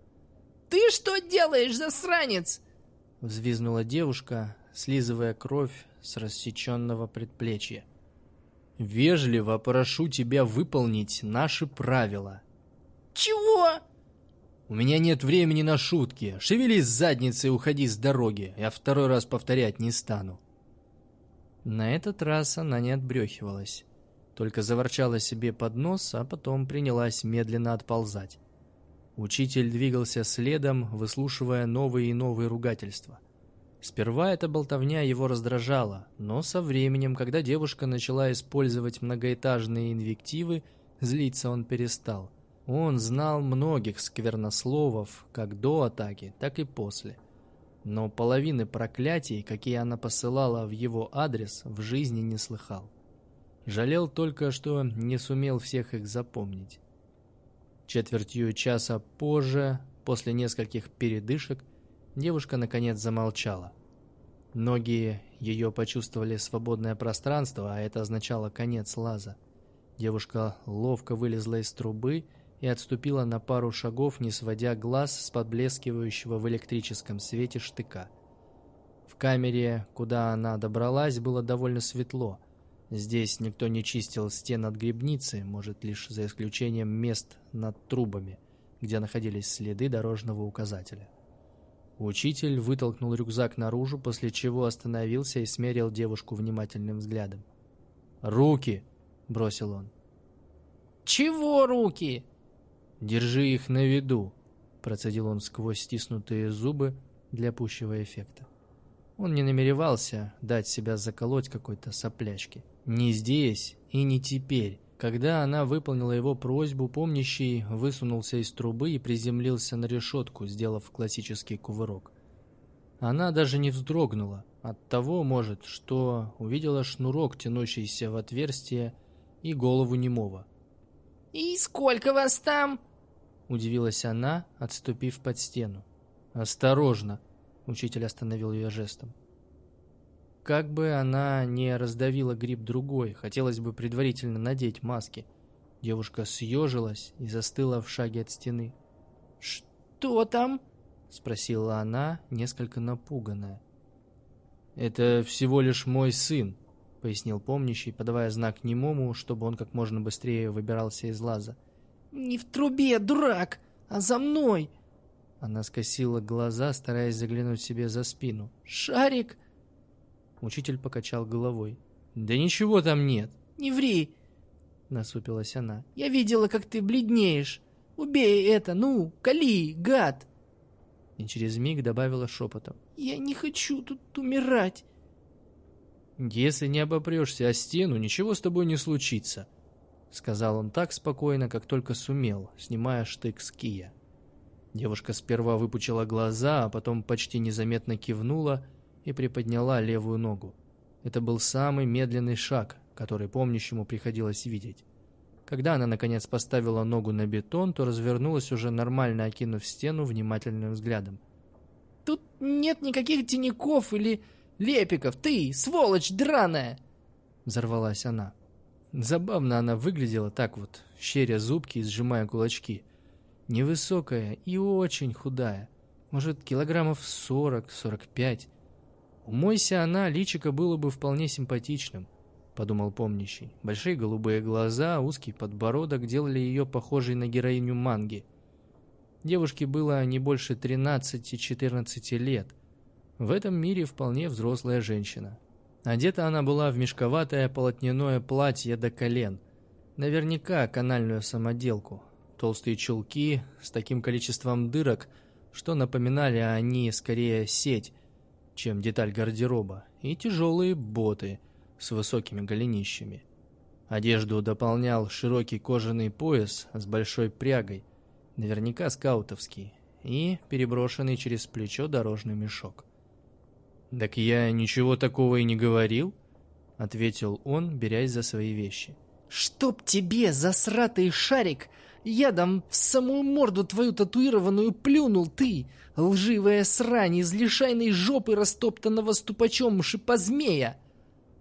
«Ты что делаешь, засранец?» Взвизнула девушка, слизывая кровь с рассеченного предплечья. Вежливо прошу тебя выполнить наши правила. Чего?» «У меня нет времени на шутки. Шевелись с задницы и уходи с дороги. Я второй раз повторять не стану». На этот раз она не отбрехивалась, только заворчала себе под нос, а потом принялась медленно отползать. Учитель двигался следом, выслушивая новые и новые ругательства. Сперва эта болтовня его раздражала, но со временем, когда девушка начала использовать многоэтажные инвективы, злиться он перестал. Он знал многих сквернословов, как до атаки, так и после. Но половины проклятий, какие она посылала в его адрес, в жизни не слыхал. Жалел только, что не сумел всех их запомнить. Четвертью часа позже, после нескольких передышек, девушка наконец замолчала. Ноги ее почувствовали свободное пространство, а это означало конец лаза. Девушка ловко вылезла из трубы и отступила на пару шагов, не сводя глаз с подблескивающего в электрическом свете штыка. В камере, куда она добралась, было довольно светло. Здесь никто не чистил стен от грибницы, может, лишь за исключением мест над трубами, где находились следы дорожного указателя. Учитель вытолкнул рюкзак наружу, после чего остановился и смерил девушку внимательным взглядом. «Руки!» — бросил он. «Чего руки?» «Держи их на виду», — процедил он сквозь стиснутые зубы для пущего эффекта. Он не намеревался дать себя заколоть какой-то соплячке. Не здесь и не теперь. Когда она выполнила его просьбу, помнящий высунулся из трубы и приземлился на решетку, сделав классический кувырок. Она даже не вздрогнула от того, может, что увидела шнурок, тянущийся в отверстие, и голову немого. «И сколько вас там?» Удивилась она, отступив под стену. «Осторожно!» — учитель остановил ее жестом. Как бы она не раздавила гриб другой, хотелось бы предварительно надеть маски. Девушка съежилась и застыла в шаге от стены. «Что там?» — спросила она, несколько напуганная. «Это всего лишь мой сын», — пояснил помнящий, подавая знак немому, чтобы он как можно быстрее выбирался из лаза. «Не в трубе, дурак, а за мной!» Она скосила глаза, стараясь заглянуть себе за спину. «Шарик!» Учитель покачал головой. «Да ничего там нет!» «Не ври!» Насупилась она. «Я видела, как ты бледнеешь! Убей это, ну, кали, гад!» И через миг добавила шепотом. «Я не хочу тут умирать!» «Если не обопрешься о стену, ничего с тобой не случится!» — сказал он так спокойно, как только сумел, снимая штык с кия. Девушка сперва выпучила глаза, а потом почти незаметно кивнула и приподняла левую ногу. Это был самый медленный шаг, который помнящему приходилось видеть. Когда она, наконец, поставила ногу на бетон, то развернулась уже нормально, окинув стену внимательным взглядом. «Тут нет никаких теняков или лепиков, ты, сволочь драная!» Взорвалась она. Забавно она выглядела так вот, щеря зубки и сжимая кулачки. Невысокая и очень худая. Может, килограммов сорок-сорок пять. Умойся она, личико было бы вполне симпатичным, подумал помнящий. Большие голубые глаза, узкий подбородок делали ее похожей на героиню манги. Девушке было не больше 13-14 лет. В этом мире вполне взрослая женщина. Одета она была в мешковатое полотняное платье до колен. Наверняка канальную самоделку. Толстые чулки с таким количеством дырок, что напоминали они скорее сеть, чем деталь гардероба, и тяжелые боты с высокими голенищами. Одежду дополнял широкий кожаный пояс с большой прягой, наверняка скаутовский, и переброшенный через плечо дорожный мешок. «Так я ничего такого и не говорил», — ответил он, берясь за свои вещи. «Чтоб тебе, засратый шарик, ядом в самую морду твою татуированную плюнул ты, лживая срань из лишайной жопы растоптанного ступачом шипозмея!»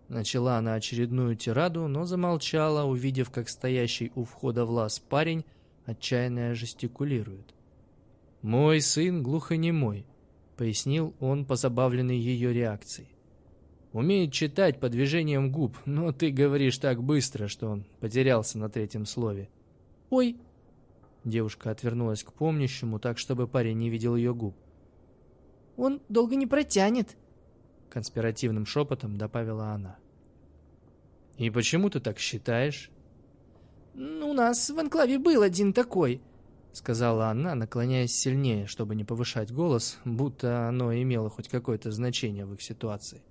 Начала она очередную тираду, но замолчала, увидев, как стоящий у входа в лаз парень отчаянно жестикулирует. «Мой сын глухонемой», пояснил он, позабавленный ее реакцией. Умеет читать по движениям губ, но ты говоришь так быстро, что он потерялся на третьем слове. «Ой!» Девушка отвернулась к помнящему, так, чтобы парень не видел ее губ. «Он долго не протянет», — конспиративным шепотом добавила она. «И почему ты так считаешь?» «У нас в анклаве был один такой», — сказала она, наклоняясь сильнее, чтобы не повышать голос, будто оно имело хоть какое-то значение в их ситуации.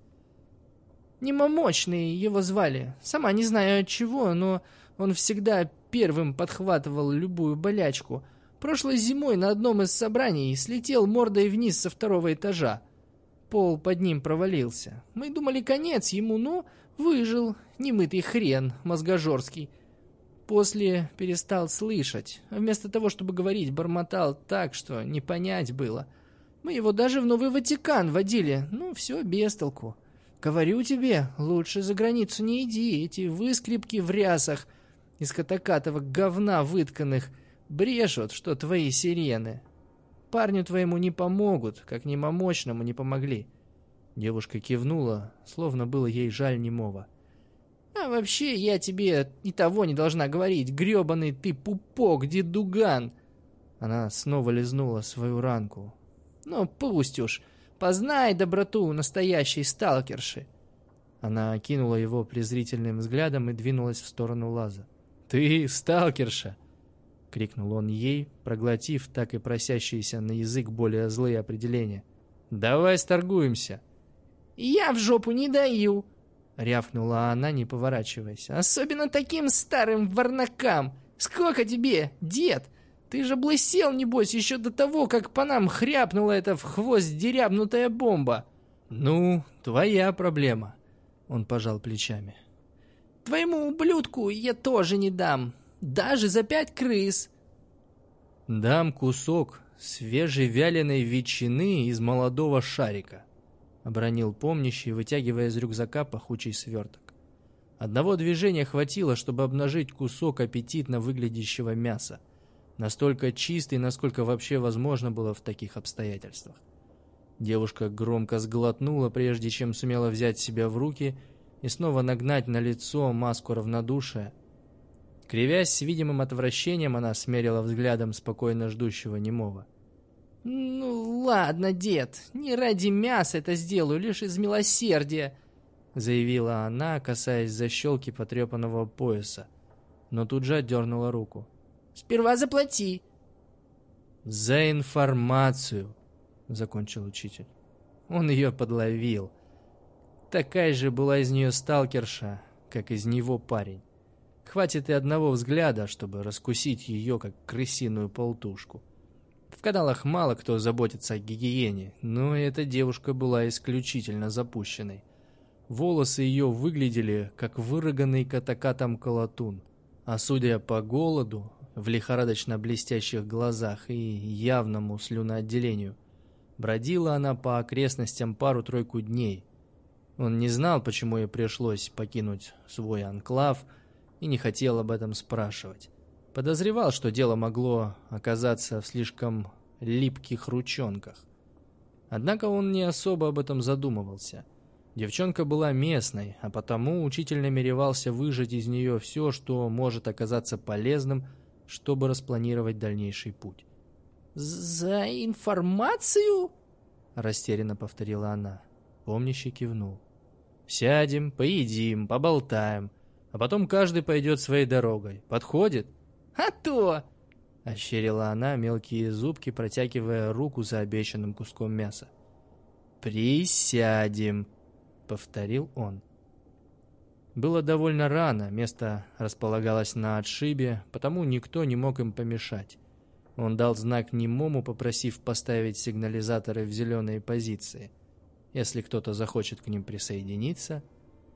«Немомочный его звали. Сама не знаю от чего, но он всегда первым подхватывал любую болячку. Прошлой зимой на одном из собраний слетел мордой вниз со второго этажа. Пол под ним провалился. Мы думали, конец ему, но выжил. Немытый хрен, мозгожорский. После перестал слышать. Вместо того, чтобы говорить, бормотал так, что не понять было. Мы его даже в Новый Ватикан водили. Ну, все без толку. Говорю тебе, лучше за границу не иди. Эти выскребки в рясах из катакатового говна вытканных брешут, что твои сирены. Парню твоему не помогут, как немомочному не помогли. Девушка кивнула, словно было ей жаль немого. А вообще, я тебе и того не должна говорить, грёбаный ты пупок, дедуган. Она снова лизнула свою ранку. Ну, пусть уж. Познай доброту настоящей сталкерши. Она окинула его презрительным взглядом и двинулась в сторону лаза. «Ты сталкерша!» — крикнул он ей, проглотив так и просящиеся на язык более злые определения. «Давай сторгуемся!» «Я в жопу не даю!» — рявкнула она, не поворачиваясь. «Особенно таким старым варнакам! Сколько тебе, дед? Ты же блысел, небось, еще до того, как по нам хряпнула эта в хвост дерябнутая бомба!» «Ну, твоя проблема!» — он пожал плечами. «Твоему ублюдку я тоже не дам, даже за пять крыс!» «Дам кусок свежей вяленой ветчины из молодого шарика обронил помнящий, вытягивая из рюкзака пахучий сверток. Одного движения хватило, чтобы обнажить кусок аппетитно выглядящего мяса, настолько чистый, насколько вообще возможно было в таких обстоятельствах. Девушка громко сглотнула, прежде чем сумела взять себя в руки и снова нагнать на лицо маску равнодушия. Кривясь с видимым отвращением, она смерила взглядом спокойно ждущего немого. «Ну, ладно, дед, не ради мяса это сделаю, лишь из милосердия», заявила она, касаясь защелки потрепанного пояса, но тут же отдернула руку. «Сперва заплати». «За информацию», — закончил учитель. Он ее подловил. Такая же была из нее сталкерша, как из него парень. Хватит и одного взгляда, чтобы раскусить ее, как крысиную полтушку. В каналах мало кто заботится о гигиене, но эта девушка была исключительно запущенной. Волосы ее выглядели, как выроганный катакатом колотун. А судя по голоду, в лихорадочно блестящих глазах и явному слюноотделению, бродила она по окрестностям пару-тройку дней. Он не знал, почему ей пришлось покинуть свой анклав, и не хотел об этом спрашивать. Подозревал, что дело могло оказаться в слишком липких ручонках. Однако он не особо об этом задумывался. Девчонка была местной, а потому учитель намеревался выжать из нее все, что может оказаться полезным, чтобы распланировать дальнейший путь. «За информацию?» — растерянно повторила она. Помнящий кивнул. «Сядем, поедим, поболтаем, а потом каждый пойдет своей дорогой. Подходит?» «А то!» — ощерила она мелкие зубки, протягивая руку за обещанным куском мяса. «Присядем», — повторил он. Было довольно рано, место располагалось на отшибе, потому никто не мог им помешать. Он дал знак немому, попросив поставить сигнализаторы в зеленые позиции. Если кто-то захочет к ним присоединиться,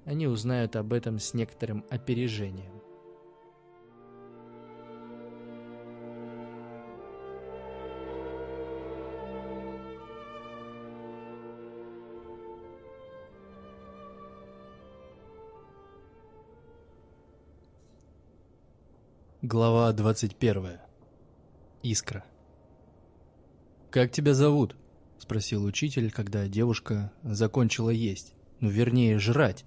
они узнают об этом с некоторым опережением. Глава 21. Искра. «Как тебя зовут?» — спросил учитель, когда девушка закончила есть, ну, вернее, жрать,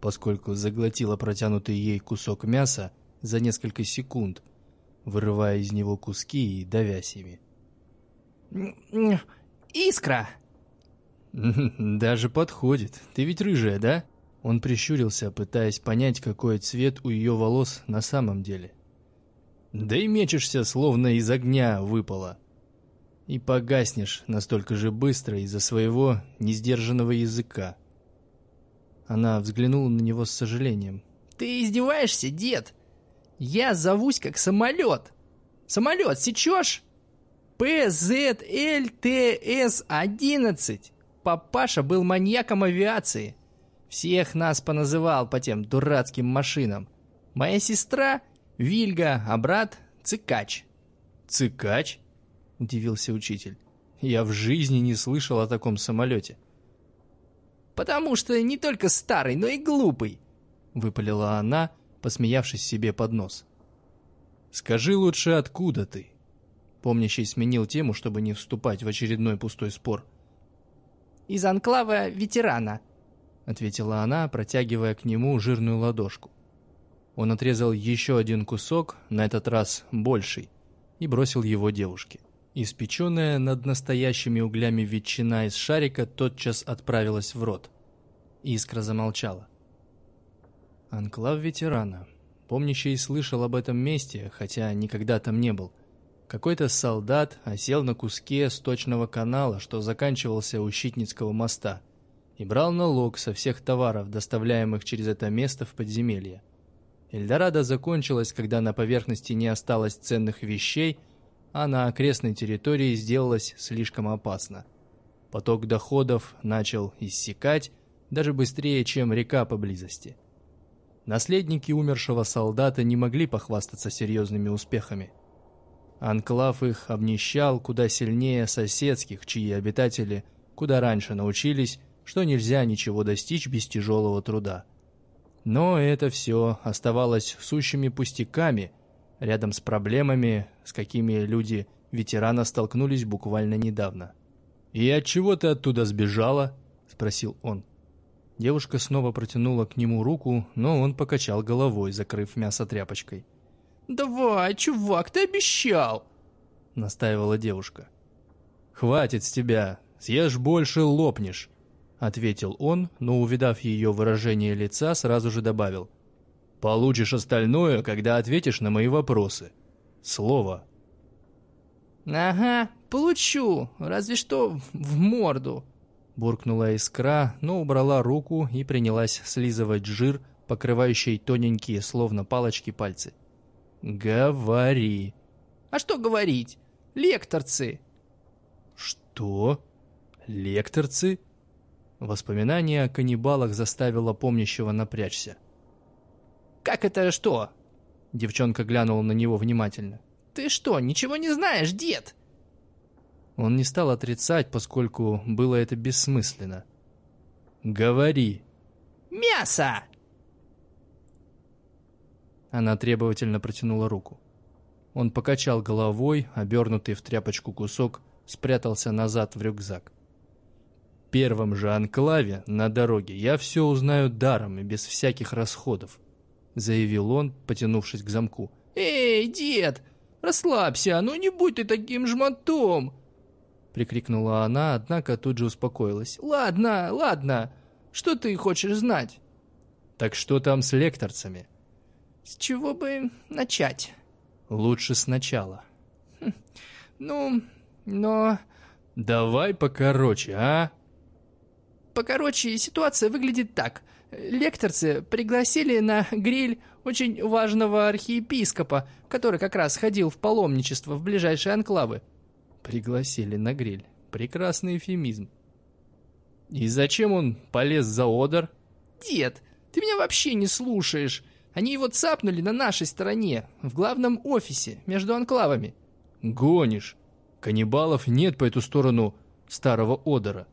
поскольку заглотила протянутый ей кусок мяса за несколько секунд, вырывая из него куски и давясь ими. «Искра!» (laughs) «Даже подходит. Ты ведь рыжая, да?» Он прищурился, пытаясь понять, какой цвет у ее волос на самом деле. «Да и мечешься, словно из огня выпало. И погаснешь настолько же быстро из-за своего несдержанного языка». Она взглянула на него с сожалением. «Ты издеваешься, дед? Я зовусь как самолет. Самолет сечешь? ПЗЛТС-11. Папаша был маньяком авиации. Всех нас поназывал по тем дурацким машинам. Моя сестра — Вильга, а брат — Цикач». «Цикач?» — удивился учитель. «Я в жизни не слышал о таком самолете». «Потому что не только старый, но и глупый», — выпалила она, посмеявшись себе под нос. «Скажи лучше, откуда ты?» Помнящий сменил тему, чтобы не вступать в очередной пустой спор. «Из анклава ветерана», — ответила она, протягивая к нему жирную ладошку. Он отрезал еще один кусок, на этот раз больший, и бросил его девушке. Испеченная над настоящими углями ветчина из шарика тотчас отправилась в рот. Искра замолчала. Анклав ветерана. Помнящий слышал об этом месте, хотя никогда там не был. Какой-то солдат осел на куске сточного канала, что заканчивался у Щитницкого моста, и брал налог со всех товаров, доставляемых через это место в подземелье. Эльдорадо закончилась, когда на поверхности не осталось ценных вещей, а на окрестной территории сделалось слишком опасно. Поток доходов начал иссякать даже быстрее, чем река поблизости. Наследники умершего солдата не могли похвастаться серьезными успехами. Анклав их обнищал куда сильнее соседских, чьи обитатели куда раньше научились, что нельзя ничего достичь без тяжелого труда. Но это все оставалось сущими пустяками – рядом с проблемами, с какими люди ветерана столкнулись буквально недавно. «И от чего ты оттуда сбежала?» – спросил он. Девушка снова протянула к нему руку, но он покачал головой, закрыв мясо тряпочкой. «Давай, чувак, ты обещал!» – настаивала девушка. «Хватит с тебя, съешь больше, лопнешь», — ответил он, но, увидав ее выражение лица, сразу же добавил. Получишь остальное, когда ответишь на мои вопросы. Слово. Ага, получу, разве что в морду. Буркнула искра, но убрала руку и принялась слизывать жир, покрывающий тоненькие, словно палочки, пальцы. «Говори». «А что говорить? Лекторцы». «Что? Лекторцы?» Воспоминание о каннибалах заставило помнящего напрячься. «Как это что?» Девчонка глянула на него внимательно. «Ты что, ничего не знаешь, дед?» Он не стал отрицать, поскольку было это бессмысленно. «Говори!» «Мясо!» Она требовательно протянула руку. Он покачал головой, обернутый в тряпочку кусок, спрятался назад в рюкзак. «Первом же анклаве на дороге я все узнаю даром и без всяких расходов заявил он, потянувшись к замку. «Эй, дед, расслабься, ну не будь ты таким жмотом!» Прикрикнула она, однако тут же успокоилась. «Ладно, ладно, что ты хочешь знать?» «Так что там с лекторцами?» «С чего бы начать?» «Лучше сначала». Хм, «Ну, но...» «Давай покороче, а?» «Покороче, ситуация выглядит так лекторцы пригласили на гриль очень важного архиепископа, который как раз ходил в паломничество в ближайшие анклавы. Пригласили на гриль. Прекрасный эфемизм. И зачем он полез за Одер? Дед, ты меня вообще не слушаешь. Они его цапнули на нашей стороне, в главном офисе, между анклавами. Гонишь. Каннибалов нет по эту сторону старого Одера.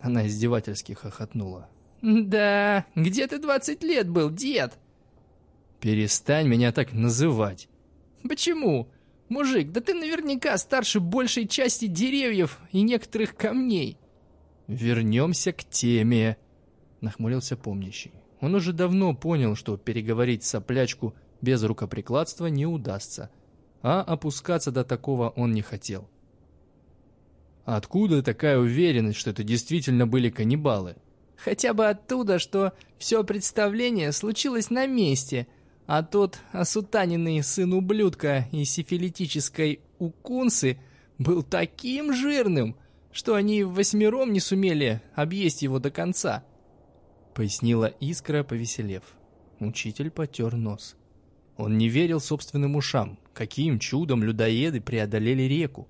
Она издевательски хохотнула. «Да, где ты 20 лет был, дед?» «Перестань меня так называть». «Почему? Мужик, да ты наверняка старше большей части деревьев и некоторых камней». «Вернемся к теме», — нахмурился помнящий. Он уже давно понял, что переговорить соплячку без рукоприкладства не удастся. а опускаться до такого он не хотел. Откуда такая уверенность, что это действительно были каннибалы? Хотя бы оттуда, что все представление случилось на месте, а тот осутаненный сын ублюдка из сифилитической укунсы был таким жирным, что они восьмером не сумели объесть его до конца. Пояснила Искра, повеселев. Учитель потер нос. Он не верил собственным ушам, каким чудом людоеды преодолели реку.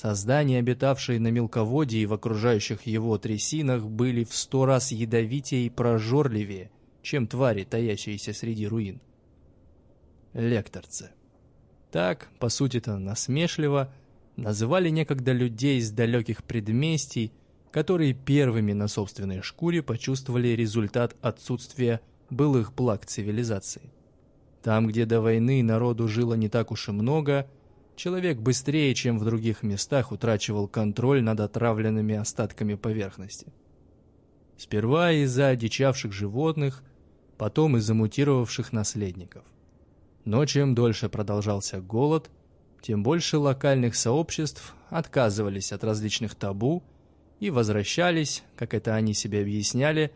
Создания, обитавшие на мелководье и в окружающих его трясинах, были в сто раз ядовитее и прожорливее, чем твари, таящиеся среди руин. Лекторцы. Так, по сути-то насмешливо, называли некогда людей из далеких предместий, которые первыми на собственной шкуре почувствовали результат отсутствия былых благ цивилизации. Там, где до войны народу жило не так уж и много, человек быстрее, чем в других местах, утрачивал контроль над отравленными остатками поверхности. Сперва из-за одичавших животных, потом из-за мутировавших наследников. Но чем дольше продолжался голод, тем больше локальных сообществ отказывались от различных табу и возвращались, как это они себе объясняли,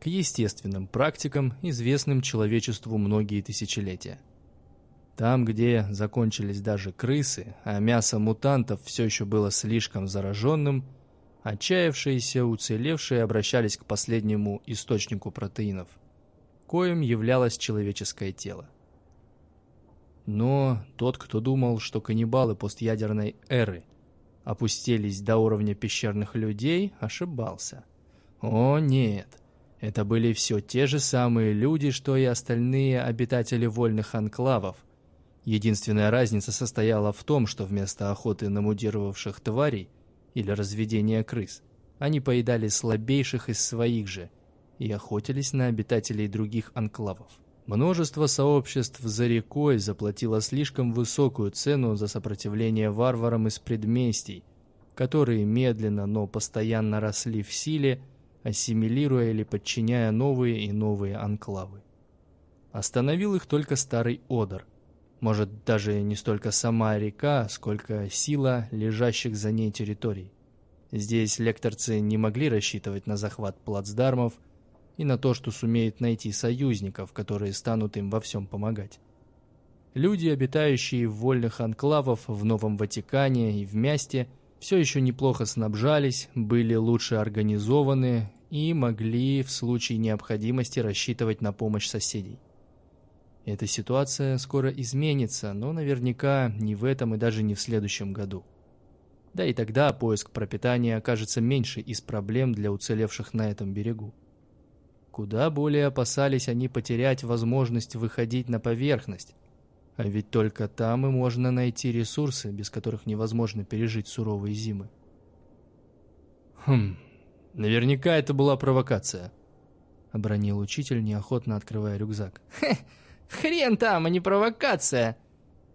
к естественным практикам, известным человечеству многие тысячелетия. Там, где закончились даже крысы, а мясо мутантов все еще было слишком зараженным, отчаявшиеся уцелевшие обращались к последнему источнику протеинов, коим являлось человеческое тело. Но тот, кто думал, что каннибалы постядерной эры опустились до уровня пещерных людей, ошибался. О нет! Это были все те же самые люди, что и остальные обитатели вольных анклавов. Единственная разница состояла в том, что вместо охоты на мудировавших тварей или разведения крыс, они поедали слабейших из своих же и охотились на обитателей других анклавов. Множество сообществ за рекой заплатило слишком высокую цену за сопротивление варварам из предместий, которые медленно, но постоянно росли в силе ассимилируя или подчиняя новые и новые анклавы. Остановил их только старый Одер. Может, даже не столько сама река, сколько сила лежащих за ней территорий. Здесь лекторцы не могли рассчитывать на захват плацдармов и на то, что сумеют найти союзников, которые станут им во всем помогать. Люди, обитающие в вольных анклавах в Новом Ватикане и в Мясте, все еще неплохо снабжались, были лучше организованы и могли в случае необходимости рассчитывать на помощь соседей. Эта ситуация скоро изменится, но наверняка не в этом и даже не в следующем году. Да и тогда поиск пропитания окажется меньше из проблем для уцелевших на этом берегу. Куда более опасались они потерять возможность выходить на поверхность, а ведь только там и можно найти ресурсы, без которых невозможно пережить суровые зимы. Хм, Наверняка это была провокация. Обронил учитель, неохотно открывая рюкзак. Хе, хрен там, а не провокация!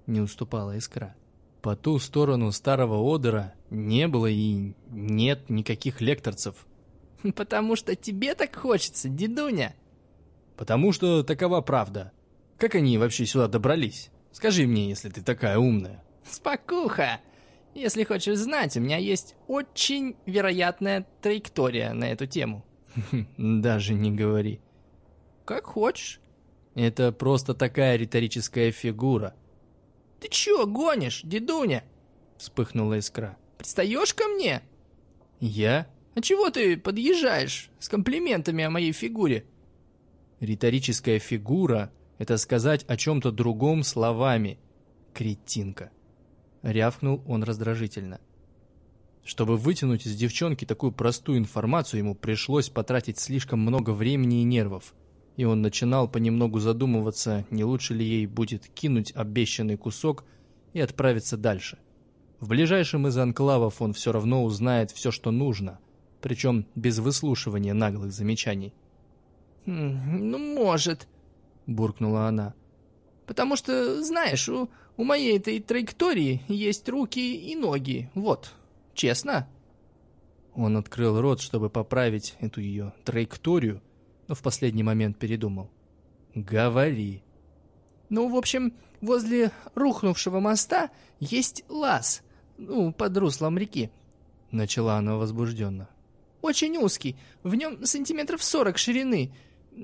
Не уступала искра. По ту сторону старого Одера не было и нет никаких лекторцев. (laughs) Потому что тебе так хочется, дедуня. Потому что такова правда. Как они вообще сюда добрались? Скажи мне, если ты такая умная. Спокуха! Если хочешь знать, у меня есть очень вероятная траектория на эту тему. (laughs) Даже не говори. Как хочешь. Это просто такая риторическая фигура. Ты чё гонишь, дедуня? Вспыхнула искра. Пристаешь ко мне? Я? А чего ты подъезжаешь с комплиментами о моей фигуре? Риторическая фигура — это сказать о чем-то другом словами. Кретинка. — рявкнул он раздражительно. Чтобы вытянуть из девчонки такую простую информацию, ему пришлось потратить слишком много времени и нервов, и он начинал понемногу задумываться, не лучше ли ей будет кинуть обещанный кусок и отправиться дальше. В ближайшем из анклавов он все равно узнает все, что нужно, причем без выслушивания наглых замечаний. «Ну, может», — буркнула она. «Потому что, знаешь, у, у моей этой траектории есть руки и ноги, вот, честно». Он открыл рот, чтобы поправить эту ее траекторию, но в последний момент передумал. «Говори». Ну, в общем, возле рухнувшего моста есть лаз, ну, под руслом реки. Начала она возбужденно. Очень узкий, в нем сантиметров сорок ширины.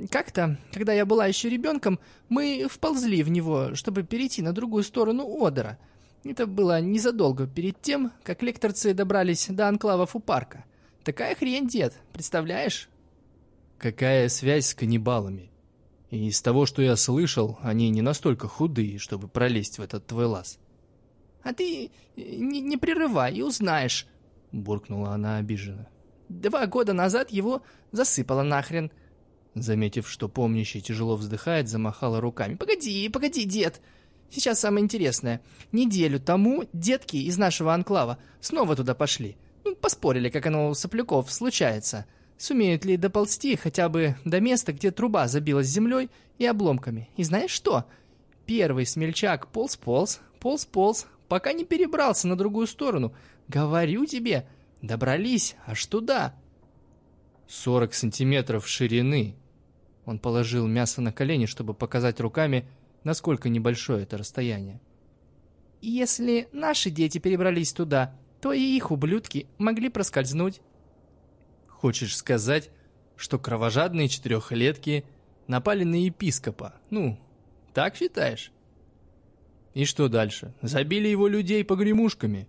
Как-то, когда я была еще ребенком, мы вползли в него, чтобы перейти на другую сторону Одера. Это было незадолго перед тем, как лекторцы добрались до анклавов у парка. Такая хрень, дед, представляешь? Какая связь с каннибалами? И из того, что я слышал, они не настолько худые, чтобы пролезть в этот твой лаз. А ты не, не прерывай и узнаешь, буркнула она обиженно. Два года назад его засыпало нахрен. Заметив, что помнящий тяжело вздыхает, замахала руками. «Погоди, погоди, дед! Сейчас самое интересное. Неделю тому детки из нашего анклава снова туда пошли. Ну, поспорили, как оно у сопляков случается. Сумеют ли доползти хотя бы до места, где труба забилась землей и обломками. И знаешь что? Первый смельчак полз-полз, полз-полз, пока не перебрался на другую сторону. Говорю тебе, добрались аж туда. Сорок сантиметров ширины. Он положил мясо на колени, чтобы показать руками, насколько небольшое это расстояние. Если наши дети перебрались туда, то и их ублюдки могли проскользнуть. Хочешь сказать, что кровожадные четырехлетки напали на епископа? Ну, так считаешь? И что дальше? Забили его людей погремушками?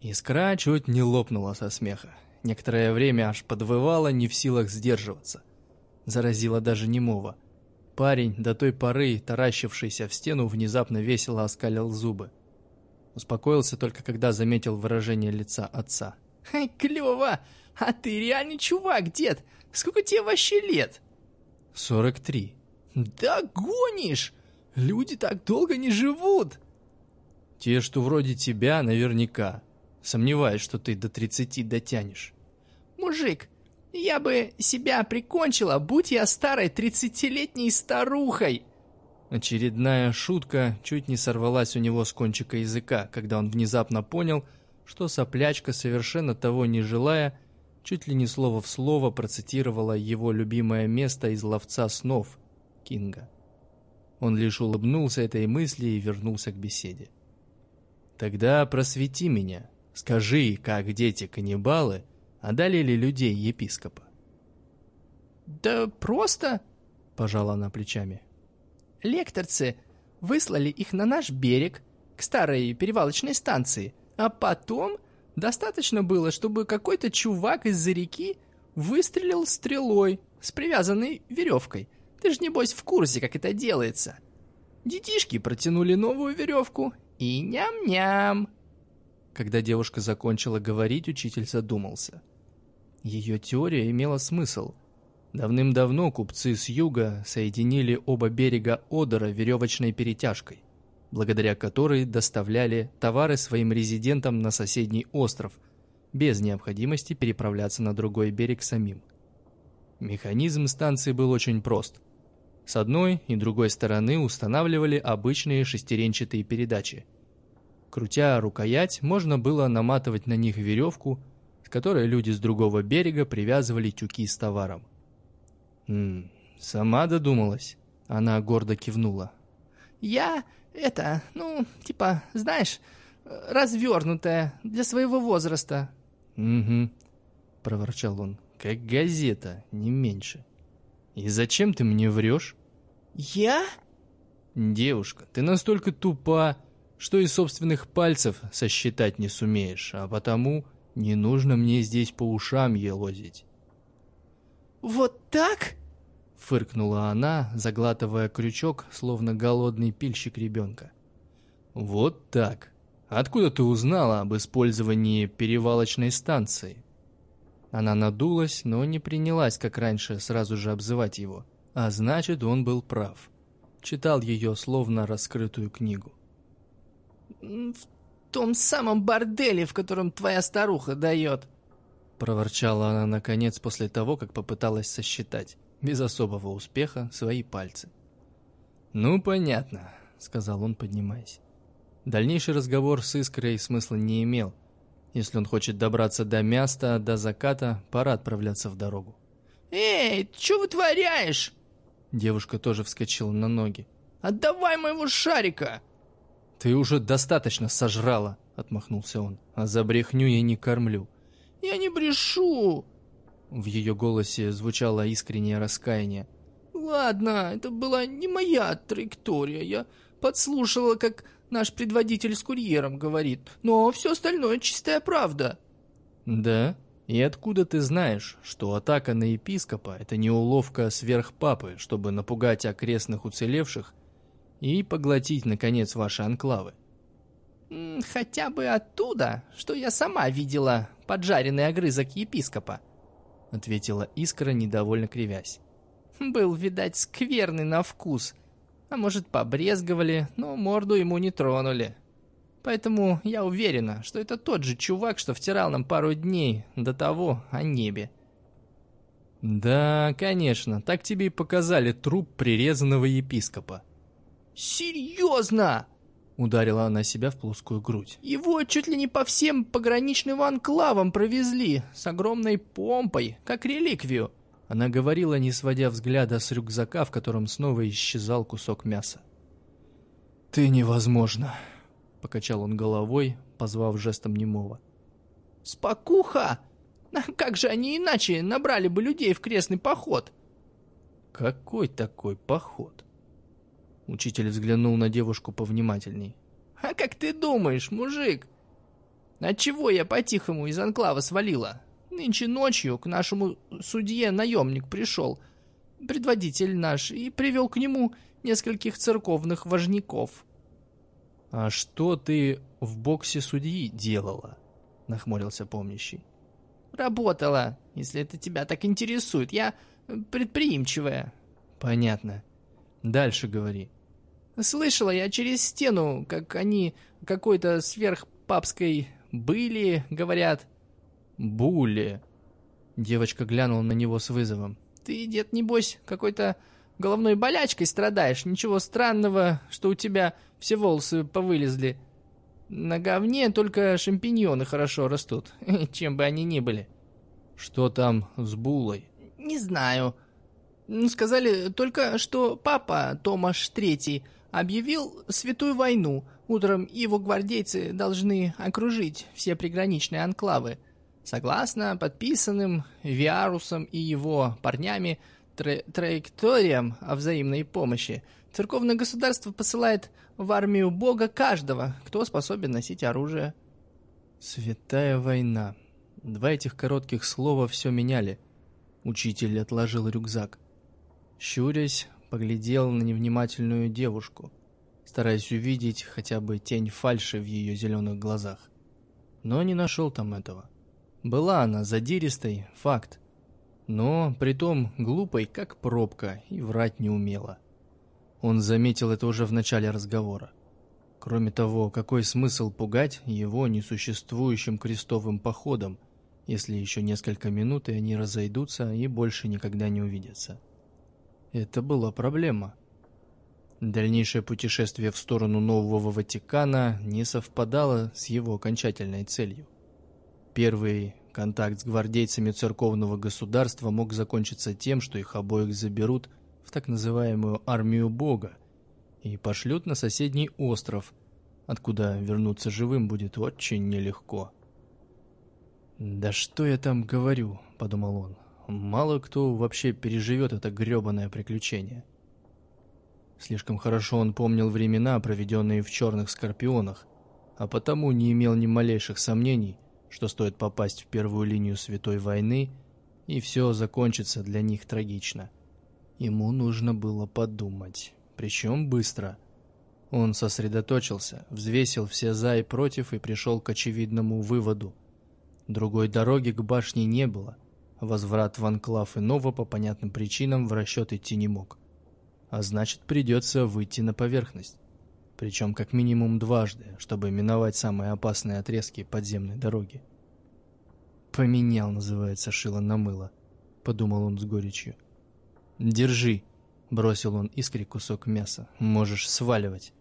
Искра чуть не лопнула со смеха. Некоторое время аж подвывала, не в силах сдерживаться. Заразила даже немого. Парень, до той поры таращившийся в стену, внезапно весело оскалил зубы. Успокоился только когда заметил выражение лица отца. «Клево! А ты реальный чувак, дед! Сколько тебе вообще лет?» «Сорок три». «Да гонишь! Люди так долго не живут!» «Те, что вроде тебя, наверняка. Сомневаюсь, что ты до тридцати дотянешь». «Мужик, я бы себя прикончила, будь я старой тридцатилетней старухой!» Очередная шутка чуть не сорвалась у него с кончика языка, когда он внезапно понял, что соплячка, совершенно того не желая, чуть ли не слово в слово процитировала его любимое место из «Ловца снов» Кинга. Он лишь улыбнулся этой мысли и вернулся к беседе. «Тогда просвети меня. Скажи, как дети-каннибалы одолели людей епископа?» «Да просто...» — пожала она плечами. «Лекторцы выслали их на наш берег, к старой перевалочной станции, а потом Достаточно было, чтобы какой-то чувак из-за реки выстрелил стрелой с привязанной веревкой. Ты же небось в курсе, как это делается. Детишки протянули новую веревку и ням-ням. Когда девушка закончила говорить, учитель задумался. Ее теория имела смысл. Давным-давно купцы с юга соединили оба берега Одера веревочной перетяжкой благодаря которой доставляли товары своим резидентам на соседний остров, без необходимости переправляться на другой берег самим. Механизм станции был очень прост. С одной и другой стороны устанавливали обычные шестеренчатые передачи. Крутя рукоять, можно было наматывать на них веревку, с которой люди с другого берега привязывали тюки с товаром. «М «Сама додумалась?» Она гордо кивнула. «Я это, ну, типа, знаешь, развернутая для своего возраста. Угу, проворчал он, как газета, не меньше. И зачем ты мне врешь? Я? Девушка, ты настолько тупа, что и собственных пальцев сосчитать не сумеешь, а потому не нужно мне здесь по ушам елозить. Вот так? Фыркнула она, заглатывая крючок, словно голодный пильщик ребенка. «Вот так. Откуда ты узнала об использовании перевалочной станции?» Она надулась, но не принялась, как раньше, сразу же обзывать его. А значит, он был прав. Читал ее, словно раскрытую книгу. «В том самом борделе, в котором твоя старуха дает», проворчала она наконец после того, как попыталась сосчитать без особого успеха, свои пальцы. «Ну, понятно», — сказал он, поднимаясь. Дальнейший разговор с Искрой смысла не имел. Если он хочет добраться до места, до заката, пора отправляться в дорогу. «Эй, что вытворяешь?» Девушка тоже вскочила на ноги. Отдавай моего шарика!» «Ты уже достаточно сожрала», — отмахнулся он. «А за брехню я не кормлю». «Я не брешу!» В ее голосе звучало искреннее раскаяние. «Ладно, это была не моя траектория. Я подслушала, как наш предводитель с курьером говорит. Но все остальное чистая правда». «Да? И откуда ты знаешь, что атака на епископа — это не уловка сверхпапы, чтобы напугать окрестных уцелевших и поглотить, наконец, ваши анклавы?» «Хотя бы оттуда, что я сама видела поджаренный огрызок епископа», — ответила Искра, недовольно кривясь. «Был, видать, скверный на вкус, а может, побрезговали, но морду ему не тронули. Поэтому я уверена, что это тот же чувак, что втирал нам пару дней до того о небе». «Да, конечно, так тебе и показали труп прирезанного епископа». «Серьезно?» Ударила она себя в плоскую грудь. «Его чуть ли не по всем пограничным анклавам провезли, с огромной помпой, как реликвию». Она говорила, не сводя взгляда с рюкзака, в котором снова исчезал кусок мяса. «Ты невозможно», — покачал он головой, позвав жестом немого. «Спокуха! А как же они иначе набрали бы людей в крестный поход?» «Какой такой поход?» Учитель взглянул на девушку повнимательней. «А как ты думаешь, мужик? Отчего я по-тихому из анклава свалила? Нынче ночью к нашему судье наемник пришел, предводитель наш, и привел к нему нескольких церковных важников». «А что ты в боксе судьи делала?» — нахмурился помнящий. «Работала, если это тебя так интересует. Я предприимчивая». «Понятно. Дальше говори». Слышала я через стену, как они какой-то сверхпапской были, говорят. Були. Девочка глянула на него с вызовом. Ты, дед, небось, какой-то головной болячкой страдаешь. Ничего странного, что у тебя все волосы повылезли. На говне только шампиньоны хорошо растут, (laughs) чем бы они ни были. Что там с булой? Не знаю. Сказали только, что папа, Томаш Третий, объявил святую войну. Утром его гвардейцы должны окружить все приграничные анклавы. Согласно подписанным Виарусом и его парнями тра траекториям о взаимной помощи, церковное государство посылает в армию Бога каждого, кто способен носить оружие. «Святая война». Два этих коротких слова все меняли. Учитель отложил рюкзак. Щурясь, поглядел на невнимательную девушку, стараясь увидеть хотя бы тень фальши в ее зеленых глазах. Но не нашел там этого. Была она задиристой, факт. Но, притом, глупой, как пробка, и врать не умела. Он заметил это уже в начале разговора. Кроме того, какой смысл пугать его несуществующим крестовым походом, если еще несколько минут и они разойдутся и больше никогда не увидятся? Это была проблема. Дальнейшее путешествие в сторону Нового Ватикана не совпадало с его окончательной целью. Первый контакт с гвардейцами церковного государства мог закончиться тем, что их обоих заберут в так называемую «армию Бога» и пошлют на соседний остров, откуда вернуться живым будет очень нелегко. «Да что я там говорю?» — подумал он. Мало кто вообще переживет это гребаное приключение. Слишком хорошо он помнил времена, проведенные в черных скорпионах, а потому не имел ни малейших сомнений, что стоит попасть в первую линию Святой войны, и все закончится для них трагично. Ему нужно было подумать, причем быстро. Он сосредоточился, взвесил все «за» и «против» и пришел к очевидному выводу. Другой дороги к башне не было, Возврат в Анклав Инова по понятным причинам в расчет идти не мог. А значит, придется выйти на поверхность. Причем как минимум дважды, чтобы миновать самые опасные отрезки подземной дороги. «Поменял», называется, шило на мыло, — подумал он с горечью. «Держи», — бросил он искре кусок мяса, — «можешь сваливать».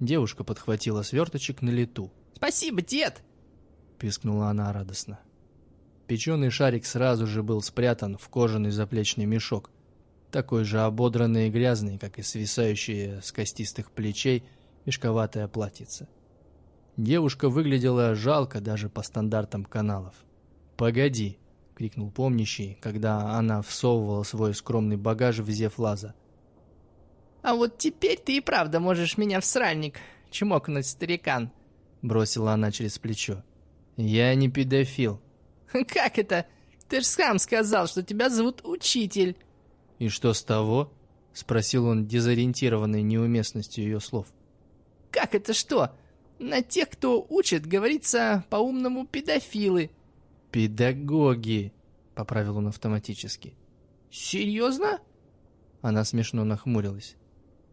Девушка подхватила сверточек на лету. «Спасибо, дед!» — пискнула она радостно. Печеный шарик сразу же был спрятан в кожаный заплечный мешок, такой же ободранный и грязный, как и свисающие с костистых плечей мешковатая платьице. Девушка выглядела жалко даже по стандартам каналов. «Погоди!» — крикнул помнящий, когда она всовывала свой скромный багаж в зефлаза. «А вот теперь ты и правда можешь меня в сральник чмокнуть, старикан!» — бросила она через плечо. «Я не педофил». (laughs) «Как это? Ты же сам сказал, что тебя зовут Учитель!» «И что с того?» — спросил он, дезориентированный неуместностью ее слов. «Как это что? На тех, кто учит, говорится по-умному педофилы». «Педагоги», — поправил он автоматически. «Серьезно?» Она смешно нахмурилась.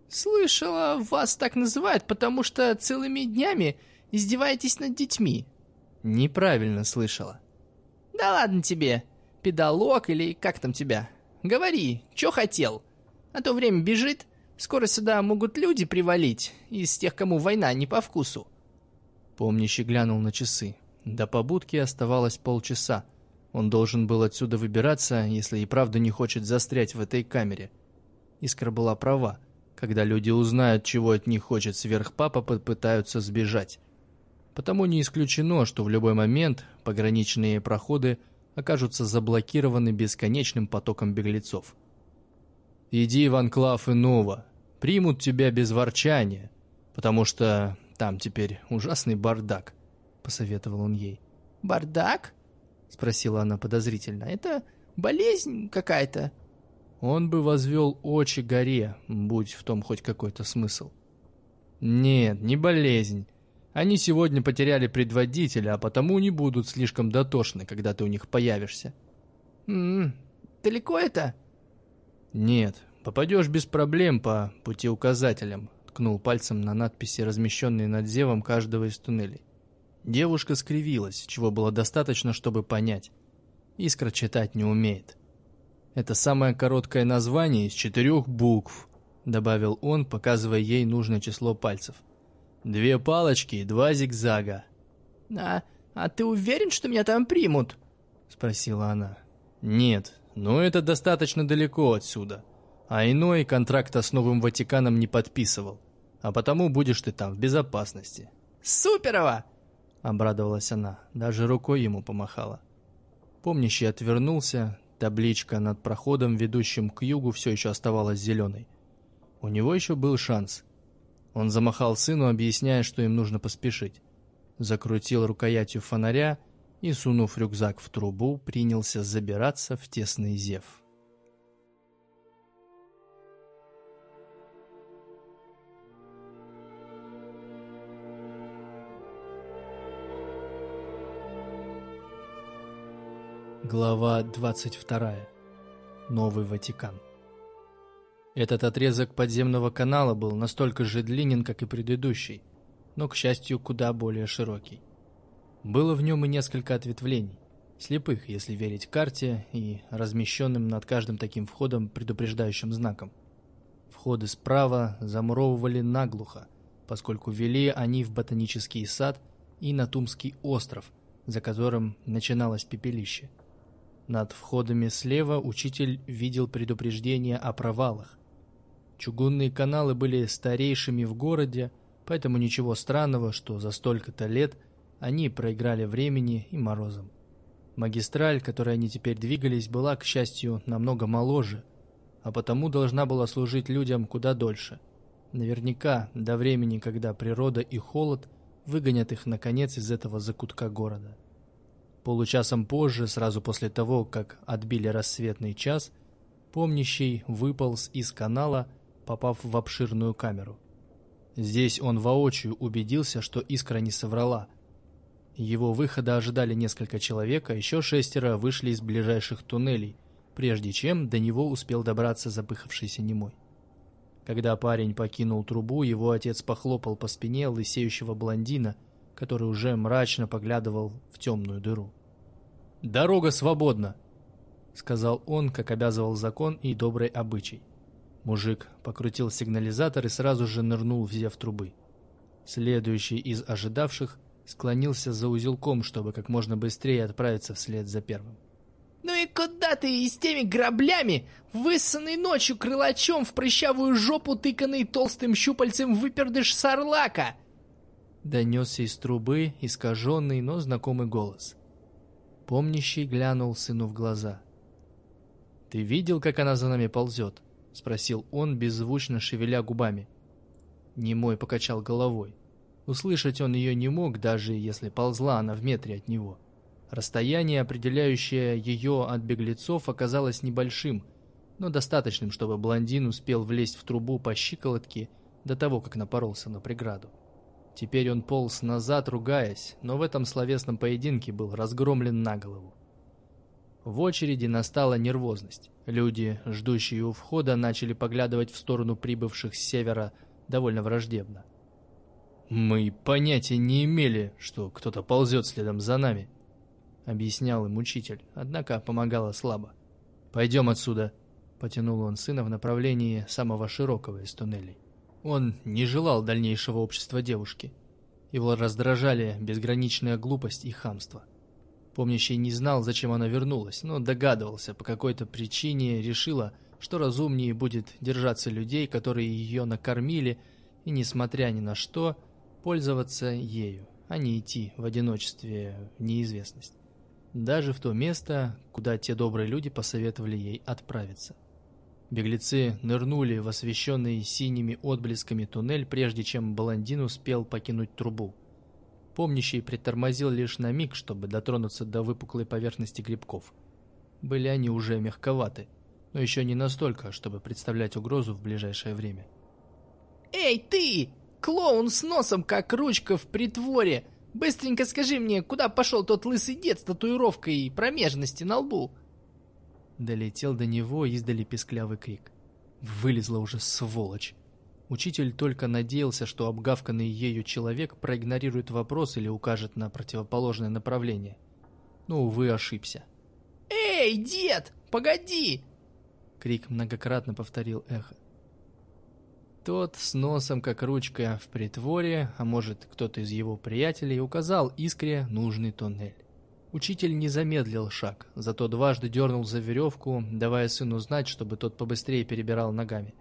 «Слышала, вас так называют, потому что целыми днями издеваетесь над детьми». «Неправильно слышала». «Да ладно тебе, педалог или как там тебя?» Говори, что хотел. А то время бежит, скоро сюда могут люди привалить, из тех, кому война не по вкусу. Помнящий глянул на часы. До побудки оставалось полчаса. Он должен был отсюда выбираться, если и правда не хочет застрять в этой камере. Искра была права. Когда люди узнают, чего от них хочет сверхпапа, попытаются сбежать. Потому не исключено, что в любой момент пограничные проходы – окажутся заблокированы бесконечным потоком беглецов. «Иди в анклав Инова, примут тебя без ворчания, потому что там теперь ужасный бардак», — посоветовал он ей. «Бардак?» — спросила она подозрительно. «Это болезнь какая-то?» Он бы возвел очи горе, будь в том хоть какой-то смысл. «Нет, не болезнь. Они сегодня потеряли предводителя, а потому не будут слишком дотошны, когда ты у них появишься. М далеко это? Нет, попадешь без проблем по пути указателям, ткнул пальцем на надписи, размещенные над зевом каждого из туннелей. Девушка скривилась, чего было достаточно, чтобы понять. Искра читать не умеет. Это самое короткое название из четырех букв, добавил он, показывая ей нужное число пальцев. Две палочки и два зигзага. «А, а ты уверен, что меня там примут?» — спросила она. «Нет, но это достаточно далеко отсюда. А иной контракта с Новым Ватиканом не подписывал. А потому будешь ты там в безопасности». «Суперово!» — обрадовалась она, даже рукой ему помахала. Помнящий отвернулся, табличка над проходом, ведущим к югу, все еще оставалась зеленой. У него еще был шанс — он замахал сыну, объясняя, что им нужно поспешить. Закрутил рукоятью фонаря и, сунув рюкзак в трубу, принялся забираться в тесный зев. Глава 22. Новый Ватикан. Этот отрезок подземного канала был настолько же длинен, как и предыдущий, но, к счастью, куда более широкий. Было в нем и несколько ответвлений, слепых, если верить карте, и размещенным над каждым таким входом предупреждающим знаком. Входы справа замуровывали наглухо, поскольку вели они в ботанический сад и на Тумский остров, за которым начиналось пепелище. Над входами слева учитель видел предупреждение о провалах, Чугунные каналы были старейшими в городе, поэтому ничего странного, что за столько-то лет они проиграли времени и морозом. Магистраль, которой они теперь двигались, была, к счастью, намного моложе, а потому должна была служить людям куда дольше. Наверняка до времени, когда природа и холод выгонят их наконец из этого закутка города. Получасом позже, сразу после того, как отбили рассветный час, помнящий выполз из канала попав в обширную камеру. Здесь он воочию убедился, что искра не соврала. Его выхода ожидали несколько человек, а еще шестеро вышли из ближайших туннелей, прежде чем до него успел добраться запыхавшийся немой. Когда парень покинул трубу, его отец похлопал по спине лысеющего блондина, который уже мрачно поглядывал в темную дыру. «Дорога свободна!» — сказал он, как обязывал закон и добрый обычай. Мужик покрутил сигнализатор и сразу же нырнул в зев трубы. Следующий из ожидавших склонился за узелком, чтобы как можно быстрее отправиться вслед за первым. «Ну и куда ты и с теми граблями, высанный ночью крылачом в прыщавую жопу, тыканный толстым щупальцем выпердыш сарлака?» Донесся из трубы искаженный, но знакомый голос. Помнящий глянул сыну в глаза. «Ты видел, как она за нами ползет?» — спросил он, беззвучно шевеля губами. Немой покачал головой. Услышать он ее не мог, даже если ползла она в метре от него. Расстояние, определяющее ее от беглецов, оказалось небольшим, но достаточным, чтобы блондин успел влезть в трубу по щиколотке до того, как напоролся на преграду. Теперь он полз назад, ругаясь, но в этом словесном поединке был разгромлен на голову. В очереди настала нервозность. Люди, ждущие у входа, начали поглядывать в сторону прибывших с севера довольно враждебно. «Мы понятия не имели, что кто-то ползет следом за нами», — объяснял им учитель, однако помогало слабо. «Пойдем отсюда», — потянул он сына в направлении самого широкого из туннелей. Он не желал дальнейшего общества девушки. Его раздражали безграничная глупость и хамство. Помнящий не знал, зачем она вернулась, но догадывался, по какой-то причине решила, что разумнее будет держаться людей, которые ее накормили, и, несмотря ни на что, пользоваться ею, а не идти в одиночестве в неизвестность. Даже в то место, куда те добрые люди посоветовали ей отправиться. Беглецы нырнули в освещенный синими отблесками туннель, прежде чем блондин успел покинуть трубу. Помнящий притормозил лишь на миг, чтобы дотронуться до выпуклой поверхности грибков. Были они уже мягковаты, но еще не настолько, чтобы представлять угрозу в ближайшее время. «Эй, ты! Клоун с носом, как ручка в притворе! Быстренько скажи мне, куда пошел тот лысый дед с татуировкой и промежности на лбу?» Долетел до него издали песклявый крик. Вылезла уже сволочь. Учитель только надеялся, что обгавканный ею человек проигнорирует вопрос или укажет на противоположное направление. Но, увы, ошибся. «Эй, дед, погоди!» Крик многократно повторил эхо. Тот с носом, как ручка в притворе, а может, кто-то из его приятелей, указал искре нужный туннель. Учитель не замедлил шаг, зато дважды дернул за веревку, давая сыну знать, чтобы тот побыстрее перебирал ногами.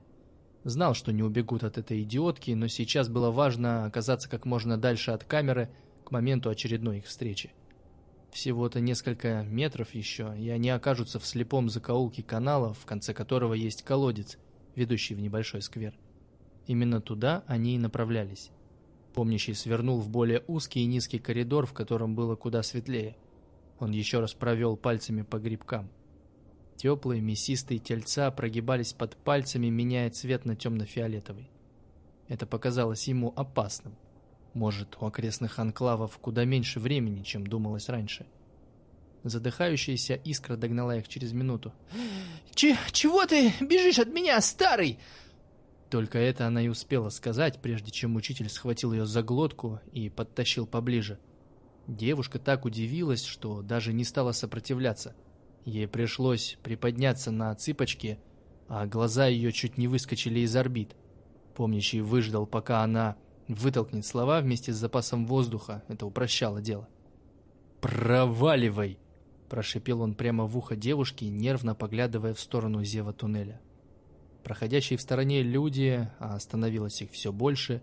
Знал, что не убегут от этой идиотки, но сейчас было важно оказаться как можно дальше от камеры к моменту очередной их встречи. Всего-то несколько метров еще, и они окажутся в слепом закоулке канала, в конце которого есть колодец, ведущий в небольшой сквер. Именно туда они и направлялись. Помнящий свернул в более узкий и низкий коридор, в котором было куда светлее – он еще раз провел пальцами по грибкам. Теплые мясистые тельца прогибались под пальцами, меняя цвет на темно-фиолетовый. Это показалось ему опасным. Может, у окрестных анклавов куда меньше времени, чем думалось раньше. Задыхающаяся искра догнала их через минуту. Ч «Чего ты бежишь от меня, старый?» Только это она и успела сказать, прежде чем учитель схватил ее за глотку и подтащил поближе. Девушка так удивилась, что даже не стала сопротивляться. Ей пришлось приподняться на цыпочки, а глаза ее чуть не выскочили из орбит. Помнящий выждал, пока она вытолкнет слова вместе с запасом воздуха. Это упрощало дело. «Проваливай!» – прошипел он прямо в ухо девушки, нервно поглядывая в сторону зева туннеля. Проходящие в стороне люди, а становилось их все больше,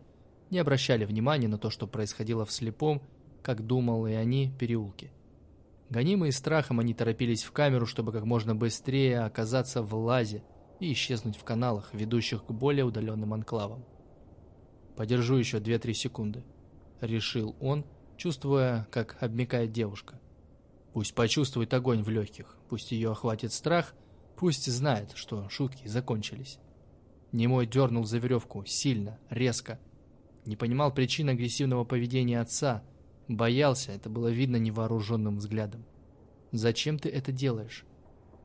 не обращали внимания на то, что происходило в слепом как думал и они, переулки. Гонимые страхом, они торопились в камеру, чтобы как можно быстрее оказаться в лазе и исчезнуть в каналах, ведущих к более удаленным анклавам. «Подержу еще 2-3 секунды», — решил он, чувствуя, как обмекает девушка. Пусть почувствует огонь в легких, пусть ее охватит страх, пусть знает, что шутки закончились. Немой дернул за веревку сильно, резко. Не понимал причин агрессивного поведения отца — Боялся, это было видно невооруженным взглядом. «Зачем ты это делаешь?»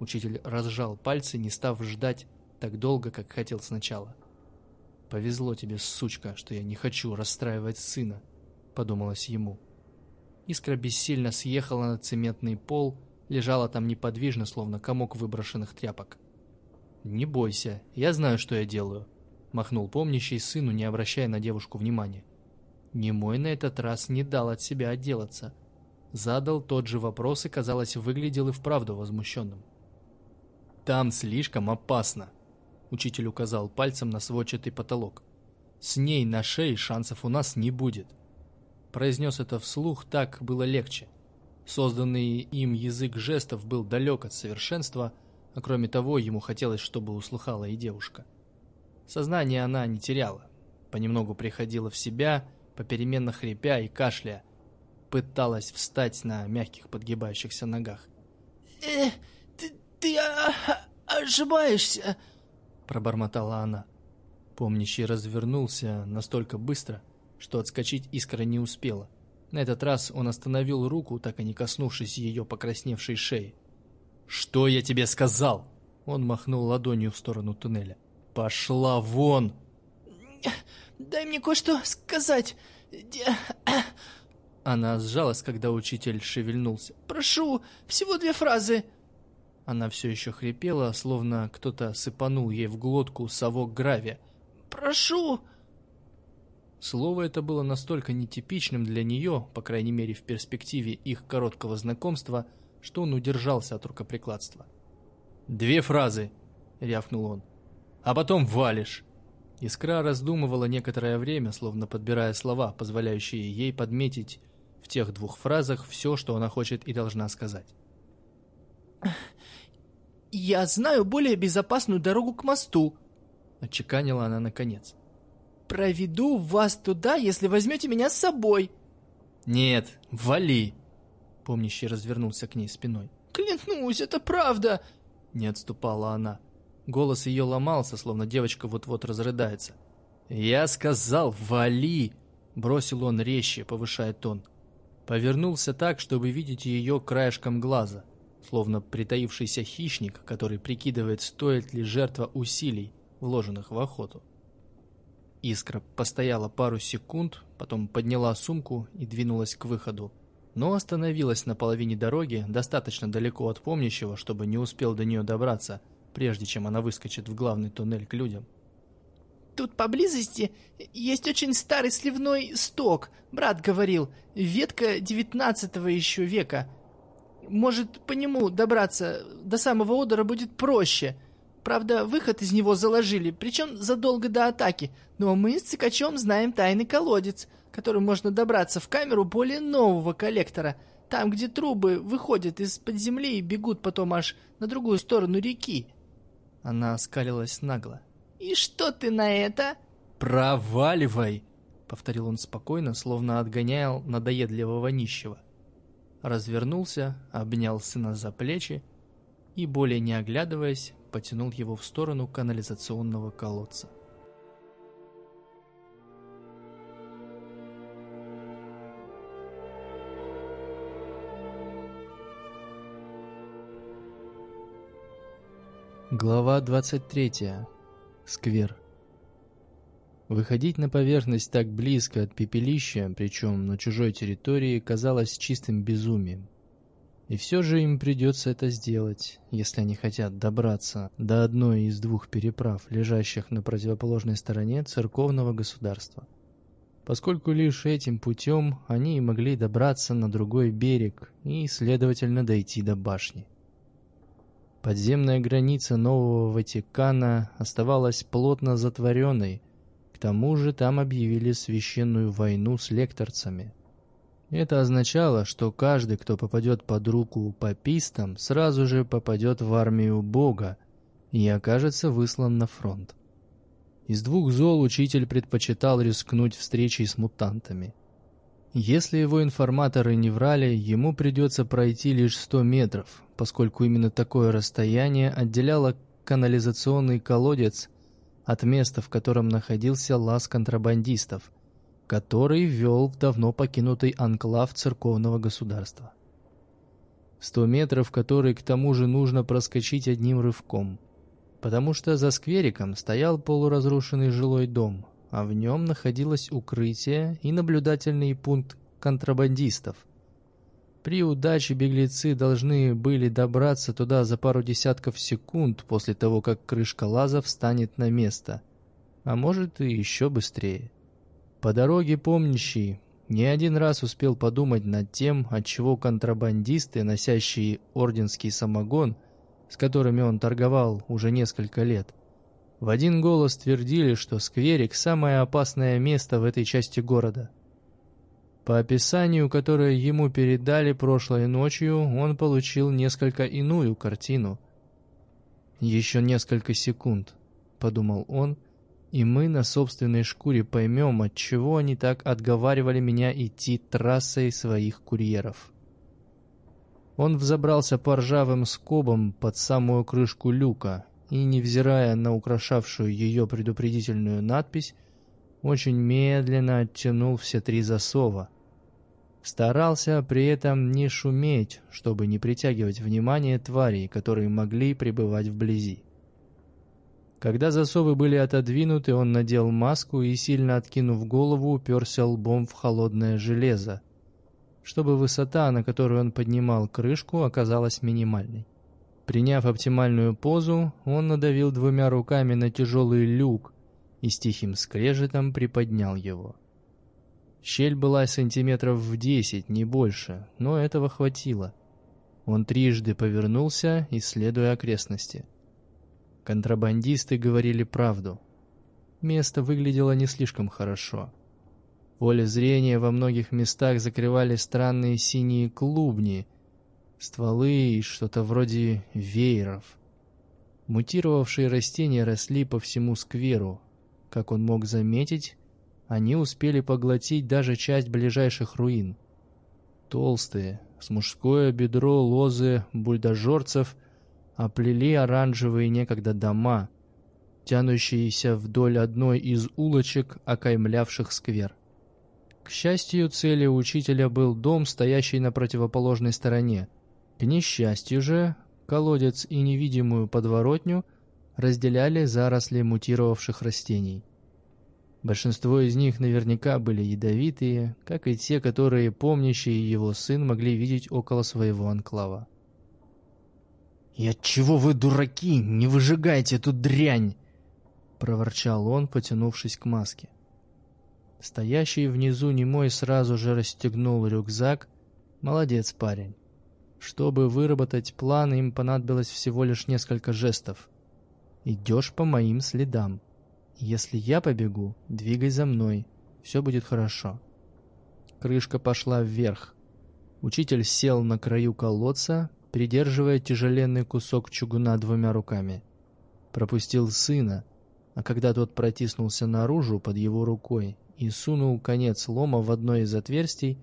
Учитель разжал пальцы, не став ждать так долго, как хотел сначала. «Повезло тебе, сучка, что я не хочу расстраивать сына», — подумалось ему. Искра бессильно съехала на цементный пол, лежала там неподвижно, словно комок выброшенных тряпок. «Не бойся, я знаю, что я делаю», — махнул помнящий сыну, не обращая на девушку внимания. Немой на этот раз не дал от себя отделаться. Задал тот же вопрос и, казалось, выглядел и вправду возмущенным. «Там слишком опасно», — учитель указал пальцем на сводчатый потолок. «С ней на шее шансов у нас не будет». Произнес это вслух, так было легче. Созданный им язык жестов был далек от совершенства, а кроме того, ему хотелось, чтобы услыхала и девушка. Сознание она не теряла, понемногу приходила в себя, попеременно хрипя и кашляя, пыталась встать на мягких подгибающихся ногах. «Э, ты, ты а, ошибаешься!» — пробормотала она. Помнящий развернулся настолько быстро, что отскочить искра не успела. На этот раз он остановил руку, так и не коснувшись ее покрасневшей шеи. «Что я тебе сказал?» Он махнул ладонью в сторону туннеля. «Пошла вон!» «Дай мне кое-что сказать!» Она сжалась, когда учитель шевельнулся. «Прошу, всего две фразы!» Она все еще хрипела, словно кто-то сыпанул ей в глотку совок гравия. «Прошу!» Слово это было настолько нетипичным для нее, по крайней мере в перспективе их короткого знакомства, что он удержался от рукоприкладства. «Две фразы!» — рявкнул он. «А потом валишь!» Искра раздумывала некоторое время, словно подбирая слова, позволяющие ей подметить в тех двух фразах все, что она хочет и должна сказать. «Я знаю более безопасную дорогу к мосту», — отчеканила она наконец. «Проведу вас туда, если возьмете меня с собой». «Нет, вали!» Помнящий развернулся к ней спиной. «Клянусь, это правда!» Не отступала она. Голос ее ломался, словно девочка вот-вот разрыдается. «Я сказал, вали!» Бросил он резче, повышая тон. Повернулся так, чтобы видеть ее краешком глаза, словно притаившийся хищник, который прикидывает, стоит ли жертва усилий, вложенных в охоту. Искра постояла пару секунд, потом подняла сумку и двинулась к выходу, но остановилась на половине дороги, достаточно далеко от помнящего, чтобы не успел до нее добраться, прежде чем она выскочит в главный туннель к людям. Тут поблизости есть очень старый сливной сток, брат говорил, ветка девятнадцатого еще века. Может, по нему добраться до самого Одера будет проще. Правда, выход из него заложили, причем задолго до атаки, но мы с Цикачом знаем тайный колодец, которым можно добраться в камеру более нового коллектора, там, где трубы выходят из-под земли и бегут потом аж на другую сторону реки. Она оскалилась нагло. «И что ты на это?» «Проваливай!» — повторил он спокойно, словно отгонял надоедливого нищего. Развернулся, обнял сына за плечи и, более не оглядываясь, потянул его в сторону канализационного колодца. Глава 23. Сквер. Выходить на поверхность так близко от пепелища, причем на чужой территории, казалось чистым безумием. И все же им придется это сделать, если они хотят добраться до одной из двух переправ, лежащих на противоположной стороне церковного государства. Поскольку лишь этим путем они могли добраться на другой берег и, следовательно, дойти до башни. Подземная граница Нового Ватикана оставалась плотно затворенной, к тому же там объявили священную войну с лекторцами. Это означало, что каждый, кто попадет под руку папистам, сразу же попадет в армию Бога и окажется выслан на фронт. Из двух зол учитель предпочитал рискнуть встречей с мутантами. Если его информаторы не врали, ему придется пройти лишь 100 метров, поскольку именно такое расстояние отделяло канализационный колодец от места, в котором находился лаз контрабандистов, который вел в давно покинутый анклав церковного государства. 100 метров, которые к тому же нужно проскочить одним рывком, потому что за сквериком стоял полуразрушенный жилой дом – а в нем находилось укрытие и наблюдательный пункт контрабандистов. При удаче беглецы должны были добраться туда за пару десятков секунд после того, как крышка лаза встанет на место, а может и еще быстрее. По дороге помнящий не один раз успел подумать над тем, отчего контрабандисты, носящие орденский самогон, с которыми он торговал уже несколько лет, в один голос твердили, что скверик – самое опасное место в этой части города. По описанию, которое ему передали прошлой ночью, он получил несколько иную картину. «Еще несколько секунд», – подумал он, – и мы на собственной шкуре поймем, от чего они так отговаривали меня идти трассой своих курьеров. Он взобрался по ржавым скобам под самую крышку люка и, невзирая на украшавшую ее предупредительную надпись, очень медленно оттянул все три засова. Старался при этом не шуметь, чтобы не притягивать внимание тварей, которые могли пребывать вблизи. Когда засовы были отодвинуты, он надел маску и, сильно откинув голову, уперся лбом в холодное железо, чтобы высота, на которую он поднимал крышку, оказалась минимальной. Приняв оптимальную позу, он надавил двумя руками на тяжелый люк и с тихим скрежетом приподнял его. Щель была сантиметров в десять, не больше, но этого хватило. Он трижды повернулся, исследуя окрестности. Контрабандисты говорили правду. Место выглядело не слишком хорошо. Поле зрения во многих местах закрывали странные синие клубни, стволы и что-то вроде вееров. Мутировавшие растения росли по всему скверу. Как он мог заметить, они успели поглотить даже часть ближайших руин. Толстые, с мужское бедро лозы бульдожорцев оплели оранжевые некогда дома, тянущиеся вдоль одной из улочек, окаймлявших сквер. К счастью, целью учителя был дом, стоящий на противоположной стороне. К несчастью же, колодец и невидимую подворотню разделяли заросли мутировавших растений. Большинство из них наверняка были ядовитые, как и те, которые помнящие его сын могли видеть около своего анклава. «И отчего вы, дураки, не выжигаете эту дрянь?» — проворчал он, потянувшись к маске. Стоящий внизу немой сразу же расстегнул рюкзак. Молодец парень. Чтобы выработать план, им понадобилось всего лишь несколько жестов. «Идешь по моим следам. Если я побегу, двигай за мной. Все будет хорошо». Крышка пошла вверх. Учитель сел на краю колодца, придерживая тяжеленный кусок чугуна двумя руками. Пропустил сына, а когда тот протиснулся наружу под его рукой и сунул конец лома в одно из отверстий,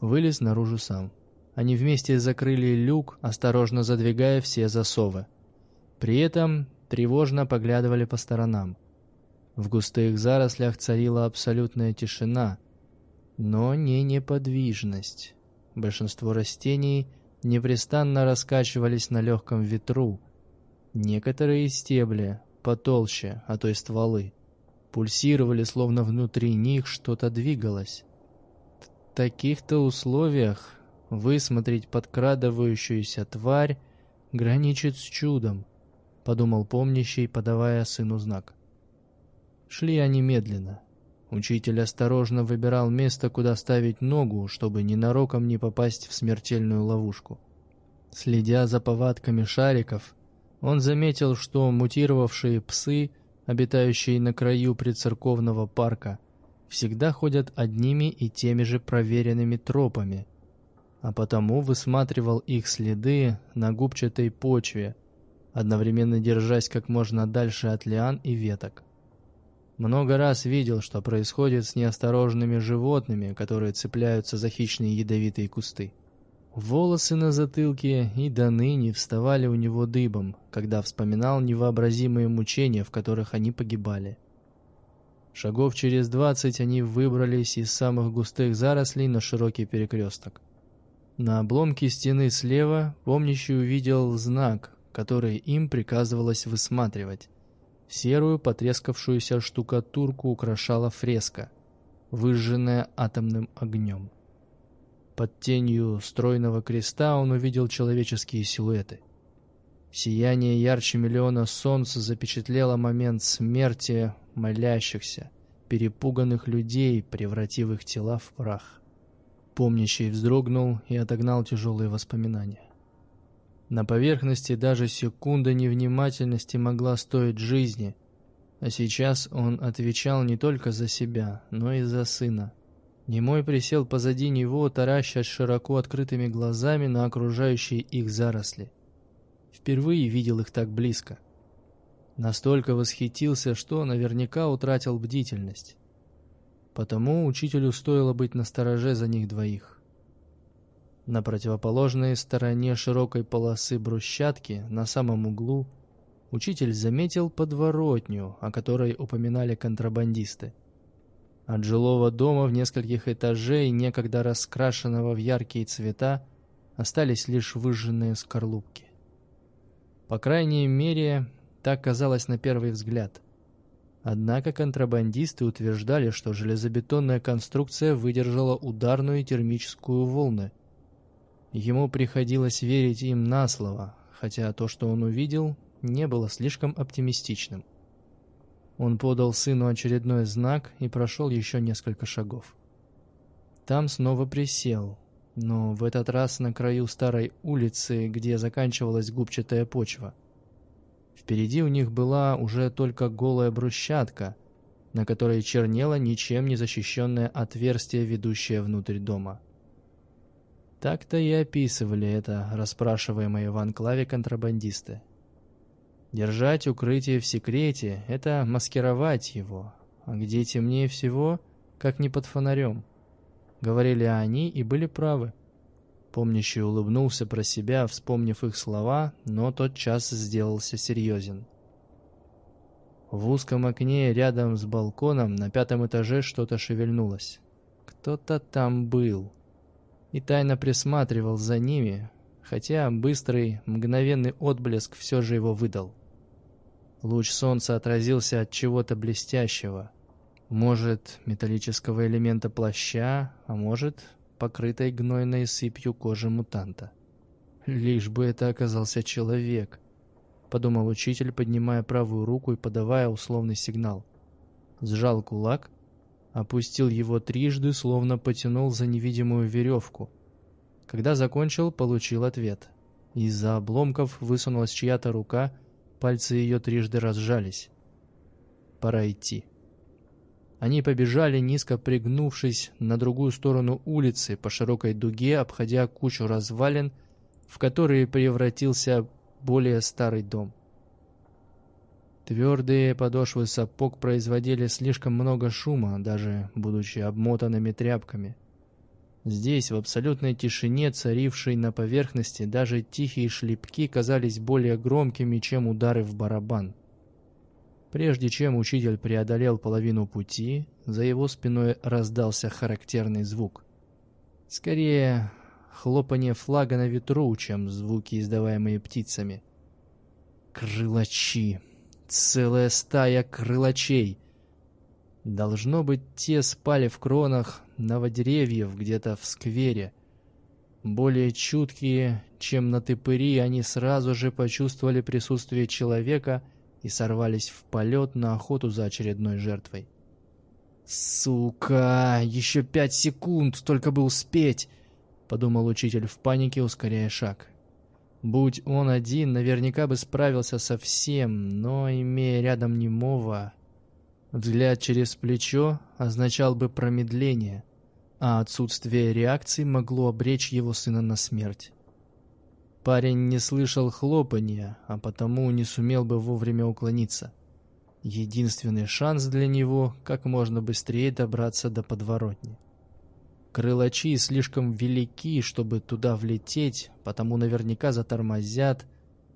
вылез наружу сам. Они вместе закрыли люк, осторожно задвигая все засовы. При этом тревожно поглядывали по сторонам. В густых зарослях царила абсолютная тишина, но не неподвижность. Большинство растений – непрестанно раскачивались на легком ветру. Некоторые стебли, потолще, а то и стволы, пульсировали, словно внутри них что-то двигалось. В таких-то условиях высмотреть подкрадывающуюся тварь граничит с чудом, подумал помнящий, подавая сыну знак. Шли они медленно. Учитель осторожно выбирал место, куда ставить ногу, чтобы ненароком не попасть в смертельную ловушку. Следя за повадками шариков, он заметил, что мутировавшие псы, обитающие на краю предцерковного парка, всегда ходят одними и теми же проверенными тропами, а потому высматривал их следы на губчатой почве, одновременно держась как можно дальше от лиан и веток. Много раз видел, что происходит с неосторожными животными, которые цепляются за хищные ядовитые кусты. Волосы на затылке и до ныне вставали у него дыбом, когда вспоминал невообразимые мучения, в которых они погибали. Шагов через двадцать они выбрались из самых густых зарослей на широкий перекресток. На обломке стены слева помнящий увидел знак, который им приказывалось высматривать. Серую потрескавшуюся штукатурку украшала фреска, выжженная атомным огнем. Под тенью стройного креста он увидел человеческие силуэты. Сияние ярче миллиона солнца запечатлело момент смерти молящихся, перепуганных людей, превратив их тела в прах. Помнящий вздрогнул и отогнал тяжелые воспоминания. На поверхности даже секунда невнимательности могла стоить жизни, а сейчас он отвечал не только за себя, но и за сына. Немой присел позади него, таращась широко открытыми глазами на окружающие их заросли. Впервые видел их так близко. Настолько восхитился, что наверняка утратил бдительность. Потому учителю стоило быть настороже за них двоих. На противоположной стороне широкой полосы брусчатки, на самом углу, учитель заметил подворотню, о которой упоминали контрабандисты. От жилого дома в нескольких этажей, некогда раскрашенного в яркие цвета, остались лишь выжженные скорлупки. По крайней мере, так казалось на первый взгляд. Однако контрабандисты утверждали, что железобетонная конструкция выдержала ударную термическую волны. Ему приходилось верить им на слово, хотя то, что он увидел, не было слишком оптимистичным. Он подал сыну очередной знак и прошел еще несколько шагов. Там снова присел, но в этот раз на краю старой улицы, где заканчивалась губчатая почва. Впереди у них была уже только голая брусчатка, на которой чернело ничем не защищенное отверстие, ведущее внутрь дома. Так-то и описывали это расспрашиваемые в анклаве контрабандисты. Держать укрытие в секрете — это маскировать его, а где темнее всего, как не под фонарем. Говорили они и были правы. Помнящий улыбнулся про себя, вспомнив их слова, но тот час сделался серьезен. В узком окне рядом с балконом на пятом этаже что-то шевельнулось. Кто-то там был. И тайно присматривал за ними, хотя быстрый, мгновенный отблеск все же его выдал. Луч солнца отразился от чего-то блестящего. Может, металлического элемента плаща, а может, покрытой гнойной сыпью кожи мутанта. «Лишь бы это оказался человек», — подумал учитель, поднимая правую руку и подавая условный сигнал. Сжал кулак, опустил его трижды, словно потянул за невидимую веревку. Когда закончил, получил ответ. Из-за обломков высунулась чья-то рука, пальцы ее трижды разжались. «Пора идти». Они побежали, низко пригнувшись на другую сторону улицы по широкой дуге, обходя кучу развалин, в которые превратился более старый дом. Твердые подошвы сапог производили слишком много шума, даже будучи обмотанными тряпками. Здесь, в абсолютной тишине, царившей на поверхности, даже тихие шлепки казались более громкими, чем удары в барабан. Прежде чем учитель преодолел половину пути, за его спиной раздался характерный звук. Скорее, хлопанье флага на ветру, чем звуки, издаваемые птицами. Крылачи. Целая стая крылачей. Должно быть, те спали в кронах новодеревьев где-то в сквере. Более чуткие, чем на тыпыри, они сразу же почувствовали присутствие человека — и сорвались в полет на охоту за очередной жертвой. «Сука! Еще пять секунд, только бы успеть!» — подумал учитель в панике, ускоряя шаг. Будь он один, наверняка бы справился со всем, но, имея рядом немого, взгляд через плечо означал бы промедление, а отсутствие реакции могло обречь его сына на смерть. Парень не слышал хлопанья, а потому не сумел бы вовремя уклониться. Единственный шанс для него — как можно быстрее добраться до подворотни. Крылачи слишком велики, чтобы туда влететь, потому наверняка затормозят,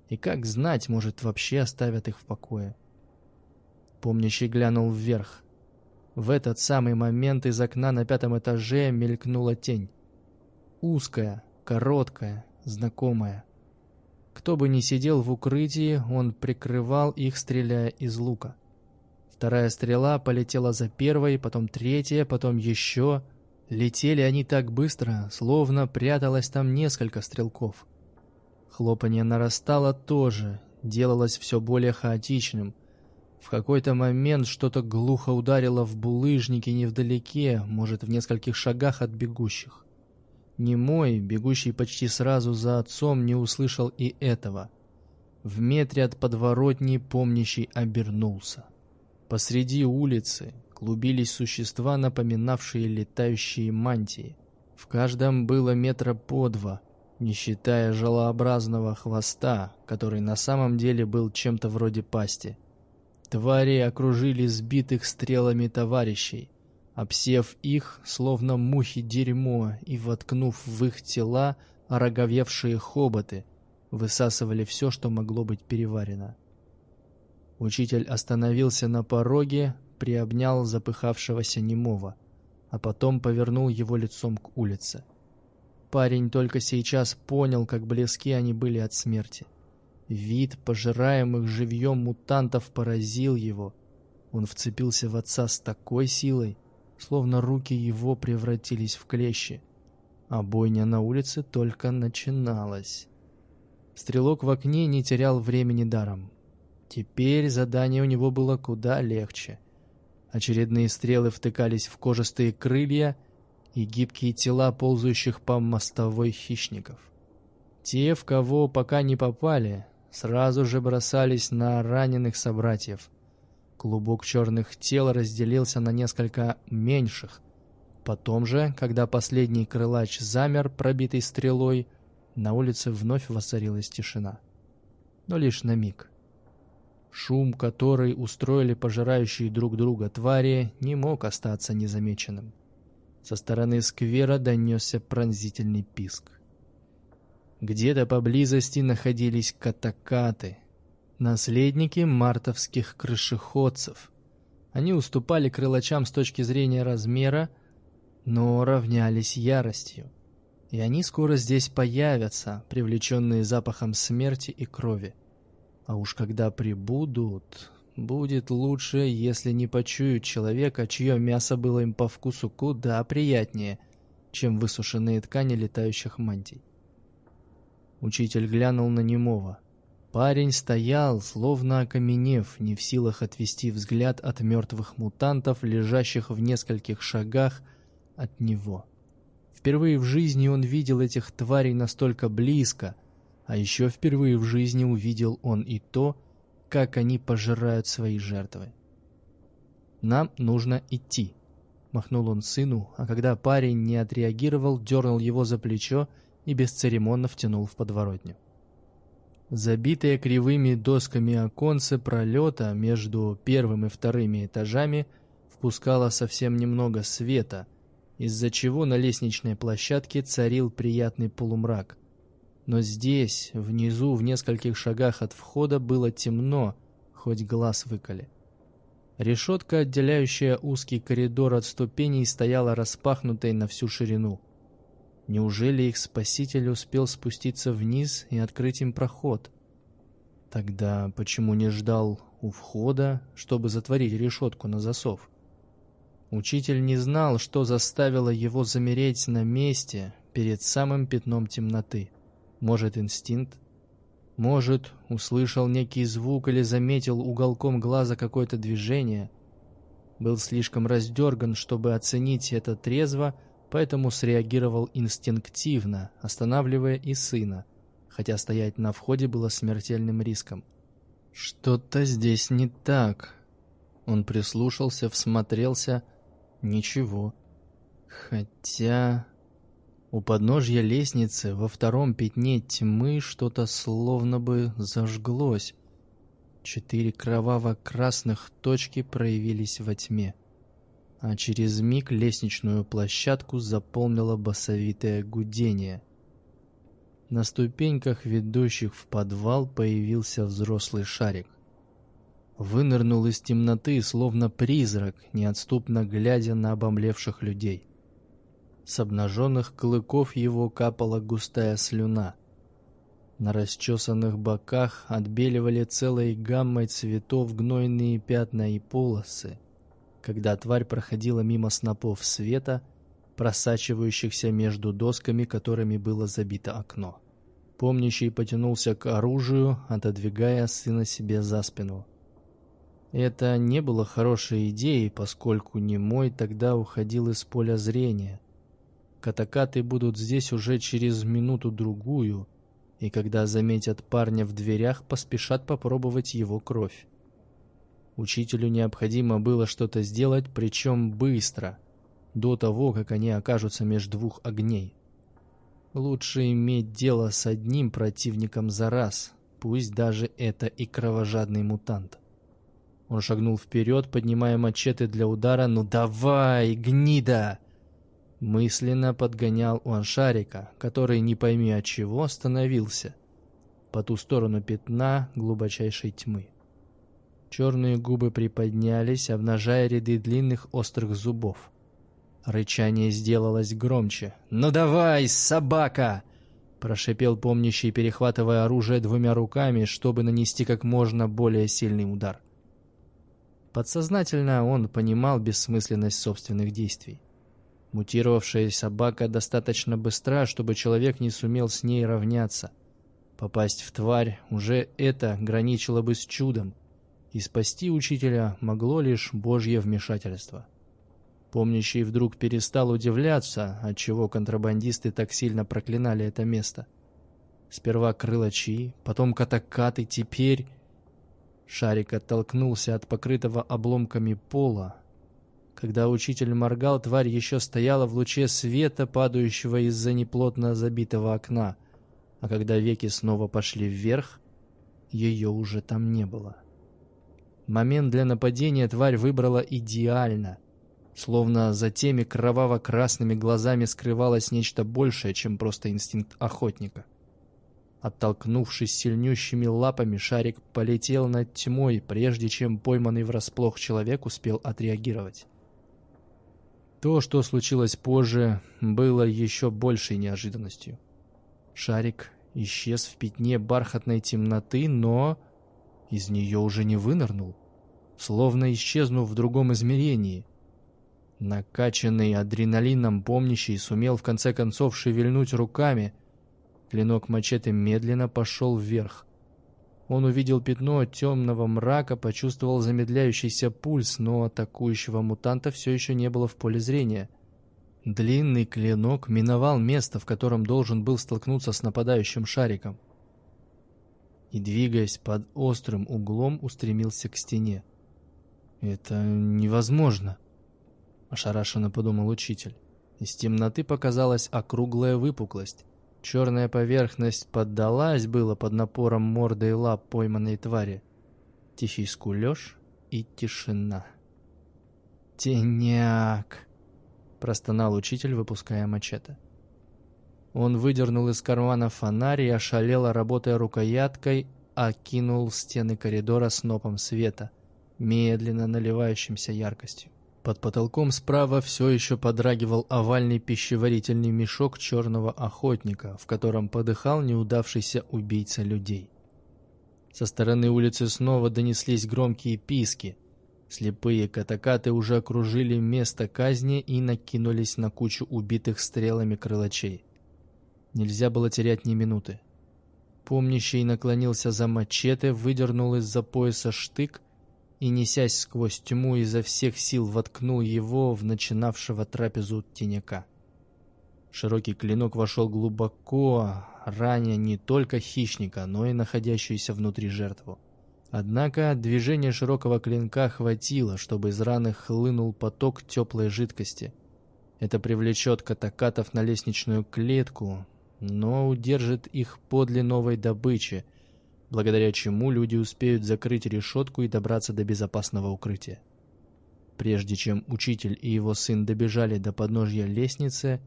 и как знать, может, вообще оставят их в покое. Помнящий глянул вверх. В этот самый момент из окна на пятом этаже мелькнула тень. Узкая, короткая, знакомая. Кто бы ни сидел в укрытии, он прикрывал их, стреляя из лука. Вторая стрела полетела за первой, потом третья, потом еще. Летели они так быстро, словно пряталось там несколько стрелков. Хлопанье нарастало тоже, делалось все более хаотичным. В какой-то момент что-то глухо ударило в булыжники невдалеке, может, в нескольких шагах от бегущих. Немой, бегущий почти сразу за отцом, не услышал и этого. В метре от подворотни помнящий обернулся. Посреди улицы клубились существа, напоминавшие летающие мантии. В каждом было метра по два, не считая желообразного хвоста, который на самом деле был чем-то вроде пасти. Твари окружили сбитых стрелами товарищей, обсев их, словно мухи дерьмо, и воткнув в их тела ороговевшие хоботы, высасывали все, что могло быть переварено. Учитель остановился на пороге, приобнял запыхавшегося немого, а потом повернул его лицом к улице. Парень только сейчас понял, как близки они были от смерти. Вид пожираемых живьем мутантов поразил его. Он вцепился в отца с такой силой, словно руки его превратились в клещи. А бойня на улице только начиналась. Стрелок в окне не терял времени даром. Теперь задание у него было куда легче. Очередные стрелы втыкались в кожистые крылья и гибкие тела ползающих по мостовой хищников. Те, в кого пока не попали, сразу же бросались на раненых собратьев. Клубок черных тел разделился на несколько меньших. Потом же, когда последний крылач замер, пробитый стрелой, на улице вновь воцарилась тишина. Но лишь на миг. Шум, который устроили пожирающие друг друга твари, не мог остаться незамеченным. Со стороны сквера донесся пронзительный писк. Где-то поблизости находились катакаты, наследники мартовских крышеходцев. Они уступали крылачам с точки зрения размера, но равнялись яростью. И они скоро здесь появятся, привлеченные запахом смерти и крови. А уж когда прибудут, будет лучше, если не почуют человека, чье мясо было им по вкусу куда приятнее, чем высушенные ткани летающих мантий. Учитель глянул на немого. Парень стоял, словно окаменев, не в силах отвести взгляд от мертвых мутантов, лежащих в нескольких шагах от него. Впервые в жизни он видел этих тварей настолько близко, а еще впервые в жизни увидел он и то, как они пожирают свои жертвы. «Нам нужно идти», — махнул он сыну, а когда парень не отреагировал, дернул его за плечо и бесцеремонно втянул в подворотню. Забитые кривыми досками оконцы пролета между первым и вторыми этажами впускало совсем немного света, из-за чего на лестничной площадке царил приятный полумрак — но здесь, внизу, в нескольких шагах от входа, было темно, хоть глаз выколи. Решетка, отделяющая узкий коридор от ступеней, стояла распахнутой на всю ширину. Неужели их спаситель успел спуститься вниз и открыть им проход? Тогда почему не ждал у входа, чтобы затворить решетку на засов? Учитель не знал, что заставило его замереть на месте перед самым пятном темноты. Может, инстинкт? Может, услышал некий звук или заметил уголком глаза какое-то движение? Был слишком раздерган, чтобы оценить это трезво, поэтому среагировал инстинктивно, останавливая и сына, хотя стоять на входе было смертельным риском. Что-то здесь не так. Он прислушался, всмотрелся. Ничего. Хотя... У подножья лестницы во втором пятне тьмы что-то словно бы зажглось. Четыре кроваво-красных точки проявились во тьме. А через миг лестничную площадку заполнило басовитое гудение. На ступеньках, ведущих в подвал, появился взрослый шарик. Вынырнул из темноты, словно призрак, неотступно глядя на обомлевших людей. С обнаженных клыков его капала густая слюна. На расчесанных боках отбеливали целой гаммой цветов гнойные пятна и полосы, когда тварь проходила мимо снопов света, просачивающихся между досками, которыми было забито окно. Помнящий потянулся к оружию, отодвигая сына себе за спину. Это не было хорошей идеей, поскольку немой тогда уходил из поля зрения. Катакаты будут здесь уже через минуту-другую, и когда заметят парня в дверях, поспешат попробовать его кровь. Учителю необходимо было что-то сделать, причем быстро, до того, как они окажутся между двух огней. Лучше иметь дело с одним противником за раз, пусть даже это и кровожадный мутант. Он шагнул вперед, поднимая мачете для удара. «Ну давай, гнида!» Мысленно подгонял он шарика, который, не пойми от чего, остановился по ту сторону пятна глубочайшей тьмы. Черные губы приподнялись, обнажая ряды длинных острых зубов. Рычание сделалось громче. «Ну давай, собака!» Прошипел помнящий, перехватывая оружие двумя руками, чтобы нанести как можно более сильный удар. Подсознательно он понимал бессмысленность собственных действий. Мутировавшая собака достаточно быстра, чтобы человек не сумел с ней равняться. Попасть в тварь уже это граничило бы с чудом, и спасти учителя могло лишь Божье вмешательство. Помнящий вдруг перестал удивляться, отчего контрабандисты так сильно проклинали это место. Сперва крылачи, потом катакаты, теперь Шарик оттолкнулся от покрытого обломками пола. Когда учитель моргал, тварь еще стояла в луче света, падающего из-за неплотно забитого окна, а когда веки снова пошли вверх, ее уже там не было. Момент для нападения тварь выбрала идеально, словно за теми кроваво-красными глазами скрывалось нечто большее, чем просто инстинкт охотника. Оттолкнувшись сильнющими лапами, шарик полетел над тьмой, прежде чем пойманный врасплох человек успел отреагировать. То, что случилось позже, было еще большей неожиданностью. Шарик исчез в пятне бархатной темноты, но из нее уже не вынырнул, словно исчезнув в другом измерении. Накачанный адреналином помнящий сумел в конце концов шевельнуть руками — Клинок мачете медленно пошел вверх. Он увидел пятно темного мрака, почувствовал замедляющийся пульс, но атакующего мутанта все еще не было в поле зрения. Длинный клинок миновал место, в котором должен был столкнуться с нападающим шариком. И, двигаясь под острым углом, устремился к стене. «Это невозможно», — ошарашенно подумал учитель. Из темноты показалась округлая выпуклость. Черная поверхность поддалась было под напором морды и лап пойманной твари. Тихий скулеж и тишина. «Теняк!» — простонал учитель, выпуская мачете. Он выдернул из кармана фонарь и, ошалело работая рукояткой, окинул стены коридора снопом света, медленно наливающимся яркостью. Под потолком справа все еще подрагивал овальный пищеварительный мешок черного охотника, в котором подыхал неудавшийся убийца людей. Со стороны улицы снова донеслись громкие писки. Слепые катакаты уже окружили место казни и накинулись на кучу убитых стрелами крылачей. Нельзя было терять ни минуты. Помнящий наклонился за мачете, выдернул из-за пояса штык и, несясь сквозь тьму, изо всех сил воткнул его в начинавшего трапезу теняка. Широкий клинок вошел глубоко, раня не только хищника, но и находящуюся внутри жертву. Однако движение широкого клинка хватило, чтобы из раны хлынул поток теплой жидкости. Это привлечет катакатов на лестничную клетку, но удержит их подле новой добычи, благодаря чему люди успеют закрыть решетку и добраться до безопасного укрытия. Прежде чем учитель и его сын добежали до подножья лестницы,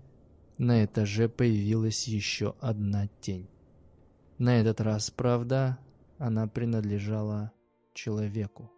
на этаже появилась еще одна тень. На этот раз, правда, она принадлежала человеку.